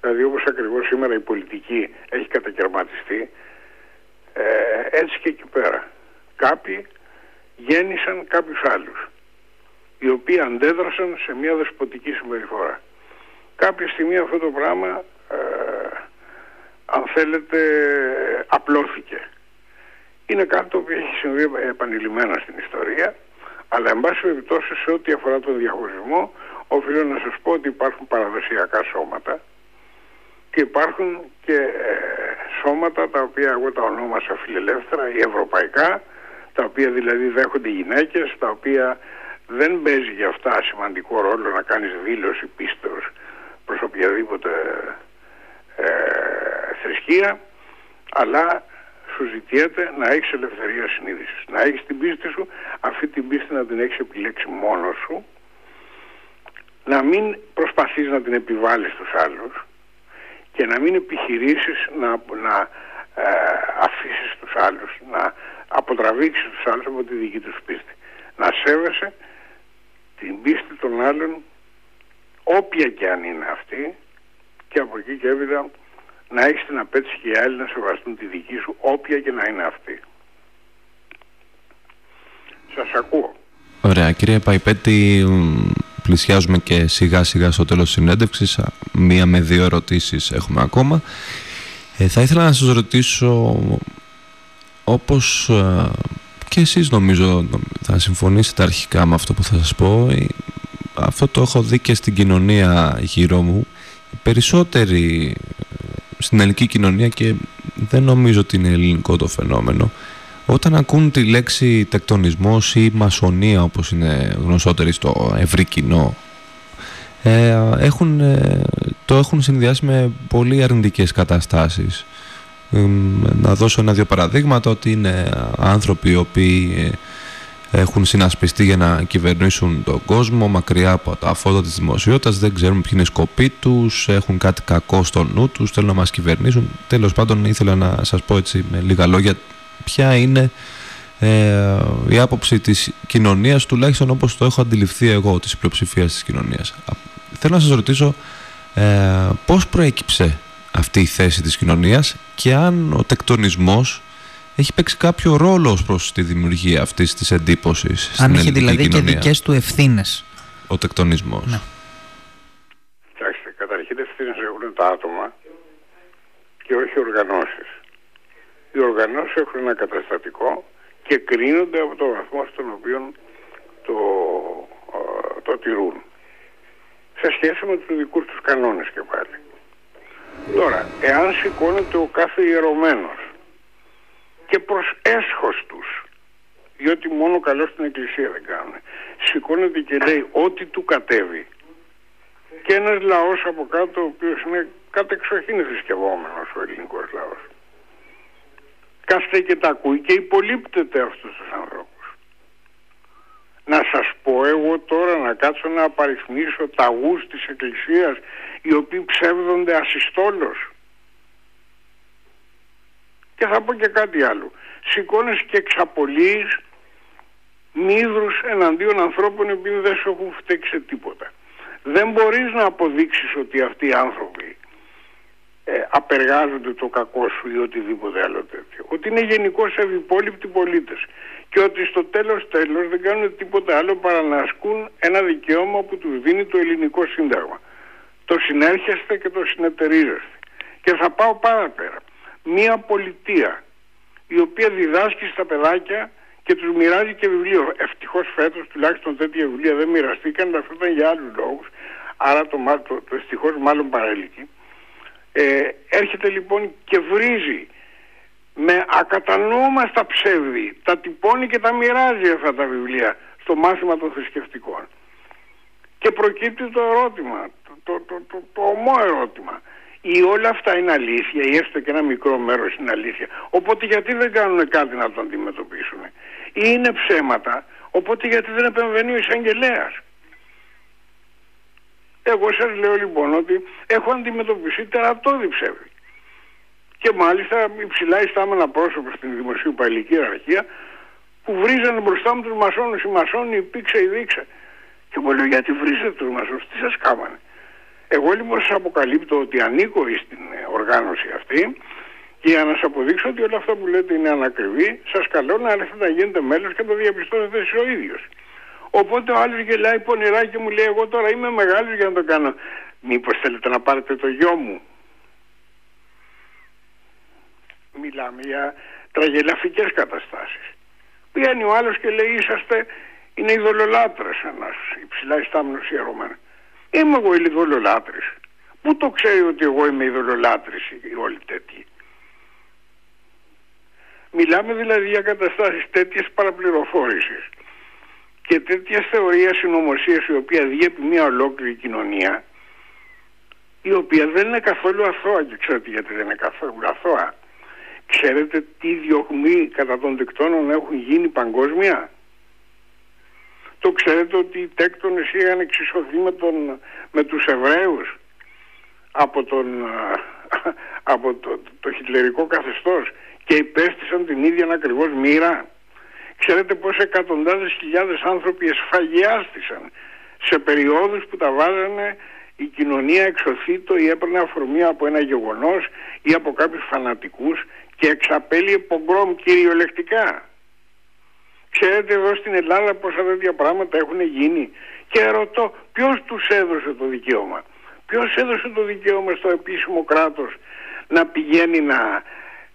Δηλαδή όπως ακριβώς σήμερα η πολιτική έχει κατακαιρματιστεί, ε, έτσι και εκεί πέρα. Κάποιοι γέννησαν κάποιους άλλους, οι οποίοι αντέδρασαν σε μια δεσποτική συμπεριφορά. Κάποια στιγμή αυτό το πράγμα, ε, αν θέλετε, απλώθηκε. Είναι κάτι το οποίο έχει συμβεί επανειλημμένα στην ιστορία αλλά εν πάση περιπτώσει σε ό,τι αφορά τον διαχωρισμό οφείλω να σας πω ότι υπάρχουν παραδοσιακά σώματα και υπάρχουν και ε, σώματα τα οποία εγώ τα ονόμασα φιλελεύθερα ή ευρωπαϊκά τα οποία δηλαδή δέχονται γυναίκες τα οποία δεν παίζει για αυτά σημαντικό ρόλο να κάνεις δήλωση πίστεως προς οποιαδήποτε ε, θρησκεία αλλά σου ζητιέται να έχεις ελευθερία συνείδησης. Να έχεις την πίστη σου, αυτή την πίστη να την έχεις επιλέξει μόνος σου, να μην προσπαθείς να την επιβάλλεις στους άλλους και να μην επιχειρήσεις να, να ε, αφήσεις τους άλλους, να αποτραβήξεις τους άλλους από τη δική τους πίστη. Να σέβεσαι την πίστη των άλλων, όποια και αν είναι αυτή, και από εκεί και έπειτα να έχεις την απέτηση και οι άλλοι να σεβαστούν τη δική σου, όποια και να είναι αυτή. Σας ακούω. Ωραία. Κύριε Παϊπέτη, πλησιάζουμε και σιγά σιγά στο τέλος της συνέντευξης. Μία με δύο ερωτήσεις έχουμε ακόμα. Ε, θα ήθελα να σας ρωτήσω, όπως ε, και εσείς νομίζω θα συμφωνήσετε αρχικά με αυτό που θα σας πω, ε, αυτό το έχω δει και στην κοινωνία γύρω μου, οι περισσότεροι στην ελληνική κοινωνία και δεν νομίζω ότι είναι ελληνικό το φαινόμενο. Όταν ακούν τη λέξη τεκτονισμός ή μασονία όπως είναι γνωστότερη στο ευρύ κοινό ε, έχουν, ε, το έχουν συνδυάσει με πολύ αρνητικές καταστάσεις. Να δώσω ένα-δύο παραδείγματα ότι είναι άνθρωποι οι οποίοι ε, έχουν συνασπιστεί για να κυβερνήσουν τον κόσμο μακριά από τα φώτα της δημοσιότητας, δεν ξέρουν ποιοι είναι οι σκοποί τους, έχουν κάτι κακό στο νου τους, θέλουν να μας κυβερνήσουν. Τέλος πάντων ήθελα να σας πω έτσι με λίγα λόγια ποια είναι ε, η άποψη της κοινωνίας, τουλάχιστον όπως το έχω αντιληφθεί εγώ, της πλειοψηφίας της κοινωνίας. Θέλω να σας ρωτήσω ε, πώς προέκυψε αυτή η θέση της κοινωνίας και αν ο τεκτονισμός έχει παίξει κάποιο ρόλο ως προς τη δημιουργία αυτής της εντύπωσης Αν στην είχε ελληνική δηλαδή και κοινωνία; δικές του ευθύνες. Ο τεκτονισμός. Ναι. Κοιτάξτε, καταρχήν ευθύνες έχουν τα άτομα και όχι οι οργανώσεις. Οι οργανώσεις έχουν ένα καταστατικό και κρίνονται από το βαθμό στον οποίο το, ε, το τηρούν. Σε σχέση με τους δικούς τους κανόνες και πάλι. Τώρα, εάν σηκώνεται ο κάθε ιερωμένος και προς έσχος τους, διότι μόνο καλό στην εκκλησία δεν κάνουν, σηκώνεται και λέει ό,τι του κατέβει, και ένας λαός από κάτω ο οποίος είναι κατεξοχήν θρησκευόμενος ο ελληνικός λαός. Κάστε και τα ακούει και υπολείπτεται αυτούς τους ανθρώπους. Να σας πω εγώ τώρα να κάτσω να απαριθμίσω ταγούς της Εκκλησίας οι οποίοι ψεύδονται ασυστόλως. Και θα πω και κάτι άλλο. Σηκώνες και εξαπολύεις μύδρους εναντίον ανθρώπων οι οποίοι δεν σου έχουν φταίξει σε τίποτα. Δεν μπορείς να αποδείξεις ότι αυτοί οι άνθρωποι ε, απεργάζονται το κακό σου ή οτιδήποτε άλλο τέτοιο. Ότι είναι γενικώ ευυπόλοιπτοι πολίτες και ότι στο τέλος τέλος δεν κάνουν τίποτα άλλο παρά να ασκούν ένα δικαίωμα που τους δίνει το ελληνικό σύνταγμα. Το συνέρχεστε και το συνεταιρίζεστε. Και θα πάω πάρα πέρα. Μία πολιτεία η οποία διδάσκει στα παιδάκια και τους μοιράζει και βιβλίο. Ευτυχώς φέτος τουλάχιστον τέτοια βιβλία δεν μοιραστήκαν, αλλά αυτό ήταν για άλλους λόγους. Άρα το, μα- το, το ευτυχώς μάλλον παρέλικη. Ε, έρχεται λοιπόν και βρίζει με ακατανόμαστα ψεύδι, τα τυπώνει και τα μοιράζει αυτά τα βιβλία στο μάθημα των θρησκευτικών. Και προκύπτει το ερώτημα, το, το, το, το, το ομό ερώτημα. Ή όλα αυτά είναι αλήθεια, ή έστω και ένα μικρό μέρος είναι αλήθεια. Οπότε γιατί δεν κάνουν κάτι να το αντιμετωπίσουν. Ή είναι ψέματα, οπότε γιατί δεν επεμβαίνει ο εισαγγελέας; Εγώ σας λέω λοιπόν ότι έχω αντιμετωπίσει τερατώδη ψεύδι. Και μάλιστα υψηλά ιστάμενα πρόσωπα στην δημοσίου παλική ιεραρχία που βρίζανε μπροστά μου τους μασόνους, οι μασόνοι υπήρξε ή δείξε. Και εγώ λέω γιατί βρίζετε τους μασόνους, τι σας κάμανε; Εγώ λοιπόν σας αποκαλύπτω ότι ανήκω στην ε, οργάνωση αυτή και για να σας αποδείξω ότι όλα αυτά που λέτε είναι ανακριβή, σας καλώ να έρθετε να γίνετε μέλος και να το διαπιστώσετε εσείς ο ίδιος. Οπότε ο άλλος γελάει πονηρά και μου λέει εγώ τώρα είμαι μεγάλος για να το κάνω. Μήπως θέλετε να πάρετε το γιο μου; Μιλάμε για τραγελαφικές καταστάσεις. Βγαίνει ο άλλος και λέει είσαστε, είναι ειδωλολάτρες ένας υψηλά ιστάμενος ιερωμένος. Είμαι εγώ ειδωλολάτρης. Πού το ξέρει ότι εγώ είμαι ειδωλολάτρης ή όλοι τέτοιοι. Μιλάμε δηλαδή για καταστάσεις τέτοιες παραπληροφόρησης και τέτοια θεωρία συνωμοσίας η οποία διέπει μια ολόκληρη κοινωνία η οποία δεν είναι καθόλου αθώα και ξέρετε γιατί δεν είναι καθόλου αθώα ξέρετε τι διωγμοί κατά των τεκτώνων έχουν γίνει παγκόσμια; Το ξέρετε ότι οι τέκτονες είχαν εξισωθεί με, τον, με τους Εβραίους από, τον, από το, το χιτλερικό καθεστώς και υπέστησαν την ίδια ακριβώς μοίρα Ξέρετε πως εκατοντάδες χιλιάδες άνθρωποι εσφαγιάστησαν σε περιόδους που τα βάζανε η κοινωνία εξωθήτω ή έπαιρνε αφορμή από ένα γεγονός ή από κάποιους φανατικούς και εξαπέλυε πογκρόμ κυριολεκτικά. Ξέρετε εδώ στην Ελλάδα πόσα τέτοια πράγματα έχουν γίνει και ρωτώ ποιος τους έδωσε το δικαίωμα; Ποιος έδωσε το δικαίωμα στο επίσημο κράτος να πηγαίνει να,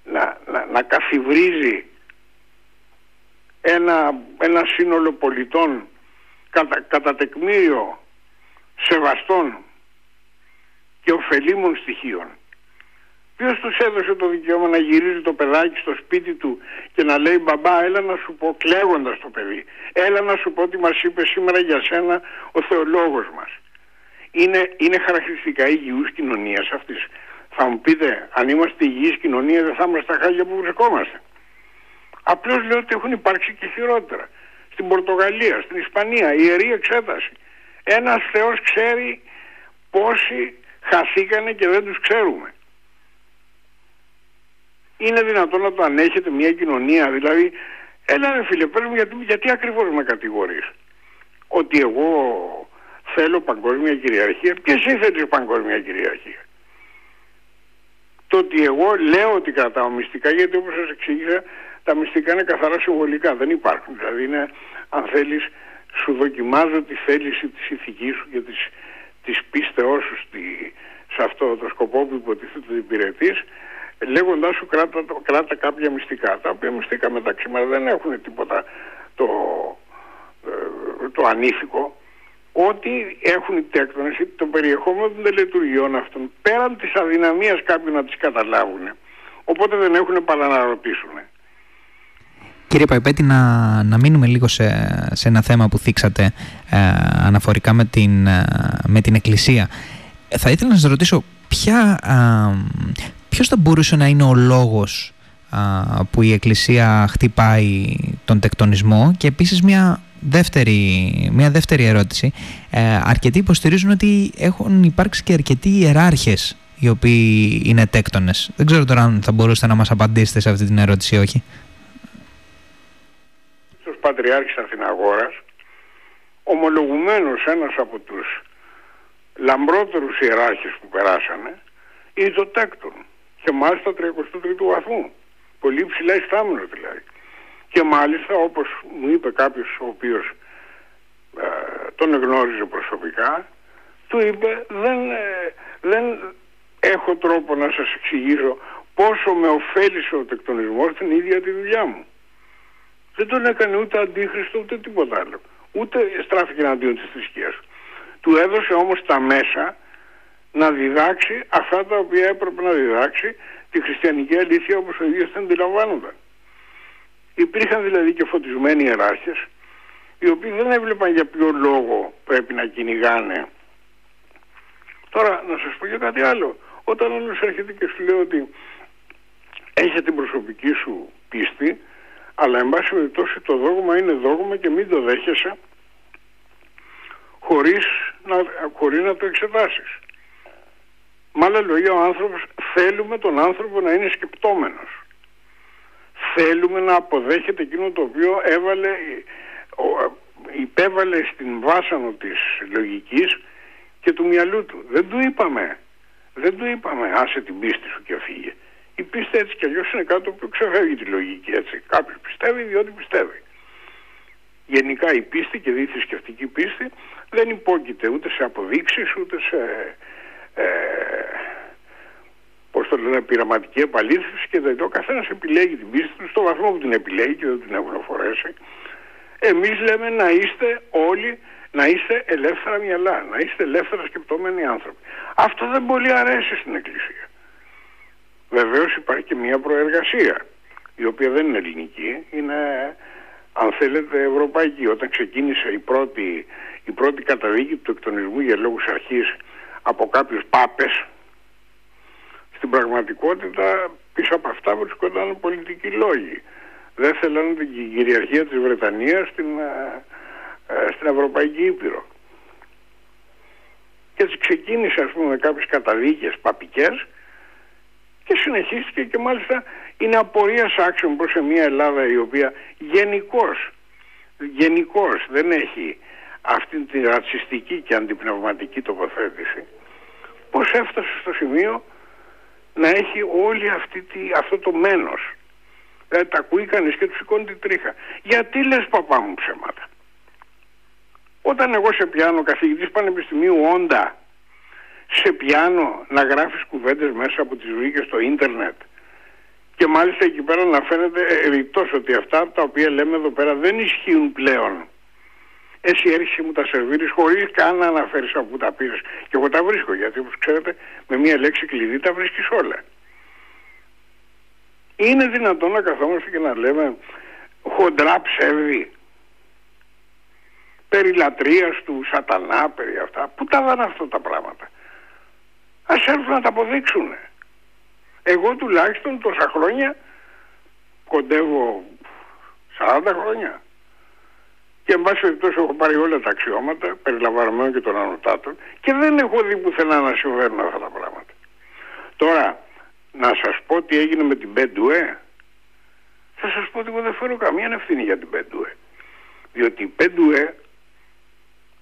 να, να, να καθιβρίζει ένα, ένα σύνολο πολιτών κατά, κατά τεκμήριο σεβαστών και ωφελήμων στοιχείων; Ποιος τους έδωσε το δικαίωμα να γυρίζει το παιδάκι στο σπίτι του και να λέει μπαμπά έλα να σου πω κλαίγοντας το παιδί έλα να σου πω τι μας είπες σήμερα για σένα ο θεολόγος μας. Είναι, είναι χαρακτηριστικά υγιούς κοινωνίας αυτής. Θα μου πείτε αν είμαστε υγιής κοινωνίας δεν θα είμαστε στα χάλια που βρισκόμαστε. Απλώς λέω ότι έχουν υπάρξει και χειρότερα. Στην Πορτογαλία, στην Ισπανία, η ιερή εξέταση. Ένας Θεός ξέρει πόσοι χαθήκανε και δεν τους ξέρουμε. Είναι δυνατόν να το ανέχεται μια κοινωνία, δηλαδή, έλα ρε φίλε, πες μου γιατί, γιατί ακριβώς με κατηγορείς. Ότι εγώ θέλω παγκόσμια κυριαρχία. Ποιες ήθελες παγκόσμια κυριαρχία; Το ότι εγώ λέω ότι κρατάω μυστικά, γιατί όπως σας εξήγησα, τα μυστικά είναι καθαρά συμβολικά, δεν υπάρχουν. Δηλαδή είναι, αν θέλεις, σου δοκιμάζω τη θέληση της ηθικής σου και της, της πίστεώς σου στη, σε αυτό το σκοπό που υποτίθεται ότι υπηρετείς, λέγοντάς σου κράτα, κράτα κάποια μυστικά, τα οποία μυστικά μεταξύ μας δεν έχουν τίποτα το, ε, το ανήθικο, ότι έχουν οι τέκτονες το περιεχόμενο των τελετουργιών αυτών. Πέραν της αδυναμίας κάποιου να τις καταλάβουν. Οπότε δεν έχουν παρά να ρωτήσουν Κύριε Παϊπέτη, να, να μείνουμε λίγο σε, σε ένα θέμα που θίξατε ε, αναφορικά με την, ε, με την Εκκλησία. Θα ήθελα να σας ρωτήσω ποια, ε, ποιος θα μπορούσε να είναι ο λόγος που η Εκκλησία χτυπάει τον τεκτονισμό; Και επίσης μια δεύτερη, μια δεύτερη ερώτηση. Ε, αρκετοί υποστηρίζουν ότι έχουν υπάρξει και αρκετοί ιεράρχες οι οποίοι είναι τέκτονες. Δεν ξέρω τώρα αν θα μπορούσατε να μας απαντήσετε σε αυτή την ερώτηση ή όχι. Στους Πατριάρχης Αθηναγόρας, ομολογουμένως ένας από τους λαμπρότερους ιεράρχες που περάσανε, είναι το τέκτον και μάλιστα 33ου βαθμού. Πολύ ψηλά ιστάμενο δηλαδή. Και μάλιστα όπως μου είπε κάποιος ο οποίος ε, τον εγνώριζε προσωπικά, του είπε δεν, ε, δεν έχω τρόπο να σας εξηγήσω πόσο με ωφέλησε ο τεκτονισμός την ίδια τη δουλειά μου. Δεν τον έκανε ούτε αντίχριστο ούτε τίποτα άλλο. Ούτε στράφηκε εναντίον της θρησκείας. Του έδωσε όμως τα μέσα να διδάξει αυτά τα οποία έπρεπε να διδάξει τη χριστιανική αλήθεια όπως ο ίδιος την αντιλαμβάνονταν. Υπήρχαν δηλαδή και φωτισμένοι ιεράρχες οι οποίοι δεν έβλεπαν για ποιο λόγο πρέπει να κυνηγάνε. Τώρα να σας πω για κάτι άλλο. Όταν όλος έρχεται και σου λέει ότι έχει την προσωπική σου πίστη αλλά εν πάση περιπτώσει το δόγμα είναι δόγμα και μην το δέχεσαι χωρίς να, χωρίς να το εξετάσεις. Με άλλα λόγια ο άνθρωπος θέλουμε τον άνθρωπο να είναι σκεπτόμενος. Θέλουμε να αποδέχεται εκείνο το οποίο έβαλε, υπέβαλε στην βάσανο της λογικής και του μυαλού του. Δεν του είπαμε, δεν του είπαμε άσε την πίστη σου και φύγε. Η πίστη έτσι κι αλλιώς είναι κάτι που ξεφεύγει τη λογική έτσι. Κάποιος πιστεύει διότι πιστεύει. Γενικά η πίστη και η θρησκευτική πίστη δεν υπόκειται ούτε σε αποδείξεις ούτε σε ε, πώς το λένε, πειραματική επαλήθευση και δεν Ο καθένας επιλέγει την πίστη του στο βαθμό που την επιλέγει και δεν την έχουν φορέσει. Εμείς λέμε να είστε όλοι, να είστε ελεύθερα μυαλά, να είστε ελεύθερα σκεπτόμενοι άνθρωποι. Αυτό δεν πολύ αρέσει στην Εκκλησία. Βεβαίως υπάρχει και μια προεργασία, η οποία δεν είναι ελληνική, είναι αν θέλετε ευρωπαϊκή. Όταν ξεκίνησε η πρώτη, η πρώτη καταδίκη του εκτονισμού για λόγους αρχής από κάποιους πάπες στην πραγματικότητα πίσω από αυτά βρισκόταν πολιτικοί λόγοι. Δεν θέλανε την κυριαρχία της Βρετανίας στην, ε, ε, στην Ευρωπαϊκή Ήπειρο. Και έτσι ξεκίνησε ας πούμε με κάποιες καταδίκες παπικές και συνεχίστηκε και μάλιστα είναι απορία άξιων προς μια Ελλάδα η οποία γενικώς, γενικώς δεν έχει αυτή τη ρατσιστική και αντιπνευματική τοποθέτηση πώς έφτασε στο σημείο να έχει όλη αυτή τη, αυτό το μένος. Δηλαδή τα ακούει κανείς και τους σηκώνει την τρίχα. Γιατί λες παπά μου ψέματα; Όταν εγώ σε πιάνω καθηγητής πανεπιστημίου όντα σε πιάνω να γράφεις κουβέντες μέσα από τις βρήκες στο ίντερνετ και μάλιστα εκεί πέρα να φαίνεται ρητός ότι αυτά τα οποία λέμε εδώ πέρα δεν ισχύουν πλέον εσύ έρχεσαι μου τα σερβίρεις χωρίς καν να αναφέρεις από που τα πήρες. Και εγώ τα βρίσκω γιατί όπως ξέρετε με μία λέξη κλειδί τα βρίσκεις όλα. Είναι δυνατόν να καθόμαστε και να λέμε χοντρά ψεύδι περί λατρείας του σατανά, περί αυτά. Πού τα δάνε αυτά τα πράγματα. Ας έρθουν να τα αποδείξουν. Εγώ τουλάχιστον τόσα χρόνια κοντεύω 40 χρόνια και εν πάση περιπτώσει έχω πάρει όλα τα αξιώματα, περιλαμβανομένων και των ανωτάτων και δεν έχω δει πουθενά να συμβαίνουν αυτά τα πράγματα. Τώρα, να σας πω τι έγινε με την Πεντουέ. Θα σας πω ότι εγώ δεν φέρω καμία ευθύνη για την Πεντουέ. Διότι η Πεντουέ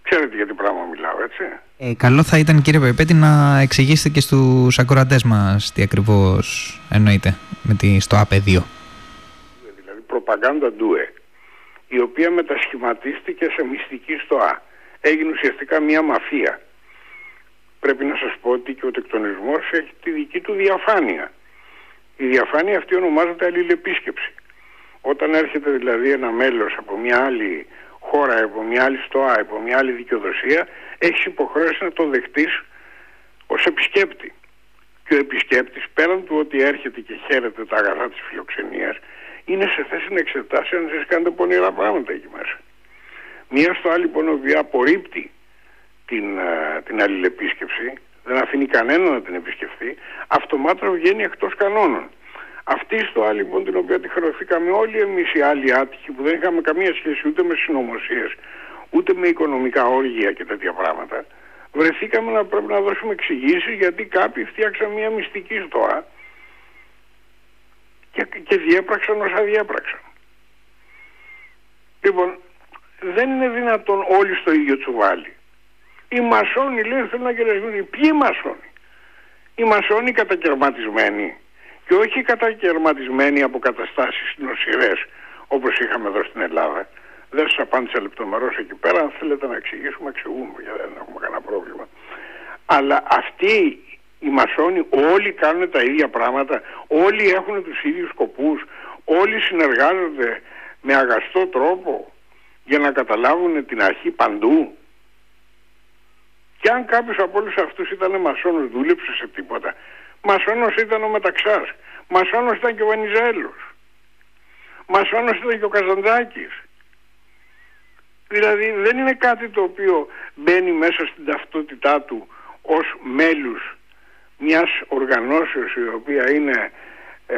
Ξέρετε για τι πράγμα μιλάω, έτσι. Ε, καλό θα ήταν κύριε Παϊπέτη να εξηγήσετε και στους ακροατές μας τι ακριβώς εννοείται με τη, στο ΑΠΕ 2. δηλαδή προπαγάνδα ντουε, η οποία μετασχηματίστηκε σε μυστική στοά. Έγινε ουσιαστικά μια μαφία. Πρέπει να σας πω ότι και ο τεκτονισμός έχει τη δική του διαφάνεια. Η διαφάνεια αυτή ονομάζεται αλληλεπίσκεψη. Όταν έρχεται δηλαδή ένα μέλος από μια άλλη χώρα, από μια άλλη στοά, από μια άλλη δικαιοδοσία, έχει υποχρέωση να το δεχτείς ως επισκέπτη. Και ο επισκέπτης πέραν του ότι έρχεται και χαίρεται τα αγαθά της φιλοξενίας, είναι σε θέση να εξετάσει αν εσείς κάνετε πονηρά πράγματα εκεί μέσα. Μία στο λοιπόν, η οποία απορρίπτει την, α, την αλληλεπίσκεψη, δεν αφήνει κανένα να την επισκεφθεί, αυτομάτως βγαίνει εκτός κανόνων. Αυτή στο άλλη λοιπόν την οποία τη χρεωθήκαμε όλοι εμείς οι άλλοι άτυχοι που δεν είχαμε καμία σχέση ούτε με συνωμοσίες, ούτε με οικονομικά όργια και τέτοια πράγματα, βρεθήκαμε να πρέπει να δώσουμε εξηγήσεις γιατί κάποιοι φτιάξαν μια μυστική στοά και, και διέπραξαν όσα διέπραξαν. Λοιπόν, δεν είναι δυνατόν όλοι στο ίδιο τσουβάλι. Οι μασόνοι λέει θέλουν να γερασμούν. Ποιοι μασόνοι; Οι μασόνοι κατακαιρματισμένοι και όχι κατακαιρματισμένοι από καταστάσεις νοσηρές όπως είχαμε εδώ στην Ελλάδα. Δεν σας απάντησα λεπτομερώς εκεί πέρα. Αν θέλετε να εξηγήσουμε, εξηγούμε γιατί δεν έχουμε κανένα πρόβλημα. Αλλά αυτοί οι μασόνοι όλοι κάνουν τα ίδια πράγματα, όλοι έχουν τους ίδιους σκοπούς, όλοι συνεργάζονται με αγαστό τρόπο για να καταλάβουν την αρχή παντού. Και αν κάποιος από όλους αυτούς ήταν μασόνος, δούλεψε σε τίποτα. Μασόνος ήταν ο Μεταξάς. Μασόνος ήταν και ο Βενιζέλος. Μασόνος ήταν και ο Καζαντάκης. Δηλαδή δεν είναι κάτι το οποίο μπαίνει μέσα στην ταυτότητά του ως μέλους μιας οργανώσεως η οποία είναι ε,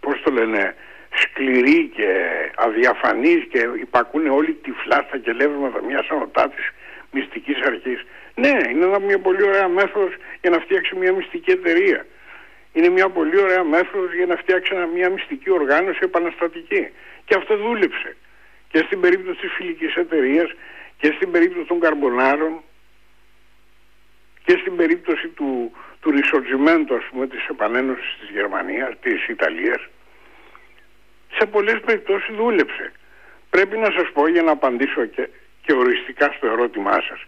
πώς το λένε σκληρή και αδιαφανής και υπακούν όλοι τυφλά στα κελεύματα μιας ανωτάτης μυστικής αρχής. Ναι, είναι μια πολύ ωραία μέθοδος για να φτιάξει μια μυστική εταιρεία. Είναι μια πολύ ωραία μέθοδος για να φτιάξει μια μυστική οργάνωση επαναστατική. Και αυτό δούλεψε. Και στην περίπτωση της φιλικής εταιρείας και στην περίπτωση των καρμπονάρων και στην περίπτωση του, του ρισορτζιμέντου ας πούμε της επανένωσης της Γερμανίας, της Ιταλίας σε πολλές περιπτώσεις δούλεψε. Πρέπει να σας πω για να απαντήσω και, και οριστικά στο ερώτημά σας.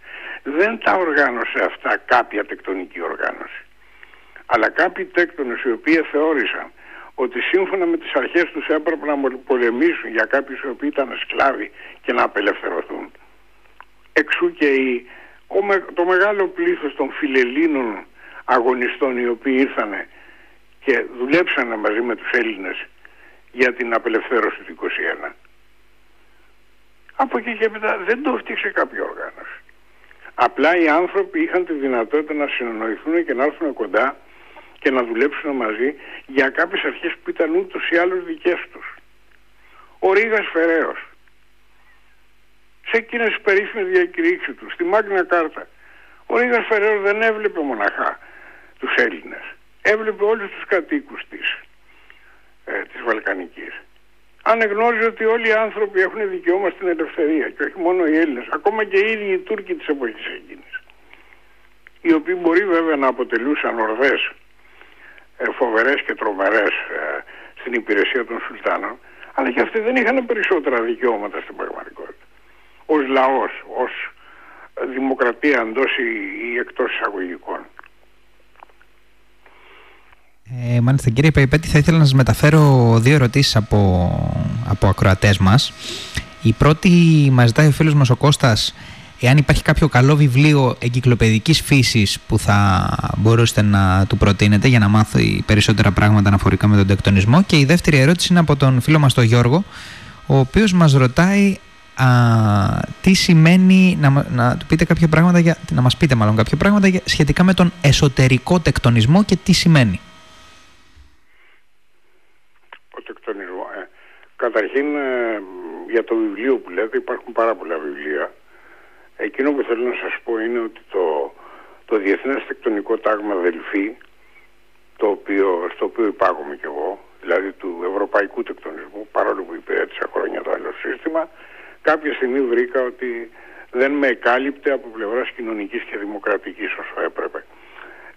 Δεν τα οργάνωσε αυτά κάποια τεκτονική οργάνωση. Αλλά κάποιοι τέκτονες οι οποίοι θεώρησαν ότι σύμφωνα με τις αρχές τους έπρεπε να πολεμήσουν για κάποιους οι οποίοι ήταν σκλάβοι και να απελευθερωθούν. Εξού και η, το μεγάλο πλήθος των φιλελλήνων αγωνιστών οι οποίοι ήρθαν και δουλέψανε μαζί με τους Έλληνες για την απελευθέρωση του 21. Από εκεί και μετά δεν το φτύξε κάποια οργάνωση. Απλά οι άνθρωποι είχαν τη δυνατότητα να συνεννοηθούν και να έρθουν κοντά και να δουλέψουν μαζί για κάποιες αρχές που ήταν ούτως ή άλλως δικές τους. Ο Ρήγας Φεραίος, σε εκείνες τις περίφημες διακηρύξεις τους, στη Μάγνα Κάρτα, ο Ρήγας Φεραίος δεν έβλεπε μοναχά τους Έλληνες. Έβλεπε όλους τους κατοίκους της, ε, της Βαλκανικής. Ανεγνώριζε ότι όλοι οι άνθρωποι έχουν δικαίωμα στην ελευθερία και όχι μόνο οι Έλληνες, ακόμα και οι ίδιοι οι Τούρκοι της εποχής εκείνης. Οι οποίοι μπορεί βέβαια να αποτελούσαν ορδές ε, φοβερές και τρομερές ε, στην υπηρεσία των Σουλτάνων, αλλά και αυτοί δεν είχαν περισσότερα δικαιώματα στην πραγματικότητα. Ως λαός, ως δημοκρατία εντός ή, ή εκτός εισαγωγικών. Ε, μάλιστα κύριε Παϊπέτη θα ήθελα να σας μεταφέρω δύο ερωτήσεις από, από ακροατές μας. Η πρώτη μας ζητάει ο φίλος μας ο Κώστας εάν υπάρχει κάποιο καλό βιβλίο εγκυκλοπαιδικής φύσης που θα μπορούσατε να του προτείνετε για να μάθει περισσότερα πράγματα αναφορικά με τον τεκτονισμό και η δεύτερη ερώτηση είναι από τον φίλο μας τον Γιώργο ο οποίος μας ρωτάει α, τι σημαίνει να, να του πείτε κάποια πράγματα για, να μας πείτε μάλλον κάποια πράγματα για, σχετικά με τον εσωτερικό τεκτονισμό και τι σημαίνει. Ο τεκτονισμό. Ε, καταρχήν ε, για το βιβλίο που λέτε υπάρχουν πάρα πολλά βιβλία Εκείνο που θέλω να σας πω είναι ότι το, το Διεθνές Τεκτονικό Τάγμα Δελφή, το οποίο, στο οποίο υπάρχομαι κι εγώ, δηλαδή του Ευρωπαϊκού Τεκτονισμού, παρόλο που υπηρέτησα χρόνια το άλλο σύστημα, κάποια στιγμή βρήκα ότι δεν με εκάλυπτε από πλευράς κοινωνικής και δημοκρατικής όσο έπρεπε.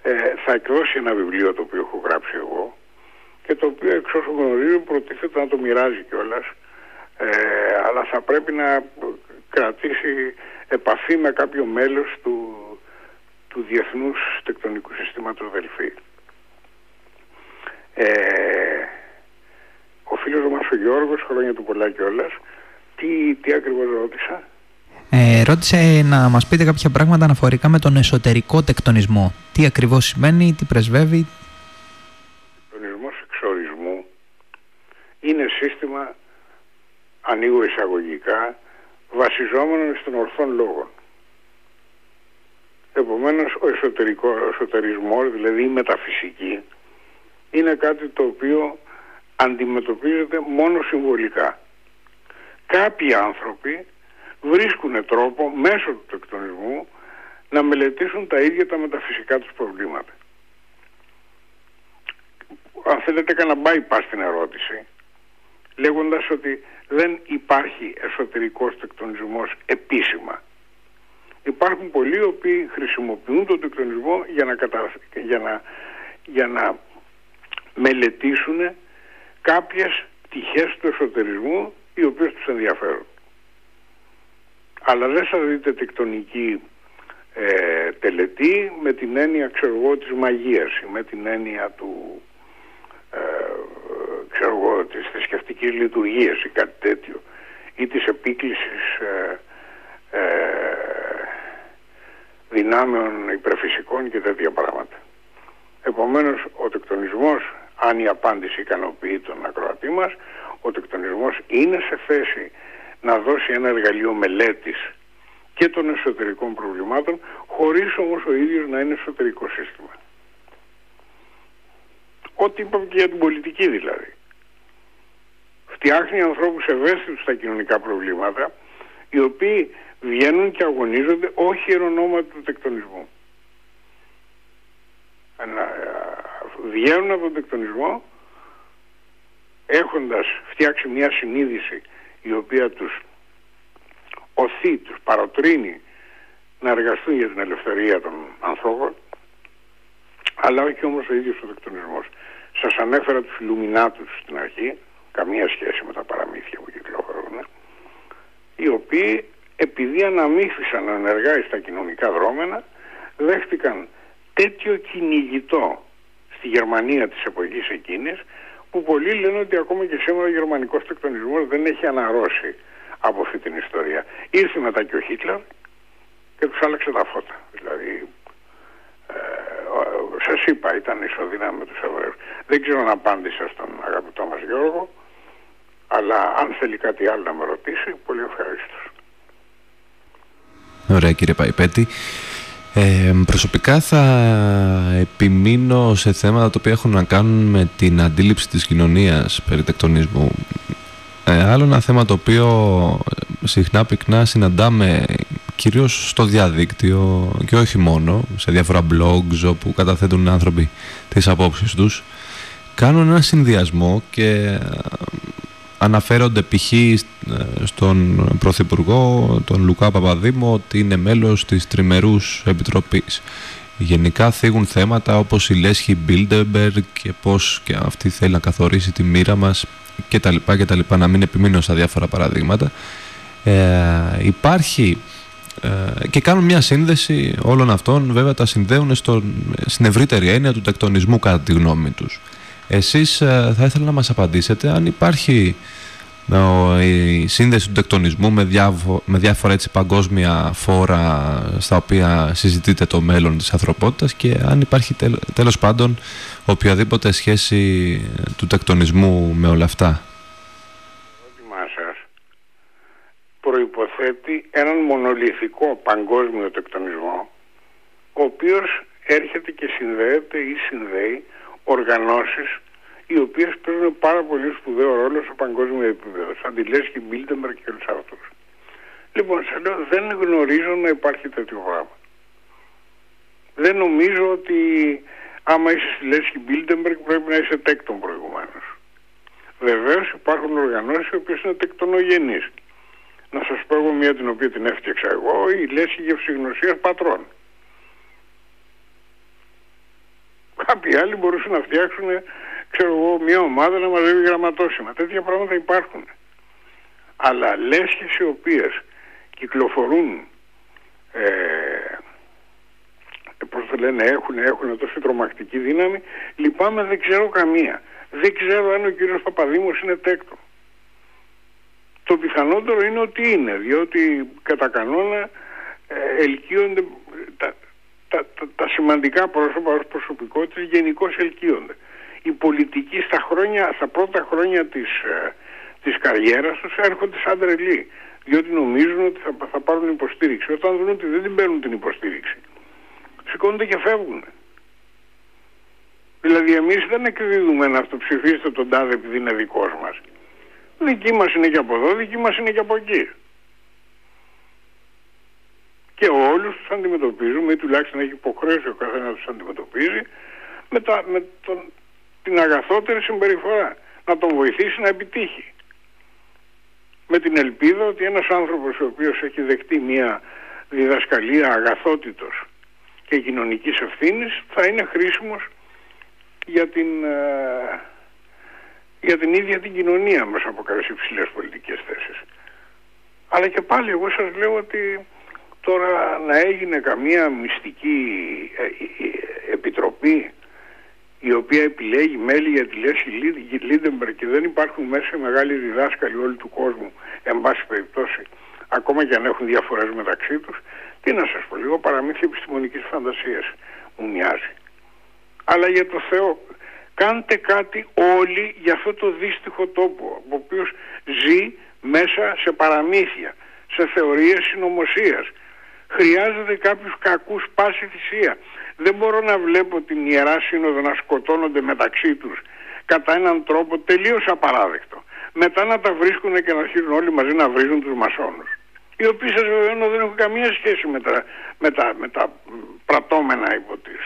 Ε, θα εκδώσει ένα βιβλίο το οποίο έχω γράψει εγώ και το οποίο εξ όσων γνωρίζω προτίθεται να το μοιράζει κιόλας. Ε, αλλά θα πρέπει να κρατήσει επαφή με κάποιο μέλος του, του Διεθνούς Τεκτονικού Συστήματος Δελφή. Ε, ο φίλος μας ο Γιώργος, χρόνια του πολλά κιόλας, τι, τι ακριβώς ρώτησα; Ε, ρώτησε να μας πείτε κάποια πράγματα αναφορικά με τον εσωτερικό τεκτονισμό. Τι ακριβώς σημαίνει, τι πρεσβεύει. Ο τεκτονισμός εξορισμού είναι σύστημα, ανοίγω εισαγωγικά, βασιζόμενο στον ορθών λόγων. Επομένως ο εσωτερικό, ο εσωτερισμός, δηλαδή η μεταφυσική, είναι κάτι το οποίο αντιμετωπίζεται μόνο συμβολικά. Κάποιοι άνθρωποι βρίσκουν τρόπο μέσω του τεκτονισμού να μελετήσουν τα ίδια τα μεταφυσικά τους προβλήματα. Αν θέλετε έκανα bypass στην ερώτηση λέγοντας ότι δεν υπάρχει εσωτερικός τεκτονισμός επίσημα. Υπάρχουν πολλοί οι οποίοι χρησιμοποιούν τον τεκτονισμό για να, κατα... για να... Για να μελετήσουν κάποιες πτυχές του εσωτερισμού οι οποίες τους ενδιαφέρουν. Αλλά δεν θα δείτε τεκτονική ε, τελετή με την έννοια ξέρω εγώ της μαγείας ή με την έννοια του ε, ξέρω εγώ της θρησκευτικής λειτουργίας ή κάτι τέτοιο ή της επίκλησης ε, ε, δυνάμεων υπερφυσικών και τέτοια πράγματα. Επομένως ο τεκτονισμός αν η απάντηση ικανοποιεί τον ακροατή μας, ο τεκτονισμός είναι σε θέση να δώσει ένα εργαλείο μελέτης και των εσωτερικών προβλημάτων, χωρίς όμως ο ίδιος να είναι εσωτερικό σύστημα. Ό,τι είπαμε και για την πολιτική δηλαδή. Φτιάχνει ανθρώπους ευαίσθητους στα κοινωνικά προβλήματα, οι οποίοι βγαίνουν και αγωνίζονται όχι εν του τεκτονισμού βγαίνουν από τον τεκτονισμό έχοντας φτιάξει μια συνείδηση η οποία τους οθεί, τους παροτρύνει να εργαστούν για την ελευθερία των ανθρώπων αλλά όχι όμως ο ίδιος ο τεκτονισμός. Σας ανέφερα τους Ιλουμινάτους στην αρχή, καμία σχέση με τα παραμύθια που κυκλοφορούν, οι οποίοι επειδή αναμίχθησαν ενεργά στα κοινωνικά δρόμενα, δέχτηκαν τέτοιο κυνηγητό στη Γερμανία της εποχής εκείνης που πολλοί λένε ότι ακόμα και σήμερα ο γερμανικός τεκτονισμός δεν έχει αναρρώσει από αυτή την ιστορία. Ήρθε μετά και ο Χίτλερ και τους άλλαξε τα φώτα. Δηλαδή, ε, σας είπα, ήταν ισοδύναμη με τους Εβραίους. Δεν ξέρω να απάντησα στον αγαπητό μας Γιώργο, αλλά αν θέλει κάτι άλλο να με ρωτήσει, πολύ ευχαριστώ. Ωραία κύριε Παϊπέτη. Ε, προσωπικά θα επιμείνω σε θέματα τα οποία έχουν να κάνουν με την αντίληψη της κοινωνίας περί τεκτονισμού. Ε, άλλο ένα θέμα το οποίο συχνά πυκνά συναντάμε κυρίως στο διαδίκτυο και όχι μόνο, σε διάφορα blogs όπου καταθέτουν άνθρωποι τις απόψεις τους, κάνουν ένα συνδυασμό και αναφέρονται π.χ. Ε, στον Πρωθυπουργό, τον Λουκά Παπαδήμο, ότι είναι μέλος της Τριμερούς Επιτροπής. Γενικά θίγουν θέματα όπως η Λέσχη Μπίλντεμπερ και πώς και αυτή θέλει να καθορίσει τη μοίρα μας και τα λοιπά και τα λοιπά, να μην επιμείνω στα διάφορα παραδείγματα. Ε, υπάρχει ε, και κάνουν μια σύνδεση όλων αυτών, βέβαια τα συνδέουν στον, στην ευρύτερη έννοια του τεκτονισμού κατά τη γνώμη τους. Εσείς ε, θα ήθελα να μας απαντήσετε αν υπάρχει ε, η σύνδεση του τεκτονισμού με, με διάφορα έτσι, παγκόσμια φόρα στα οποία συζητείτε το μέλλον της ανθρωπότητας και αν υπάρχει τέλος πάντων οποιαδήποτε σχέση του τεκτονισμού με όλα αυτά. σας προϋποθέτει έναν μονολυθικό παγκόσμιο τεκτονισμό ο οποίος έρχεται και συνδέεται ή συνδέει οργανώσεις οι οποίες παίζουν πάρα πολύ σπουδαίο ρόλο στο παγκόσμιο επίπεδο, σαν τη Λέσχη Μπίλτεμπερ και όλους αυτούς. Λοιπόν, σας λέω, δεν γνωρίζω να υπάρχει τέτοιο πράγμα. Δεν νομίζω ότι άμα είσαι στη Λέσχη Μπίλτεμπεργκ πρέπει να είσαι τέκτον προηγουμένως. Βεβαίως υπάρχουν οργανώσεις οι οποίες είναι τεκτονογενείς. Να σας πω εγώ μία την οποία την έφτιαξα εγώ, η λέσχη γευσηγνωσίας πατρών. Κάποιοι άλλοι μπορούσαν να φτιάξουν, ξέρω εγώ, μία ομάδα να μαζεύει γραμματόσημα. Τέτοια πράγματα υπάρχουν. Αλλά λέσχες οι οποίες κυκλοφορούν ε, πώς το λένε, έχουν, έχουν τόσο τρομακτική δύναμη, λυπάμαι δεν ξέρω καμία. Δεν ξέρω αν ο κύριος Παπαδήμος είναι τέκτο. Το πιθανότερο είναι ότι είναι, διότι κατά κανόνα ε, ελκύονται τα, τα, τα, σημαντικά πρόσωπα ως προσωπικότητες γενικώ ελκύονται. Οι πολιτικοί στα, χρόνια, στα πρώτα χρόνια της, ε, της καριέρας τους έρχονται σαν τρελοί, διότι νομίζουν ότι θα, θα πάρουν υποστήριξη. Όταν δουν ότι δεν την παίρνουν την υποστήριξη, σηκώνονται και φεύγουν. Δηλαδή εμείς δεν εκδίδουμε να αυτοψηφίσετε τον τάδε επειδή είναι δικός μας. Δική μας είναι και από εδώ, δική μας είναι και από εκεί. Και όλους τους αντιμετωπίζουμε ή τουλάχιστον έχει υποχρέωση ο καθένας τους αντιμετωπίζει με, τα, με τον, την αγαθότερη συμπεριφορά. Να τον βοηθήσει να επιτύχει. Με την ελπίδα ότι ένας άνθρωπος ο οποίος έχει δεχτεί μια διδασκαλία αγαθότητος και κοινωνικής ευθύνης θα είναι χρήσιμος για την, ε, για την ίδια την κοινωνία μέσα από κάποιες υψηλές πολιτικές θέσεις. Αλλά και πάλι εγώ σας λέω ότι τώρα να έγινε καμία μυστική ε, ε, επιτροπή η οποία επιλέγει μέλη για τη Λέσχη Μπίλντεμπεργκ και δεν υπάρχουν μέσα μεγάλοι διδάσκαλοι όλου του κόσμου, εν πάση περιπτώσει, ακόμα και αν έχουν διαφορές μεταξύ τους, τι να σας πω, λίγο παραμύθι επιστημονικής φαντασίας μου μοιάζει. Αλλά για το Θεό, κάντε κάτι όλοι για αυτό το δύστιχο τόπο, ο οποίος ζει μέσα σε παραμύθια, σε θεωρίες συνωμοσίας. Χρειάζεται κάποιους κακούς πάση θυσία. Δεν μπορώ να βλέπω την Ιερά Σύνοδο να σκοτώνονται μεταξύ τους κατά έναν τρόπο τελείως απαράδεκτο. Μετά να τα βρίσκουν και να αρχίζουν όλοι μαζί να βρίζουν τους μασόνους οι οποίοι σας βεβαιώνω δεν έχουν καμία σχέση με τα, με τα, με τα πρατώμενα υπό της,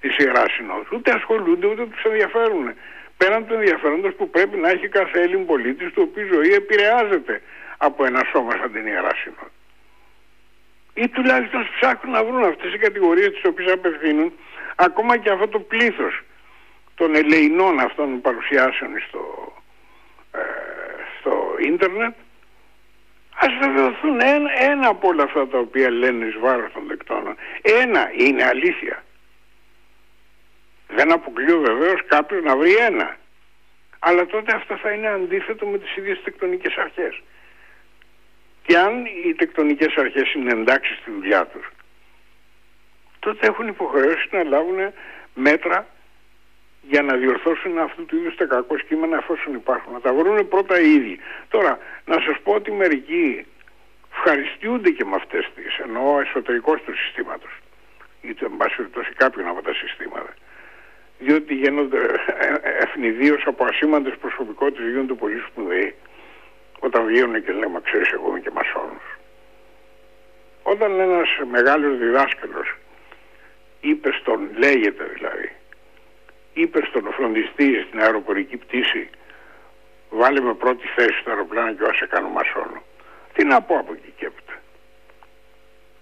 της Ιεράς Συνόδου. Ούτε ασχολούνται ούτε τους ενδιαφέρουν. Πέραν του ενδιαφέροντος που πρέπει να έχει κάθε Έλλην πολίτης του οποίου ζωή επηρεάζεται από ένα σώμα σαν την Ιερά Σύνοδο. Ή τουλάχιστον ψάχνουν να βρουν αυτές οι κατηγορίες τις οποίες απευθύνουν ακόμα και αυτό το πλήθος των ελεηνών αυτών παρουσιάσεων στο, ε, στο ίντερνετ Ας βεβαιωθούν ένα, ένα από όλα αυτά τα οποία λένε εις βάρος των δεκτώνων. Ένα είναι αλήθεια. Δεν αποκλείω βεβαίως κάποιος να βρει ένα. Αλλά τότε αυτό θα είναι αντίθετο με τις ίδιες τεκτονικές αρχές. Και αν οι τεκτονικές αρχές είναι εντάξει στη δουλειά τους, τότε έχουν υποχρεώσει να λάβουν μέτρα για να διορθώσουν αυτού του είδους τα κακό κείμενα εφόσον υπάρχουν. Να τα βρουν πρώτα οι ίδιοι. Τώρα, να σας πω ότι μερικοί ευχαριστούνται και με αυτές τις, εννοώ εσωτερικός του συστήματος ή το εν πάση περιπτώσει κάποιον από τα συστήματα. Διότι γίνονται ε, ε, ευνηδίως από ασήμαντες προσωπικότητες γίνονται πολύ σπουδαίοι όταν βγαίνουν και λέμε ξέρεις εγώ είμαι και μασόνος. Όταν ένας μεγάλος διδάσκαλος είπε στον, λέγεται δηλαδή, είπε στον φροντιστή στην αεροπορική πτήση βάλε με πρώτη θέση στο αεροπλάνο και όσα κάνω μασόνο. Τι να πω από εκεί και έπειτα.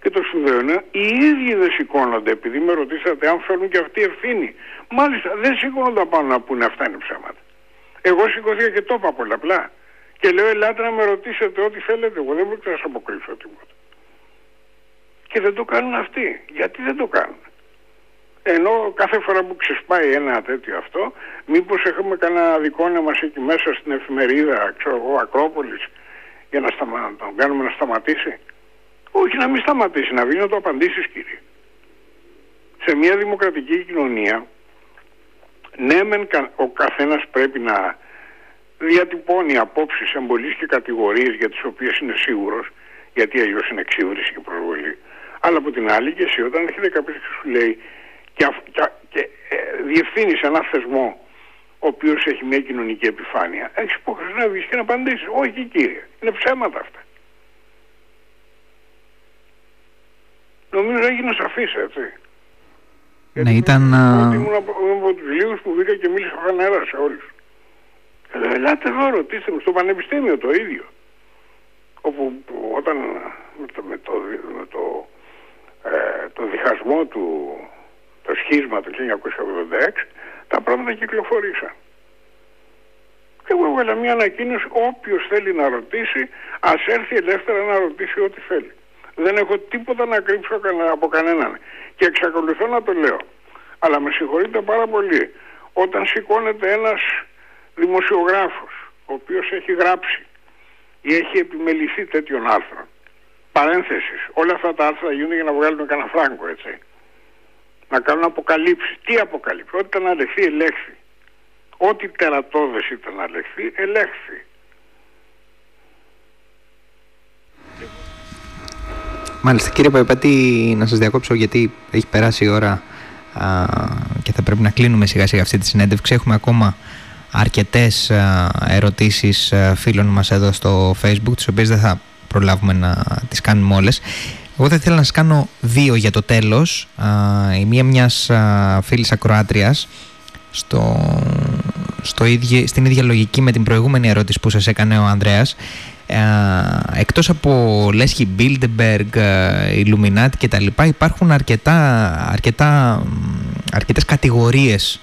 Και το σπουδαίο είναι, οι ίδιοι δεν σηκώνονται επειδή με ρωτήσατε αν φέρνουν και αυτοί ευθύνη. Μάλιστα δεν σηκώνονται πάνω να πούνε αυτά είναι ψέματα. Εγώ σηκωθήκα και το είπα πολλαπλά. Και λέω ελάτε να με ρωτήσετε ό,τι θέλετε. Εγώ δεν μπορείτε να σας αποκρύψω τίποτα. Και δεν το κάνουν αυτοί. Γιατί δεν το κάνουν; Ενώ κάθε φορά που ξεσπάει ένα τέτοιο αυτό, μήπως έχουμε κανένα δικό μας εκεί μέσα στην εφημερίδα, ξέρω εγώ, Ακρόπολης, για να σταμα... τον κάνουμε να σταματήσει; Όχι να μην σταματήσει, να βγει να το απαντήσεις κύριε. Σε μια δημοκρατική κοινωνία, ναι μεν ο καθένας πρέπει να διατυπώνει απόψεις, εμπολίες και κατηγορίες για τις οποίες είναι σίγουρος, γιατί αλλιώς είναι εξύβριση και προσβολή. Αλλά από την άλλη και εσύ όταν έρχεται κάποιος και σου λέει και, και, και ε, διευθύνεις ένα θεσμό ο οποίος έχει μια κοινωνική επιφάνεια, έχεις υποχρεώσει να βγεις και να απαντήσεις. Όχι, κύριε, είναι ψέματα αυτά. Νομίζω έγινε σαφής, έτσι. Ναι, ήταν. Ήμουν από, από τους λίγους που βγήκα και μίλησα φανερά σε όλους. Ε, ελάτε εδώ, ρωτήστε μου, στο πανεπιστήμιο το ίδιο. όπου όταν με το, με το, με το, ε, το διχασμό του το σχίσμα του 1986 τα πράγματα κυκλοφορήσαν. Και εγώ έβαλα μια ανακοίνωση όποιος θέλει να ρωτήσει ας έρθει ελεύθερα να ρωτήσει ό,τι θέλει. Δεν έχω τίποτα να κρύψω κανα- από κανέναν. Και εξακολουθώ να το λέω. Αλλά με συγχωρείτε πάρα πολύ. Όταν σηκώνεται ένας δημοσιογράφος ο οποίος έχει γράψει ή έχει επιμεληθεί τέτοιων άρθρων. Παρένθεσης. Όλα αυτά τα άρθρα γίνονται για να βγάλουν κανένα φράγκο, έτσι. Να κάνουν αποκαλύψεις. Τι αποκαλύψεις; Ό,τι ήταν να λεχθεί, ελέγχθη. Ό,τι τερατώδες ήταν να λεχθεί, ελέγχθη. Μάλιστα, κύριε Παϊπάτη, να σας διακόψω γιατί έχει περάσει η ώρα α, και θα πρέπει να κλείνουμε σιγά σιγά αυτή τη συνέντευξη. Έχουμε ακόμα αρκετές α, ερωτήσεις α, φίλων μας εδώ στο facebook, τις οποίες δεν θα προλάβουμε να τις κάνουμε όλες. Εγώ θα ήθελα να σας κάνω δύο για το τέλος. Α, η μία μιας α, φίλης ακροάτριας στο, στο ίδιο, στην ίδια λογική με την προηγούμενη ερώτηση που σας έκανε ο Ανδρέας ε, εκτός από Λέσχη Μπίλντεμπεργκ, Ιλουμινάτη και τα λοιπά υπάρχουν αρκετά, αρκετά, μ, αρκετές κατηγορίες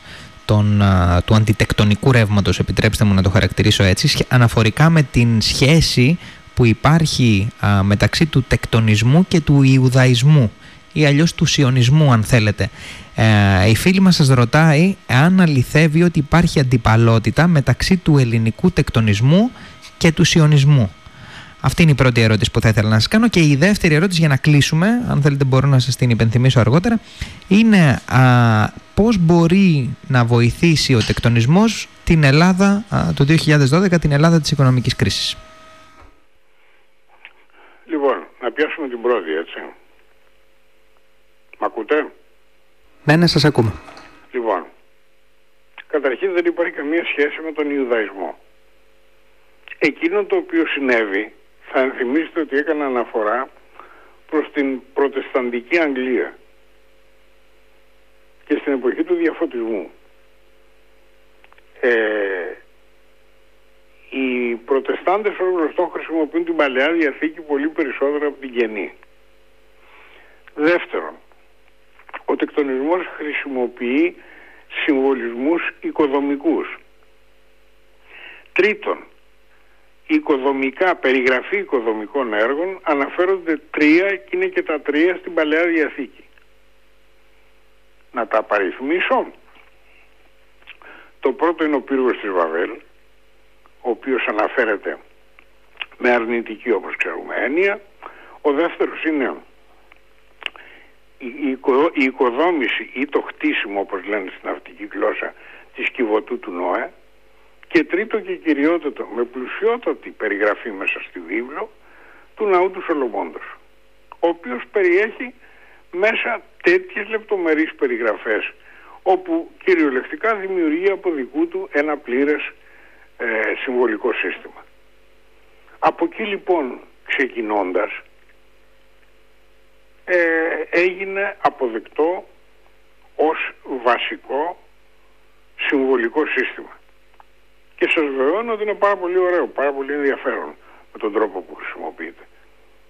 των, α, του αντιτεκτονικού ρεύματος, επιτρέψτε μου να το χαρακτηρίσω έτσι, σχε- αναφορικά με την σχέση που υπάρχει α, μεταξύ του τεκτονισμού και του Ιουδαϊσμού ή αλλιώς του Σιωνισμού αν θέλετε. Ε, η φίλη μας σας ρωτάει αν αληθεύει ότι υπάρχει αντιπαλότητα μεταξύ του ελληνικού τεκτονισμού και του Σιωνισμού. Αυτή είναι η πρώτη ερώτηση που θα ήθελα να σας κάνω και η δεύτερη ερώτηση για να κλείσουμε, αν θέλετε μπορώ να σας την υπενθυμίσω αργότερα, είναι α, πώς μπορεί να βοηθήσει ο τεκτονισμός την Ελλάδα α, το 2012, την Ελλάδα της οικονομικής κρίσης; Λοιπόν, να πιάσουμε την πρώτη, έτσι. Μ' ακούτε; Ναι, ναι, σας ακούμε. Λοιπόν, καταρχήν δεν υπάρχει καμία σχέση με τον Ιουδαϊσμό. Εκείνο το οποίο συνέβη, θα ενθυμίσετε ότι έκανα αναφορά προς την προτεσταντική Αγγλία και στην εποχή του διαφωτισμού. Ε, οι προτεστάντες ως γνωστό χρησιμοποιούν την Παλαιά Διαθήκη πολύ περισσότερο από την Καινή. Δεύτερον, ο τεκτονισμός χρησιμοποιεί συμβολισμούς οικοδομικούς. Τρίτον, οικοδομικά, περιγραφή οικοδομικών έργων αναφέρονται τρία και είναι και τα τρία στην Παλαιά Διαθήκη. Να τα παριθμίσω. Το πρώτο είναι ο πύργος της Βαβέλ, ο οποίος αναφέρεται με αρνητική όπως ξέρουμε έννοια. Ο δεύτερος είναι η, η, οικο- η οικοδόμηση ή το χτίσιμο όπως λένε στην ναυτική γλώσσα της κυβωτού του Νόε και τρίτο και κυριότερο με πλουσιότατη περιγραφή μέσα στη βίβλο του ναού του Σολομώντος ο οποίος περιέχει μέσα τέτοιες λεπτομερείς περιγραφές όπου κυριολεκτικά δημιουργεί από δικού του ένα πλήρες ε, συμβολικό σύστημα. Από εκεί λοιπόν ξεκινώντας ε, έγινε αποδεκτό ως βασικό συμβολικό σύστημα. Και σας βεβαιώνω ότι είναι πάρα πολύ ωραίο, πάρα πολύ ενδιαφέρον με τον τρόπο που χρησιμοποιείται.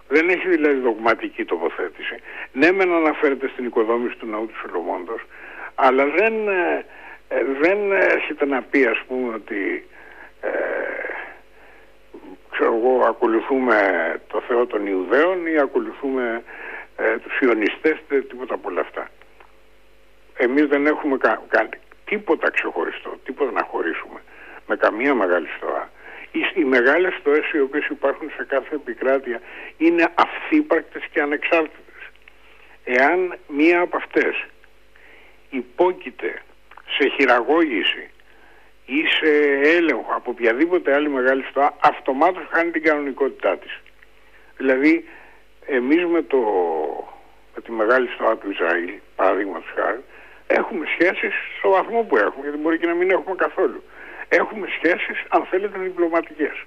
Δεν έχει δηλαδή δογματική τοποθέτηση. Ναι, μεν αναφέρεται στην οικοδόμηση του ναού του Σολομώντος, αλλά δεν, ε, ε, δεν έρχεται να πει ας πούμε ότι ε, ξέρω εγώ ακολουθούμε το Θεό των Ιουδαίων ή ακολουθούμε ε, τους Ιωνιστές, τε- τίποτα από όλα αυτά. Εμείς δεν έχουμε κα, κα- τίποτα ξεχωριστό, τίποτα να χωρίσουμε με καμία μεγάλη στοά. Οι, οι μεγάλες στοές οι οποίες υπάρχουν σε κάθε επικράτεια είναι αυθύπαρκτες και ανεξάρτητες. Εάν μία από αυτές υπόκειται σε χειραγώγηση ή σε έλεγχο από οποιαδήποτε άλλη μεγάλη στοά, αυτομάτως χάνει την κανονικότητά της. Δηλαδή, εμείς με, το, με τη μεγάλη στοά του Ισραήλ, παραδείγματος χάρη, έχουμε σχέσεις στο βαθμό που έχουμε, γιατί μπορεί και να μην έχουμε καθόλου. Έχουμε σχέσεις, αν θέλετε, διπλωματικές.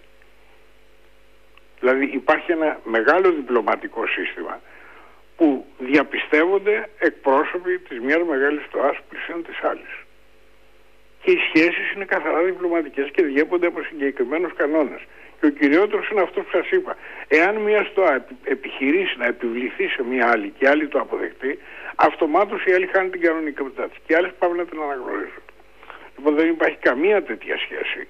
Δηλαδή υπάρχει ένα μεγάλο διπλωματικό σύστημα που διαπιστεύονται εκπρόσωποι της μιας μεγάλης στοάς πλησίων της άλλης. και οι σχέσεις είναι καθαρά διπλωματικές και διέπονται από συγκεκριμένους κανόνες. Και ο κυριότερος είναι αυτός που σας είπα. Εάν μια ΣΤΟΑ επι- επιχειρήσει να επιβληθεί σε μια άλλη και η άλλη το αποδεχτεί, αυτομάτως η άλλη χάνει την κανονικότητά της και οι άλλες πάβουν να την αναγνωρίζουν. Λοιπόν δεν υπάρχει καμία τέτοια σχέση.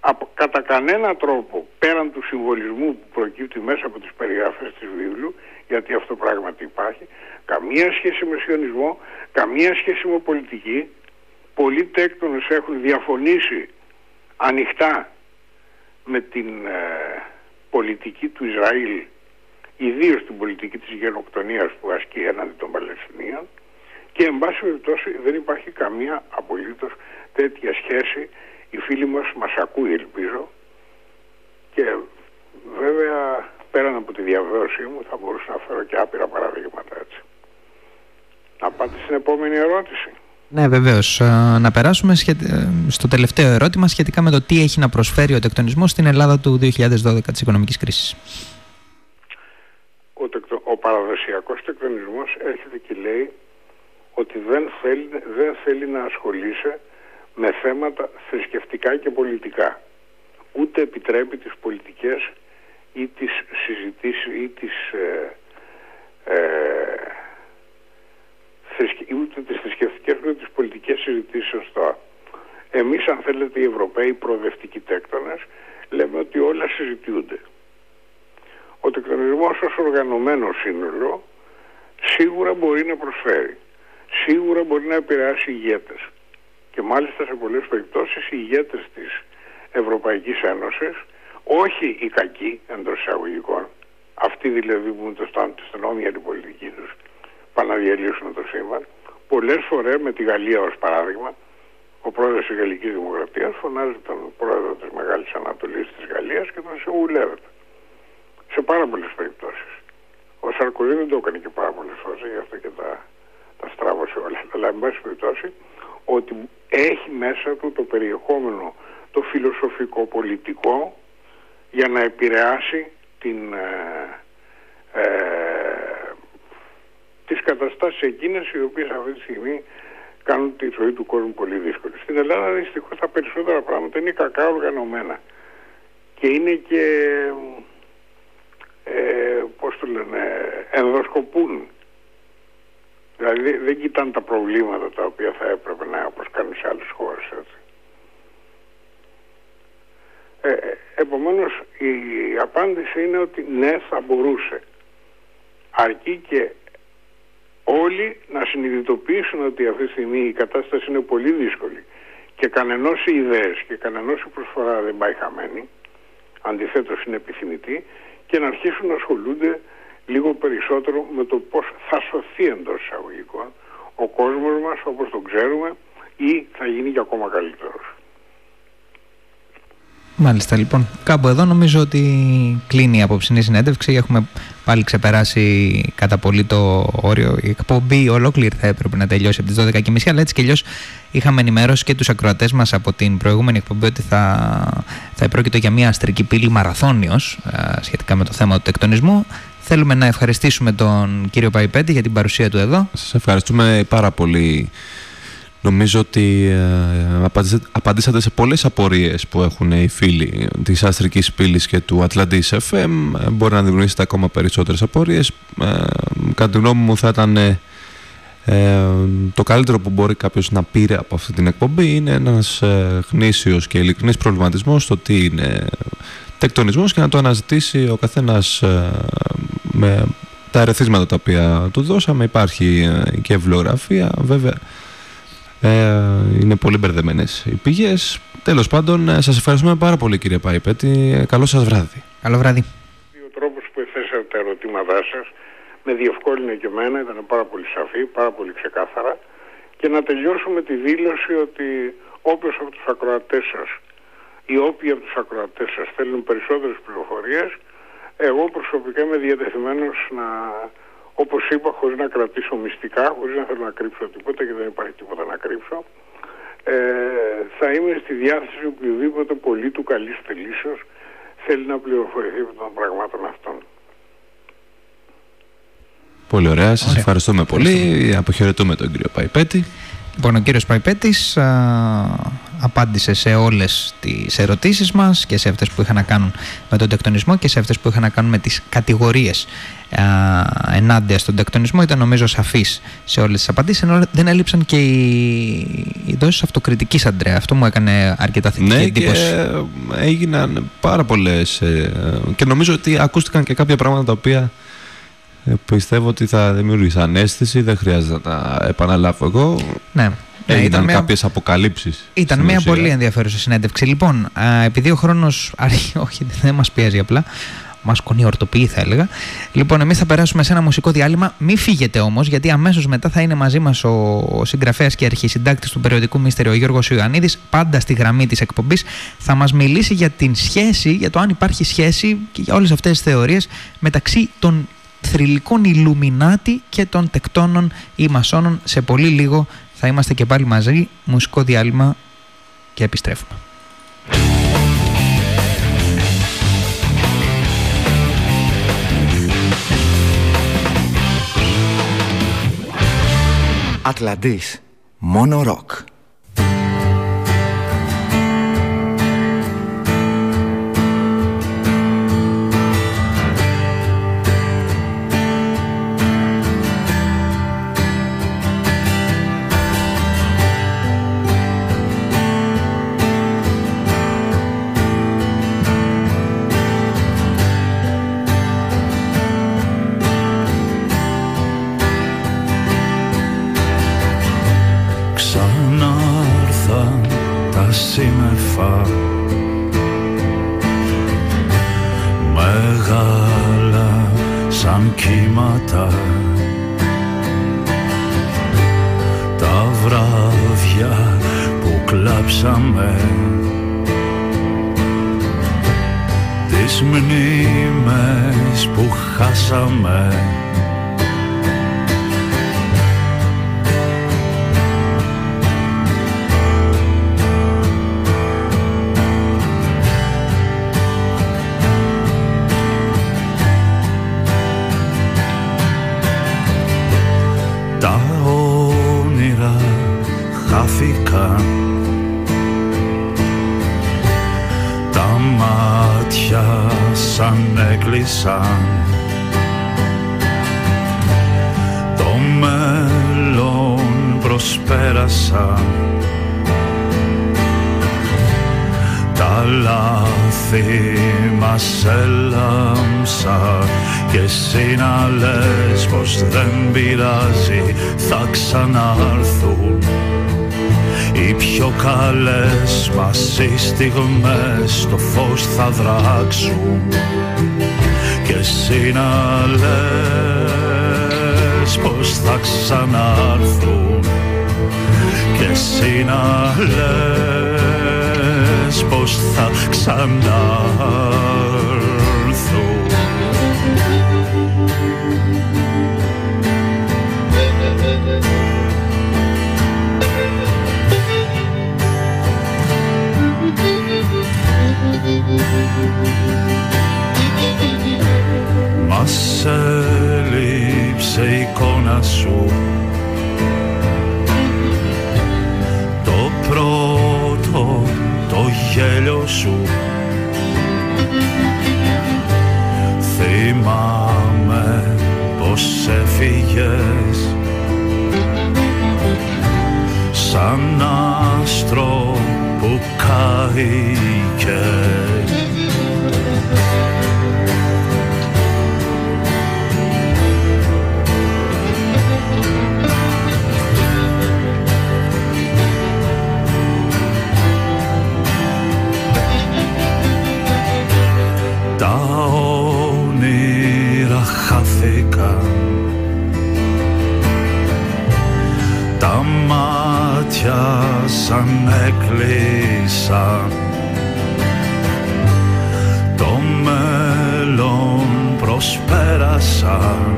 Από, κατά κανένα τρόπο πέραν του συμβολισμού που προκύπτει μέσα από τις περιγραφές της βίβλου γιατί αυτό πράγματι υπάρχει καμία σχέση με σιωνισμό καμία σχέση με πολιτική πολλοί τέκτονες έχουν διαφωνήσει ανοιχτά με την ε, πολιτική του Ισραήλ ιδίως την πολιτική της γενοκτονίας που ασκεί έναντι των Παλαιστινίων και εν πάση περιπτώσει δεν υπάρχει καμία απολύτως τέτοια σχέση οι φίλοι μας μας ακούει ελπίζω και βέβαια πέραν από τη διαβεβαίωσή μου θα μπορούσα να φέρω και άπειρα παραδείγματα έτσι. Να πάτε στην επόμενη ερώτηση. Ναι, βεβαίως. Να περάσουμε σχετι- ε, στο τελευταίο ερώτημα σχετικά με το τι έχει να προσφέρει ο τεκτονισμός στην Ελλάδα του 2012 της οικονομικής κρίσης. Ο, τεκτο, ο παραδοσιακός τεκτονισμός έρχεται και λέει ότι δεν θέλει, δεν θέλει να ασχολείσαι με θέματα θρησκευτικά και πολιτικά. Ούτε επιτρέπει τις πολιτικές ή τις συζητήσεις ή τις ε, ε, θρησκε- ούτε τις θρησκευτικές ούτε τις πολιτικές συζητήσεις σωστά. Εμείς αν θέλετε οι Ευρωπαίοι προοδευτικοί τέκτονες λέμε ότι όλα συζητιούνται. Ο τεκτονισμός ως οργανωμένο σύνολο σίγουρα μπορεί να προσφέρει. Σίγουρα μπορεί να επηρεάσει ηγέτες. Και μάλιστα σε πολλές περιπτώσεις οι ηγέτες της Ευρωπαϊκής Ένωσης, όχι οι κακοί εντός εισαγωγικών, αυτοί δηλαδή που με το στάνουν στην όμοια την πολιτική τους, πάνε να διαλύσουν το σύμπαν, πολλές φορές με τη Γαλλία ως παράδειγμα, ο πρόεδρος της Γαλλικής Δημοκρατίας φωνάζει τον πρόεδρο της Μεγάλης Ανατολής της Γαλλίας και τον συμβουλεύεται. Σε πάρα πολλές περιπτώσεις. Ο Σαρκοζή δεν το έκανε και πάρα πολλές φορές, γι' αυτό και τα, τα στράβωσε όλα. Αλλά, εν πάση περιπτώσει, ότι έχει μέσα του το περιεχόμενο, το φιλοσοφικό, πολιτικό, για να επηρεάσει την, ε, ε, τις καταστάσεις εκείνες οι οποίες αυτή τη στιγμή κάνουν τη ζωή του κόσμου πολύ δύσκολη. Στην Ελλάδα δυστυχώς τα περισσότερα πράγματα είναι κακά οργανωμένα και είναι και ε, πώς το λένε, ενδοσκοπούν. Δηλαδή δεν- δεν κοιτάνε τα προβλήματα τα οποία θα έπρεπε να όπως κάνουν σε άλλες χώρες έτσι. Ε, ε, επομένως η απάντηση είναι ότι ναι θα μπορούσε αρκεί και όλοι να συνειδητοποιήσουν ότι αυτή τη στιγμή η κατάσταση είναι πολύ δύσκολη και κανενός οι ιδέες και κανενός η προσφορά δεν πάει χαμένη αντιθέτως είναι επιθυμητή και να αρχίσουν να ασχολούνται λίγο περισσότερο με το πώς θα σωθεί εντός εισαγωγικών ο κόσμος μας όπως τον ξέρουμε ή θα γίνει και ακόμα καλύτερος. Μάλιστα λοιπόν. Κάπου εδώ νομίζω ότι κλείνει η απόψινή συνέντευξη. Έχουμε πάλι ξεπεράσει κατά πολύ το όριο. Η εκπομπή ολόκληρη θα έπρεπε να τελειώσει από τις 12.30 αλλά έτσι και αλλιώς είχαμε ενημερώσει και τους ακροατές μας από την προηγούμενη εκπομπή ότι θα, θα επρόκειτο για μια αστρική πύλη μαραθώνιος α, σχετικά με το θέμα του τεκτονισμού. Θέλουμε να ευχαριστήσουμε τον κύριο Παϊπέτη για την παρουσία του εδώ. Σας ευχαριστούμε πάρα πολύ. Νομίζω ότι ε, απαντήσατε, απαντήσατε σε πολλές απορίες που έχουν οι φίλοι της Αστρικής Πύλης και του Atlantis FM. Ε, Μπορεί να δημιουργήσετε ακόμα περισσότερες απορίες. Ε, κατά τη γνώμη μου θα ήταν ε, ε, το καλύτερο που μπορεί κάποιος να πήρε από αυτή την εκπομπή είναι ένας ε, γνήσιος και ειλικρινής προβληματισμός στο τι είναι τεκτονισμός και να το αναζητήσει ο καθένας ε, με τα ερεθίσματα τα οποία του δώσαμε. Υπάρχει ε, και ευλογραφία βέβαια. Ε, είναι πολύ μπερδεμένες οι πηγές. Τέλος πάντων, ε, σας ευχαριστούμε πάρα πολύ, κύριε Παϊπέτη. Ε, Καλό σας βράδυ. Καλό βράδυ. Ο τρόπος που εθέσατε τα ερωτήματά σας με διευκόλυνε και εμένα, ήταν πάρα πολύ σαφή, πάρα πολύ ξεκάθαρα και να τελειώσουμε τη δήλωση ότι όποιος από τους ακροατές σας ή όποιοι από τους ακροατές σας θέλουν περισσότερες πληροφορίες εγώ προσωπικά είμαι διατεθειμένος να, όπως είπα, χωρίς να κρατήσω μυστικά, χωρίς να θέλω να κρύψω τίποτα και δεν υπάρχει τίποτα να κρύψω ε, θα είμαι στη διάθεση οποιοδήποτε πολίτου καλής θελήσεως θέλει να πληροφορηθεί από των πραγμάτων αυτών. Πολύ ωραία. Σας Ωραία. ευχαριστούμε πολύ. Αποχαιρετούμε τον κύριο Παϊπέτη. Λοιπόν, ο κύριος Παϊπέτης α, απάντησε σε όλες τις ερωτήσεις μας και σε αυτές που είχαν να κάνουν με τον τεκτονισμό και σε αυτές που είχαν να κάνουν με τις κατηγορίες α, ενάντια στον τεκτονισμό. Ήταν νομίζω σαφής σε όλες τις απαντήσεις, ενώ δεν έλειψαν και οι, οι δόσεις αυτοκριτικής, Αντρέα. Αυτό μου έκανε αρκετά θετική Ναι, εντύπωση. και έγιναν πάρα πολλές ε, και νομίζω ότι ακούστηκαν και κάποια πράγματα τα οποία ε, πιστεύω ότι θα δημιουργήσαν αίσθηση, δεν χρειάζεται να τα επαναλάβω εγώ. Ναι. Ναι, ήταν Έγιναν μια- κάποιες αποκαλύψεις. Ήταν στην μια ουσία. πολύ ενδιαφέρουσα συνέντευξη. Λοιπόν, α, επειδή ο χρόνος. Όχι, δεν μας πιέζει απλά. Μας κονιορτοποιεί, θα έλεγα. Λοιπόν, εμείς θα περάσουμε σε ένα μουσικό διάλειμμα. Μην φύγετε όμως, γιατί αμέσως μετά θα είναι μαζί μας ο, ο συγγραφέας και αρχισυντάκτης του περιοδικού Μίστεριο, ο Γιώργος Ιωαννίδης, πάντα στη γραμμή της εκπομπής. Θα μας μιλήσει για την σχέση, για το αν υπάρχει σχέση και για όλες αυτές τις θεωρίες μεταξύ των θρηλυκών Ιλουμινάτη και των τεκτώνων ή μασόνων. Σε πολύ λίγο θα είμαστε και πάλι μαζί. Μουσικό διάλειμμα και επιστρέφουμε. Ατλαντής. Μόνο ροκ. Σύννεφα. Μεγάλα σαν κύματα. Τα βράδια που κλάψαμε. Τις μνήμες που χάσαμε σαν έκλεισαν. Το μέλλον προσπέρασαν. Τα λάθη μας έλαμψαν και εσύ να λες πως δεν πειράζει θα ξανάρθουν. Οι πιο καλές μας οι στιγμές στο φως θα δράξουν. Και εσύ να λες πως θα ξανάρθουν. Και εσύ να λες πως θα ξανάρθουν Μας έλειψε η εικόνα σου γέλιο σου. Θυμάμαι πως έφυγες. Σαν άστρο που κάηκες σαν έκλεισαν Το μέλλον προσπέρασαν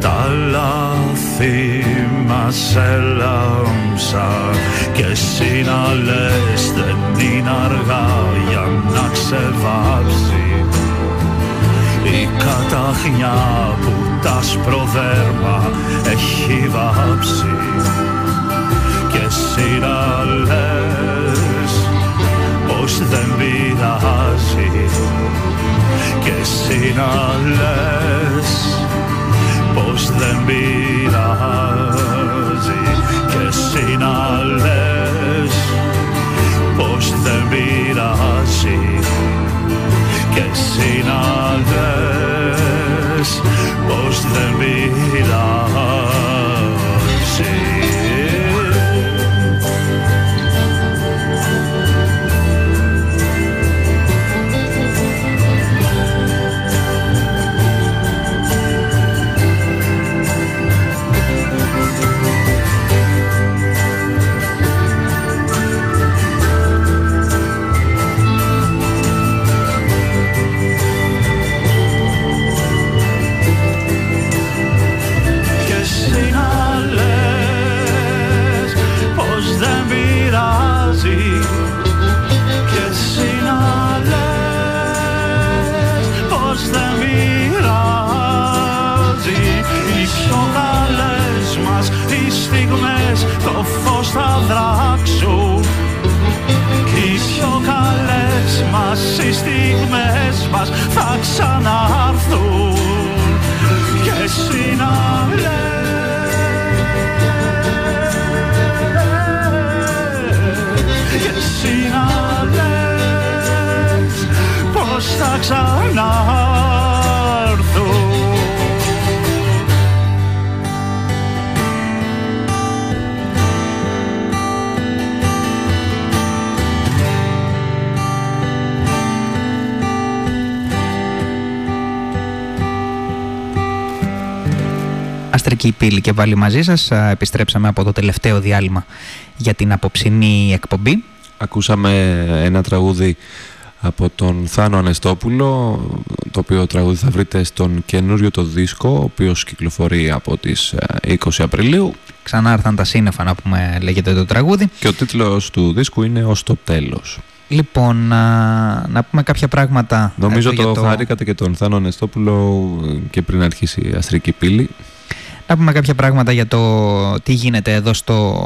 Τα λάθη μας έλαμψαν Και εσύ να λες δεν είναι αργά για να ξεβάψει. Η καταχνιά που τ' άσπρο δέρμα έχει βάψει και εσύ να λες πως δεν πειράζει. Και εσύ να λες πως δεν πειράζει. Και εσύ να λες πως δεν πειράζει. Και εσύ να λες πως δεν πειράζει και ξανάρθουν και εσύ να λες και εσύ να λες πως θα ξανάρθουν Αστρική πύλη και βάλει μαζί σας. Α, Επιστρέψαμε από το τελευταίο διάλειμμα για την απόψινή εκπομπή. Ακούσαμε ένα τραγούδι από τον Θάνο Ανεστόπουλο, το οποίο τραγούδι θα βρείτε στον καινούριο το δίσκο, ο οποίος κυκλοφορεί από τις ε, 20 Απριλίου Ξανά ήρθαν τα σύννεφα να πούμε λέγεται το τραγούδι. και ο τίτλος του δίσκου είναι «Ως το τέλος». Λοιπόν, α, να πούμε κάποια πράγματα. Νομίζω εδώ το, για χαρήκατε και τον Θάνο Ανεστόπουλο ε, και πριν αρχίσει η Αστρική Πύλη. Να πούμε κάποια πράγματα για το τι γίνεται εδώ στο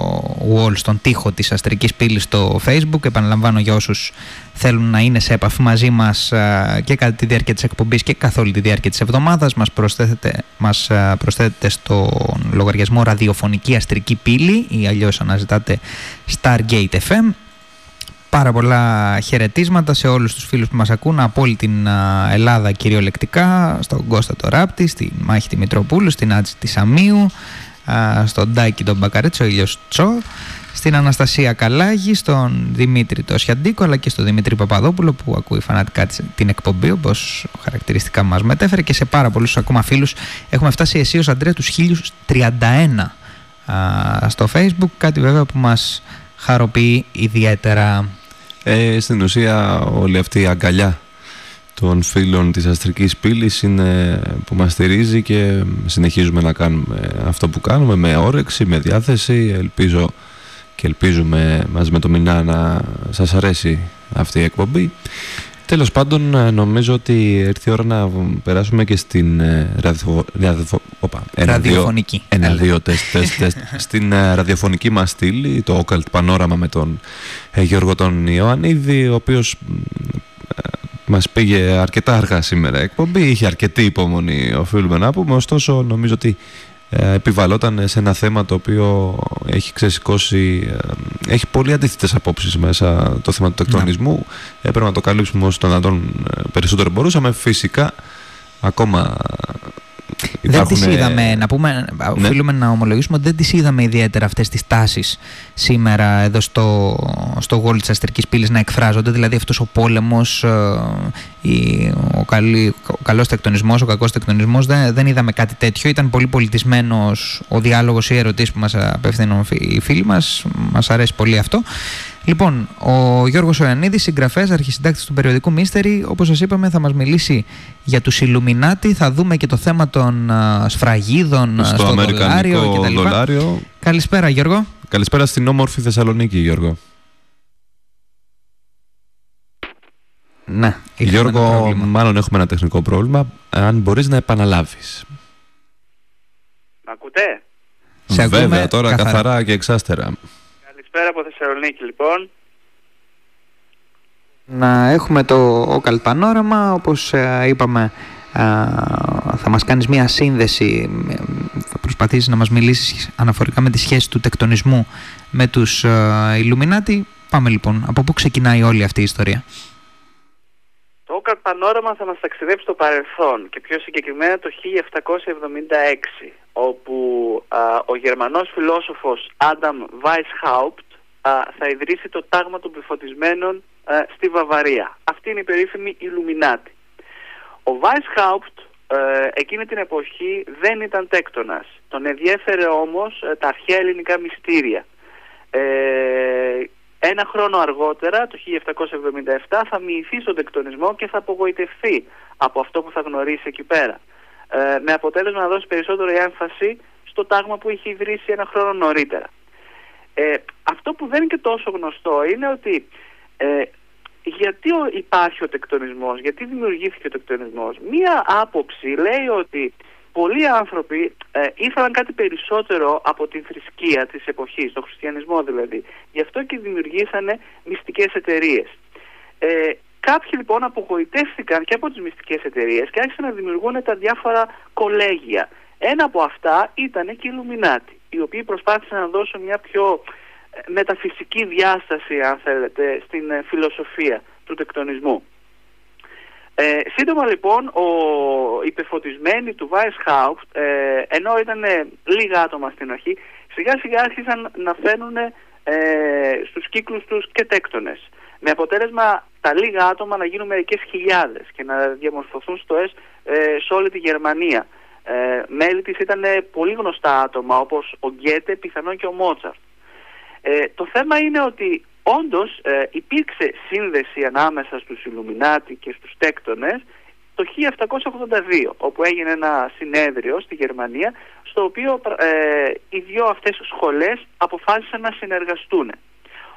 wall, στον τοίχο της Αστρικής Πύλης στο facebook. Επαναλαμβάνω για όσους θέλουν να είναι σε επαφή μαζί μας α, και κατά τη διάρκεια της εκπομπής και καθ' όλη τη διάρκεια της εβδομάδας μας προσθέτετε, μας α, προσθέτετε στον λογαριασμό ραδιοφωνική Αστρική Πύλη ή αλλιώς αναζητάτε Stargate FM πάρα πολλά χαιρετίσματα σε όλους τους φίλους που μας ακούν από όλη την α, Ελλάδα κυριολεκτικά, στον Κώστα το Ράπτη, στην Μάχη τη Μητροπούλου, στην Άτση της Σαμίου, α, στον Ντάκη τον Μπακαρέτσο, ο Ήλιος Τσό, στην Αναστασία Καλάγη, στον Δημήτρη το Σιαντίκο, αλλά και στον Δημήτρη Παπαδόπουλο που ακούει φανατικά της- την εκπομπή, όπως χαρακτηριστικά μας μετέφερε και σε πάρα πολλούς ακόμα φίλους. Έχουμε φτάσει εσείς Αντρέα τους 1031 α, στο facebook, κάτι βέβαια που μας χαροποιεί ιδιαίτερα. Ε, στην ουσία όλη αυτή η αγκαλιά των φίλων της Αστρικής Πύλης είναι που μας στηρίζει και συνεχίζουμε να κάνουμε αυτό που κάνουμε με όρεξη, με διάθεση. Ελπίζω και ελπίζουμε μαζί με το Μινά να σας αρέσει αυτή η εκπομπή. Τέλος πάντων ε, νομίζω ότι έρθει η ώρα να περάσουμε και στην ε, ραδιοφο... ραδιοφο- οπα, ένα, δύο- Ραδιοφωνική. ένα, Έλα. δύο, τεστ, τεστ, τεστ. Στην ε, ραδιοφωνική μας στήλη, το Occult Πανόραμα με τον ε, Γιώργο τον Ιωαννίδη, ο οποίος μ, ε, μας πήγε αρκετά αργά σήμερα η εκπομπή, είχε αρκετή υπομονή οφείλουμε να πούμε, ωστόσο νομίζω ότι ε, επιβαλόταν σε ένα θέμα το οποίο έχει ξεσηκώσει, ε, έχει πολύ αντίθετες απόψεις μέσα το θέμα του τεκτονισμού. Έπρεπε να το καλύψουμε όσο το δυνατόν ε, περισσότερο μπορούσαμε. Φυσικά ακόμα Δεν υπάρχουν, τις ε, είδαμε, να πούμε, οφείλουμε να ομολογήσουμε ότι δεν τις είδαμε ιδιαίτερα αυτές τις τάσεις σήμερα εδώ στο, στο γόλ της Αστρικής Πύλης να εκφράζονται, δηλαδή αυτός ο πόλεμος, ε, η, ο, καλή, ο καλός τεκτονισμός, ο κακός τεκτονισμός, δεν, δεν είδαμε κάτι τέτοιο, ήταν πολύ πολιτισμένος ο διάλογος ή οι ερωτήσεις που μας απευθύνουν οι φίλοι μας, μας αρέσει πολύ αυτό. Λοιπόν, ο Γιώργος Οιαννίδης, συγγραφέας, αρχισυντάκτης του περιοδικού Mystery, όπως σας είπαμε θα μας μιλήσει για τους Ιλουμινάτι, θα δούμε και το θέμα των α, σφραγίδων α, στο, στο δολάριο αμερικανικό κτλ. δολάριο. Καλησπέρα Γιώργο. Καλησπέρα στην όμορφη Θεσσαλονίκη, Γιώργο. Ναι, είχαμε Γιώργο, ένα πρόβλημα. μάλλον έχουμε ένα τεχνικό πρόβλημα. Αν μπορείς να επαναλάβεις. Σε ακούμε Βέβαια, τώρα καθαρά. καθαρά. και εξάστερα. Καλησπέρα από Θεσσαλονίκη λοιπόν. Να έχουμε το Occult Panorama, όπως ε, είπαμε ε, θα μας κάνεις μία σύνδεση, ε, θα προσπαθήσεις να μας μιλήσεις αναφορικά με τη σχέση του τεκτονισμού με τους ε, Illuminati. Πάμε λοιπόν, από πού ξεκινάει όλη αυτή η ιστορία; Το Occult Panorama θα μας ταξιδέψει στο παρελθόν και πιο συγκεκριμένα το 1776 όπου α, ο Γερμανός φιλόσοφος Adam Weishaupt α, θα ιδρύσει το τάγμα των πεφωτισμένων α, στη Βαβαρία. Αυτή είναι η περίφημη Illuminati. Ο Weishaupt ε, εκείνη την εποχή δεν ήταν τέκτονας. Τον ενδιέφερε όμως ε, τα αρχαία ελληνικά μυστήρια. Ε, ένα χρόνο αργότερα, το 1777, θα μοιηθεί στον τεκτονισμό και θα απογοητευτεί από αυτό που θα γνωρίσει εκεί πέρα. Ε, με αποτέλεσμα να δώσει περισσότερο έμφαση στο τάγμα που είχε ιδρύσει ένα χρόνο νωρίτερα. Ε, αυτό που δεν είναι και τόσο γνωστό είναι ότι ε, γιατί ο- υπάρχει ο τεκτονισμός, γιατί δημιουργήθηκε ο τεκτονισμός. Μία άποψη λέει ότι πολλοί άνθρωποι ε, ήθελαν κάτι περισσότερο από την θρησκεία της εποχής, τον χριστιανισμό δηλαδή. Γι' αυτό και δημιουργήσανε μυστικές εταιρείες. Ε, κάποιοι λοιπόν απογοητεύτηκαν και από τις μυστικές εταιρείες και άρχισαν να δημιουργούν τα διάφορα κολέγια. Ένα από αυτά ήταν και οι Illuminati, οι οποίοι προσπάθησαν να δώσουν μια πιο ε, μεταφυσική διάσταση, αν θέλετε, στην ε, φιλοσοφία του τεκτονισμού. Ε, σύντομα λοιπόν, ο υπεφωτισμένοι του Weishaupt, ε, ενώ ήταν ε, λίγα άτομα στην αρχή, σιγά σιγά άρχισαν να φέρνουν ε, στους κύκλους τους και τέκτονες. Με αποτέλεσμα τα λίγα άτομα να γίνουν μερικές χιλιάδες και να διαμορφωθούν στο ΕΣ ε, σε όλη τη Γερμανία. Ε, μέλη της ήταν ε, πολύ γνωστά άτομα όπως ο Γκέτε, πιθανόν και ο Μότσαρτ. Ε, το θέμα είναι ότι όντως ε, υπήρξε σύνδεση ανάμεσα στους Ιλουμινάτι και στους τέκτονες το 1782 όπου έγινε ένα συνέδριο στη Γερμανία στο οποίο ε, οι δύο αυτές σχολές αποφάσισαν να συνεργαστούν.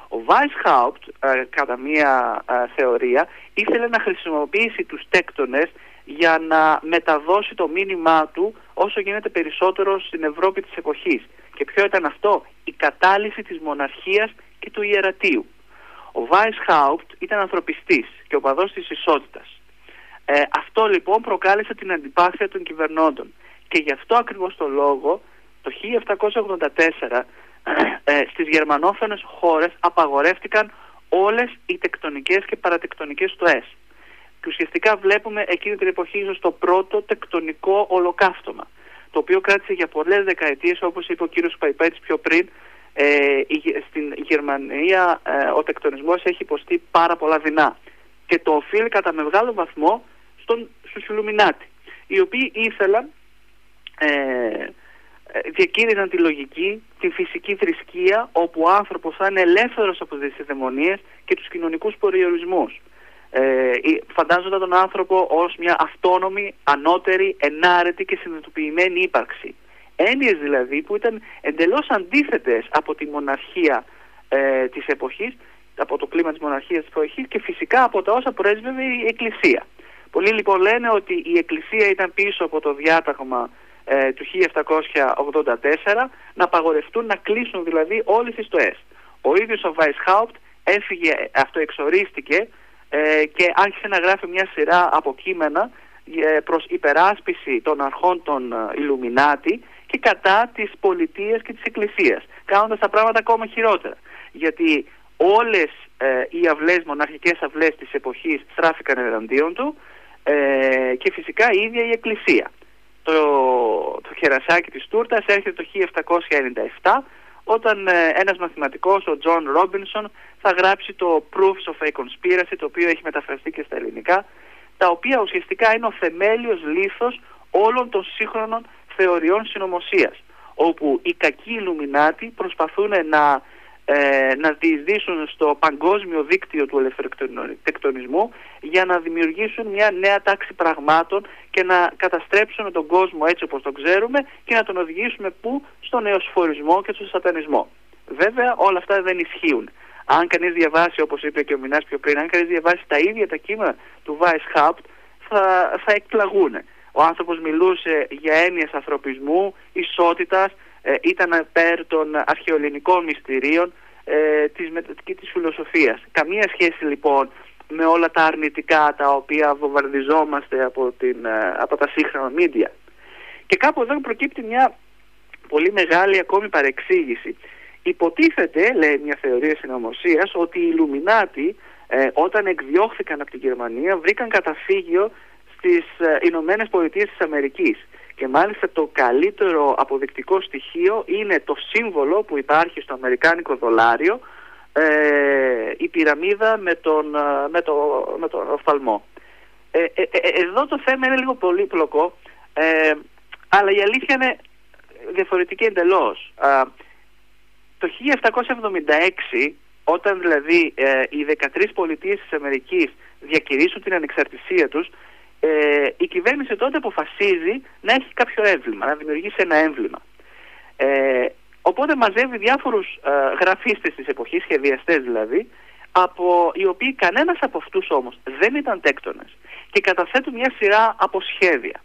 Ο Weishaupt, ε, κατά μία ε, θεωρία, ήθελε να χρησιμοποιήσει τους τέκτονες για να μεταδώσει το μήνυμά του όσο γίνεται περισσότερο στην Ευρώπη της εποχής. Και ποιο ήταν αυτό; Η κατάλυση της μοναρχίας και του ιερατείου. Ο Weishaupt ήταν ανθρωπιστής και ο παδός της ισότητας. Ε, αυτό λοιπόν προκάλεσε την αντιπάθεια των κυβερνώντων. Και γι' αυτό ακριβώς το λόγο το 1784 ε, στις γερμανόφωνες χώρες απαγορεύτηκαν όλες οι τεκτονικές και παρατεκτονικές στοές. Και ουσιαστικά βλέπουμε εκείνη την εποχή ίσως το πρώτο τεκτονικό ολοκαύτωμα το οποίο κράτησε για πολλές δεκαετίες όπως είπε ο κύριος Παϊπέτης πιο πριν ε, η- στην Γερμανία ε, ο τεκτονισμός έχει υποστεί πάρα πολλά δεινά και το οφείλει κατά μεγάλο βαθμό στον, στους Ιλουμινάτι οι οποίοι ήθελαν ε, ε, διακήρυζαν τη λογική, τη φυσική θρησκεία όπου ο άνθρωπος θα είναι ελεύθερος από τις δαιμονίες και τους κοινωνικούς περιορισμούς. Ε, η- φαντάζονταν τον άνθρωπο ως μια αυτόνομη, ανώτερη, ενάρετη και συνειδητοποιημένη ύπαρξη. Έννοιες δηλαδή που ήταν εντελώς αντίθετες από τη μοναρχία ε, της εποχής, από το κλίμα της μοναρχίας της εποχής και φυσικά από τα όσα πρέσβευε η Εκκλησία. Πολλοί λοιπόν λένε ότι η Εκκλησία ήταν πίσω από το διάταγμα ε, του 1784 να απαγορευτούν να κλείσουν δηλαδή όλες τις στοές. Ο ίδιος ο Weishaupt έφυγε, αυτοεξορίστηκε ε, και άρχισε να γράφει μια σειρά από κείμενα ε, προς υπεράσπιση των αρχών των Ιλουμινάτη και κατά της πολιτείας και της εκκλησίας, κάνοντας τα πράγματα ακόμα χειρότερα. Γιατί όλες ε, οι αυλές, μοναρχικές αυλές της εποχής στράφηκαν εναντίον του ε, και φυσικά η ίδια η εκκλησία. Το, το κερασάκι της τούρτας έρχεται το 1797 όταν ε, ένας μαθηματικός, ο Τζον Ρόμπινσον, θα γράψει το Proofs of a Conspiracy, το οποίο έχει μεταφραστεί και στα ελληνικά, τα οποία ουσιαστικά είναι ο θεμέλιος λίθος όλων των σύγχρονων θεωριών συνωμοσίας, όπου οι κακοί Ιλουμινάτοι προσπαθούν να, ε, να διεισδύσουν στο παγκόσμιο δίκτυο του ελευθεροτεκτονισμού για να δημιουργήσουν μια νέα τάξη πραγμάτων και να καταστρέψουν τον κόσμο έτσι όπως τον ξέρουμε και να τον οδηγήσουμε πού; Στον νεοσφορισμό και στον σατανισμό. Βέβαια όλα αυτά δεν ισχύουν. Αν κανείς διαβάσει, όπως είπε και ο Μινάς πιο πριν, αν κανείς διαβάσει τα ίδια τα κείμενα του Weishaupt θα, θα εκπλαγούν. Ο άνθρωπος μιλούσε για έννοιες ανθρωπισμού, ισότητας, ε, ήταν πέρ των αρχαιοελληνικών μυστηρίων ε, της, με- και της φιλοσοφίας. Καμία σχέση λοιπόν με όλα τα αρνητικά τα οποία βομβαρδιζόμαστε από, την, ε, από τα σύγχρονα μίντια. Και κάπου εδώ προκύπτει μια πολύ μεγάλη ακόμη παρεξήγηση. Υποτίθεται, λέει μια θεωρία συνωμοσίας, ότι οι Ιλουμινάτοι ε, όταν εκδιώχθηκαν από την Γερμανία βρήκαν καταφύγιο στις ε, Ηνωμένες Πολιτείες της Αμερικής. Και μάλιστα το καλύτερο αποδεικτικό στοιχείο είναι το σύμβολο που υπάρχει στο αμερικάνικο δολάριο, ε, η πυραμίδα με τον, ε, με το, με τον οφθαλμό. Ε, ε, ε, εδώ το θέμα είναι λίγο πολύπλοκο, ε, αλλά η αλήθεια είναι διαφορετική εντελώς. Α, το 1776, όταν δηλαδή ε, οι 13 πολιτείες της Αμερικής διακηρύσουν την ανεξαρτησία τους, ε, η κυβέρνηση τότε αποφασίζει να έχει κάποιο έμβλημα, να δημιουργήσει ένα έμβλημα. Ε, οπότε μαζεύει διάφορους ε, γραφίστες της εποχής, σχεδιαστές δηλαδή, από οι οποίοι κανένας από αυτούς όμως δεν ήταν τέκτονες και καταθέτουν μια σειρά από σχέδια.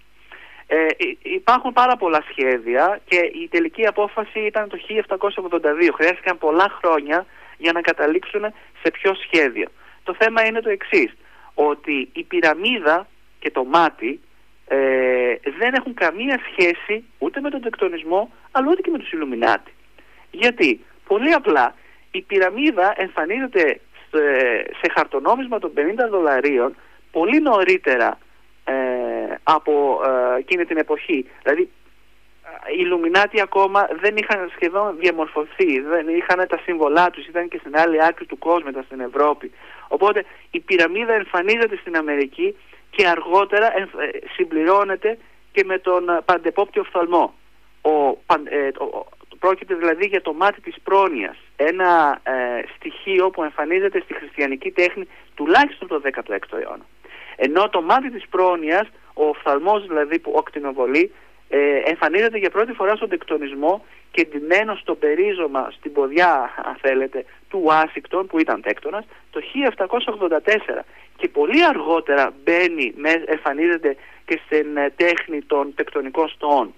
Ε, υ- υπάρχουν πάρα πολλά σχέδια και η τελική απόφαση ήταν το 1782. Χρειάστηκαν πολλά χρόνια για να καταλήξουν σε ποιο σχέδιο. Το θέμα είναι το εξής, ότι η πυραμίδα και το μάτι ε, δεν έχουν καμία σχέση ούτε με τον τεκτονισμό αλλά ούτε και με τους Ιλουμινάτι. Γιατί πολύ απλά η πυραμίδα εμφανίζεται σε, σε χαρτονόμισμα των 50 δολαρίων πολύ νωρίτερα ε, από ε, εκείνη την εποχή. Δηλαδή οι Ιλουμινάτοι ακόμα δεν είχαν σχεδόν διαμορφωθεί, δεν είχαν τα σύμβολά τους, ήταν και στην άλλη άκρη του κόσμου, ήταν στην Ευρώπη. Οπότε η πυραμίδα εμφανίζεται στην Αμερική και αργότερα εμφ- ε, συμπληρώνεται και με τον ε, παντεπόπτη οφθαλμό. Ο, παν- ε, το- ο- πρόκειται δηλαδή για το μάτι της πρόνοιας, ένα ε, στοιχείο που εμφανίζεται στη χριστιανική τέχνη τουλάχιστον το 16ο αιώνα. Ενώ το μάτι της πρόνοιας, ο οφθαλμός δηλαδή που οκτινοβολεί, ε, εμφανίζεται για πρώτη φορά στον τεκτονισμό και εντυμένο στο περίζωμα, στην ποδιά αν θέλετε, του Ουάσιγκτον που ήταν τέκτονας το 1784 και πολύ αργότερα μπαίνει, με- εμφανίζεται και στην ε, τέχνη των τεκτονικών στοών.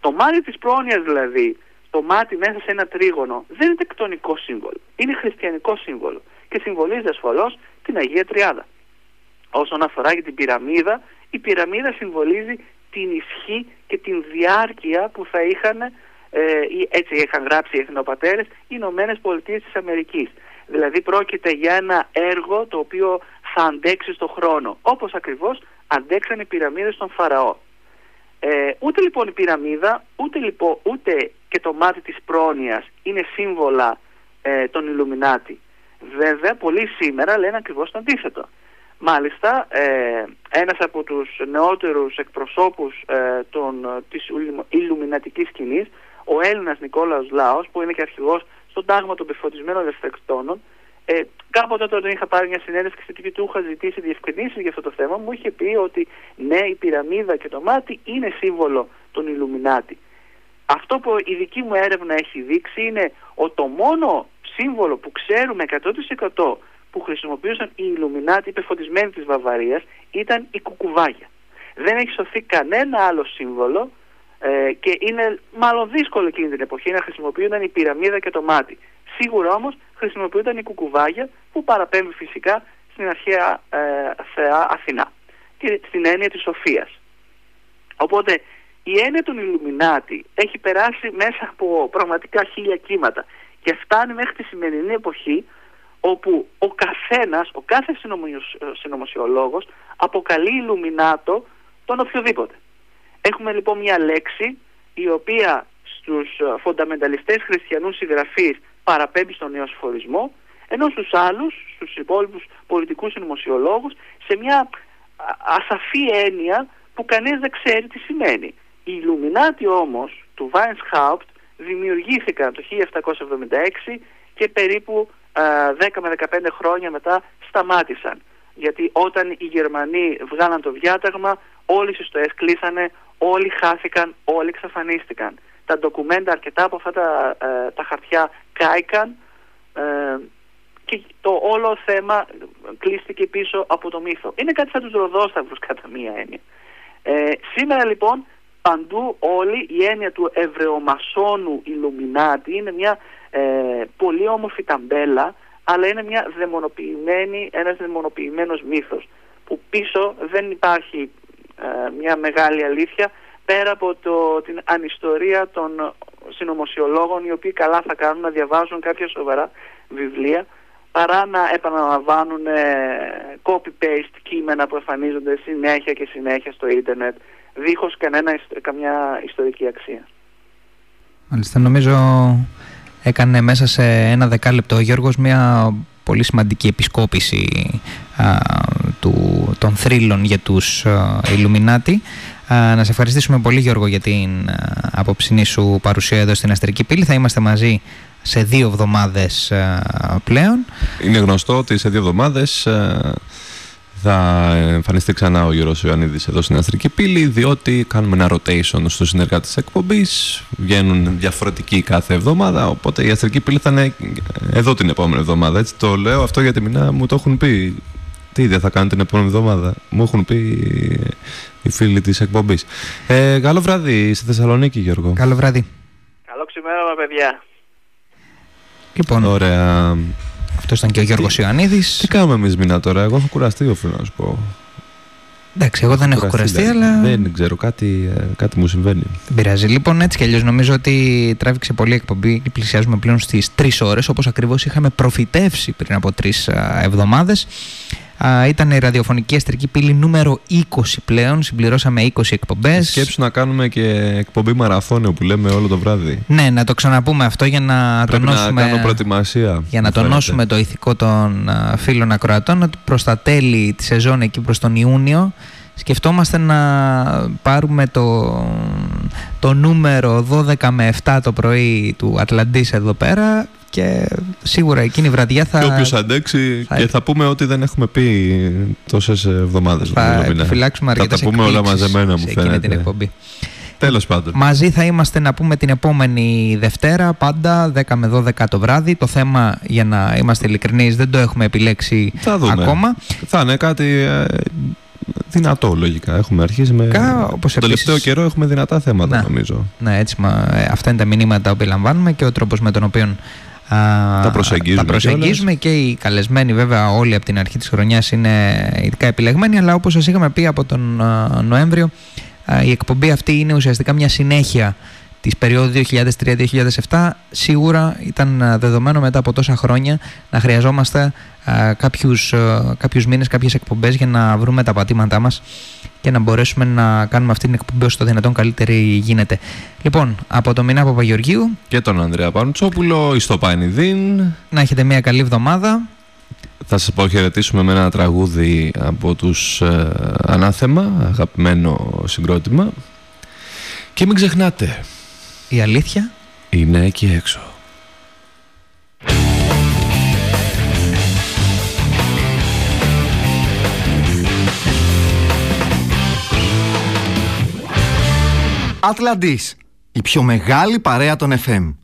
Το μάτι της πρόνοιας δηλαδή, το μάτι μέσα σε ένα τρίγωνο δεν είναι τεκτονικό σύμβολο, είναι χριστιανικό σύμβολο και συμβολίζει ασφαλώς την Αγία Τριάδα. Όσον αφορά για την πυραμίδα, η πυραμίδα συμβολίζει την ισχύ και την διάρκεια που θα είχαν, ε, ή έτσι είχαν γράψει οι εθνοπατέρες, οι Ηνωμένες Πολιτείες της Αμερικής. Δηλαδή πρόκειται για ένα έργο το οποίο θα αντέξει στο χρόνο, όπως ακριβώς αντέξαν οι πυραμίδες των Φαραώ. Ε, ούτε λοιπόν η πυραμίδα, ούτε, λοιπόν, ούτε και το μάτι της πρόνοιας είναι σύμβολα ε, των Ιλουμινάτι. Βέβαια, πολλοί σήμερα λένε ακριβώς το αντίθετο. Μάλιστα, ε, ένας από τους νεότερους εκπροσώπους ε, των, της Ιλουμ- Ιλουμινατικής σκηνής, ο Έλληνας Νικόλαος Λάος, που είναι και αρχηγός στον τάγμα των πεφωτισμένων δευτερεκτόνων, ε, κάποτε όταν τον είχα πάρει μια συνέντευξη και του είχα ζητήσει διευκρινήσεις για αυτό το θέμα, μου είχε πει ότι ναι, η πυραμίδα και το μάτι είναι σύμβολο των Ιλουμινάτι. Αυτό που η δική μου έρευνα έχει δείξει είναι ότι το μόνο σύμβολο που ξέρουμε 100% που χρησιμοποιούσαν οι Ιλουμινάτοι υπεφωτισμένοι της Βαβαρίας ήταν η κουκουβάγια. Δεν έχει σωθεί κανένα άλλο σύμβολο ε, και είναι μάλλον δύσκολο εκείνη την εποχή να χρησιμοποιούνταν η πυραμίδα και το μάτι. Σίγουρα όμως χρησιμοποιούνταν η κουκουβάγια που παραπέμπει φυσικά στην αρχαία ε, θεά Αθηνά και στην έννοια της σοφίας. Οπότε η έννοια των Ιλουμινάτι έχει περάσει μέσα από πραγματικά χίλια κύματα και φτάνει μέχρι τη σημερινή εποχή όπου ο καθένας, ο κάθε συνωμοσιο- συνωμοσιολόγος αποκαλεί Ιλουμινάτο τον οποιοδήποτε. Έχουμε λοιπόν μια λέξη η οποία στους ε, φονταμενταλιστές χριστιανούς συγγραφείς παραπέμπει στον νεοσφορισμό ενώ στους άλλους, στους υπόλοιπους πολιτικούς συνωμοσιολόγους σε μια α, ασαφή έννοια που κανείς δεν ξέρει τι σημαίνει. Οι Ιλουμινάτοι όμως του Weishaupt δημιουργήθηκαν το 1776 και περίπου α, 10 με 15 χρόνια μετά σταμάτησαν. Γιατί όταν οι Γερμανοί βγάλαν το διάταγμα όλοι οι συστοές κλείσανε, όλοι χάθηκαν, όλοι εξαφανίστηκαν. Τα ντοκουμέντα αρκετά από αυτά τα, ε, τα χαρτιά κάηκαν ε, και το όλο θέμα κλείστηκε πίσω από το μύθο. Είναι κάτι σαν τους Ροδόσταυρους κατά μία έννοια. Ε, σήμερα λοιπόν παντού όλοι η έννοια του ευρεομασόνου Ιλουμινάτη είναι μια ε, πολύ όμορφη ταμπέλα αλλά είναι μια δαιμονοποιημένη, ένας δαιμονοποιημένος μύθος που πίσω δεν υπάρχει ε, μια μεγάλη αλήθεια πέρα από το, την ανιστορία των συνωμοσιολόγων οι οποίοι καλά θα κάνουν να διαβάζουν κάποια σοβαρά βιβλία παρά να επαναλαμβάνουν ε, copy-paste κείμενα που εμφανίζονται συνέχεια και συνέχεια στο ίντερνετ δίχως κανένα, καμιά ιστορική αξία. Μάλιστα, νομίζω έκανε μέσα σε ένα δεκάλεπτο ο Γιώργος μια πολύ σημαντική επισκόπηση α, του, των θρύλων για τους Ιλουμινάτι. Να σε ευχαριστήσουμε πολύ Γιώργο για την απόψινή σου παρουσία εδώ στην Αστερική Πύλη. Θα είμαστε μαζί σε δύο εβδομάδες πλέον. Είναι γνωστό ότι σε δύο εβδομάδες θα εμφανιστεί ξανά ο Γιώργος Ιωαννίδης εδώ στην Αστρική Πύλη διότι κάνουμε ένα rotation στους συνεργάτες της εκπομπής. Βγαίνουν διαφορετικοί κάθε εβδομάδα οπότε η Αστρική Πύλη θα είναι εδώ την επόμενη εβδομάδα έτσι το λέω αυτό γιατί μηνά μου το έχουν πει. Τι δεν θα κάνω την επόμενη εβδομάδα; Μου έχουν πει οι φίλοι της εκπομπής. Ε, Καλό βράδυ στη Θεσσαλονίκη Γιώργο. Καλό βράδυ. Καλό ξημέρωμα παιδιά. Λοιπόν, Ωραία αυτός ήταν και ο Γιώργος Ιωαννίδης. Τι κάνουμε εμείς μήνα τώρα, εγώ έχω κουραστεί, οφείλω να σου πω. Εντάξει, εγώ δεν έχω κουραστεί, δηλαδή. αλλά. Δεν ξέρω, κάτι, ε, κάτι μου συμβαίνει. Δεν πειράζει. Λοιπόν, έτσι κι αλλιώς νομίζω ότι τράβηξε πολύ εκπομπή και πλησιάζουμε πλέον στις τρεις ώρες, όπως ακριβώς είχαμε προφητεύσει πριν από τρεις εβδομάδες ήταν η ραδιοφωνική αστρική πύλη νούμερο 20 πλέον. Συμπληρώσαμε 20 εκπομπές. Σκέψου να κάνουμε και εκπομπή μαραθώνιο που λέμε όλο το βράδυ; Ναι, να το ξαναπούμε αυτό για να Πρέπει τονώσουμε. Να κάνω προετοιμασία. Για να τονώσουμε το ηθικό των φίλων ακροατών ότι προς τα τέλη τη σεζόν εκεί προς τον Ιούνιο σκεφτόμαστε να πάρουμε το, το νούμερο 12 με 7 το πρωί του Ατλαντής εδώ πέρα και σίγουρα εκείνη η βραδιά θα... Και όποιος αντέξει θα... και θα πούμε ότι δεν έχουμε πει τόσες εβδομάδες. Θα επιφυλάξουμε αρκετές Θα τα πούμε όλα μαζεμένα μου φαίνεται. την εκπομπή. Τέλος πάντων. Μαζί θα είμαστε να πούμε την επόμενη Δευτέρα, πάντα 10 με 12 το βράδυ. Το θέμα, για να είμαστε ειλικρινείς, δεν το έχουμε επιλέξει θα δούμε. ακόμα. Θα είναι κάτι ε, δυνατό λογικά. Έχουμε αρχίσει με. Κα, όπως το τελευταίο επίσης... καιρό έχουμε δυνατά θέματα, ναι. νομίζω. Ναι, έτσι, μα, ε, αυτά είναι τα μηνύματα που λαμβάνουμε και ο τρόπος με τον οποίο Α, τα προσεγγίζουμε, τα προσεγγίζουμε και, οι καλεσμένοι βέβαια όλοι από την αρχή της χρονιάς είναι ειδικά επιλεγμένοι αλλά όπως σας είχαμε πει από τον α, Νοέμβριο α, η εκπομπή αυτή είναι ουσιαστικά μια συνέχεια της περίοδου 2003-2007 σίγουρα ήταν δεδομένο μετά από τόσα χρόνια να χρειαζόμαστε α, κάποιους, α, κάποιους μήνες, κάποιες εκπομπές για να βρούμε τα πατήματά μας και να μπορέσουμε να κάνουμε αυτή την εκπομπή όσο το δυνατόν καλύτερη γίνεται. Λοιπόν, από τον Μινά Παπαγεωργίου και τον Ανδρέα Πανουτσόπουλο, στο Πανιδίν. Να έχετε μια καλή εβδομάδα. Θα σας αποχαιρετήσουμε με ένα τραγούδι από τους ε, Ανάθεμα, αγαπημένο συγκρότημα. Και μην ξεχνάτε. Η αλήθεια είναι εκεί έξω. Ατλαντής, η πιο μεγάλη παρέα των FM.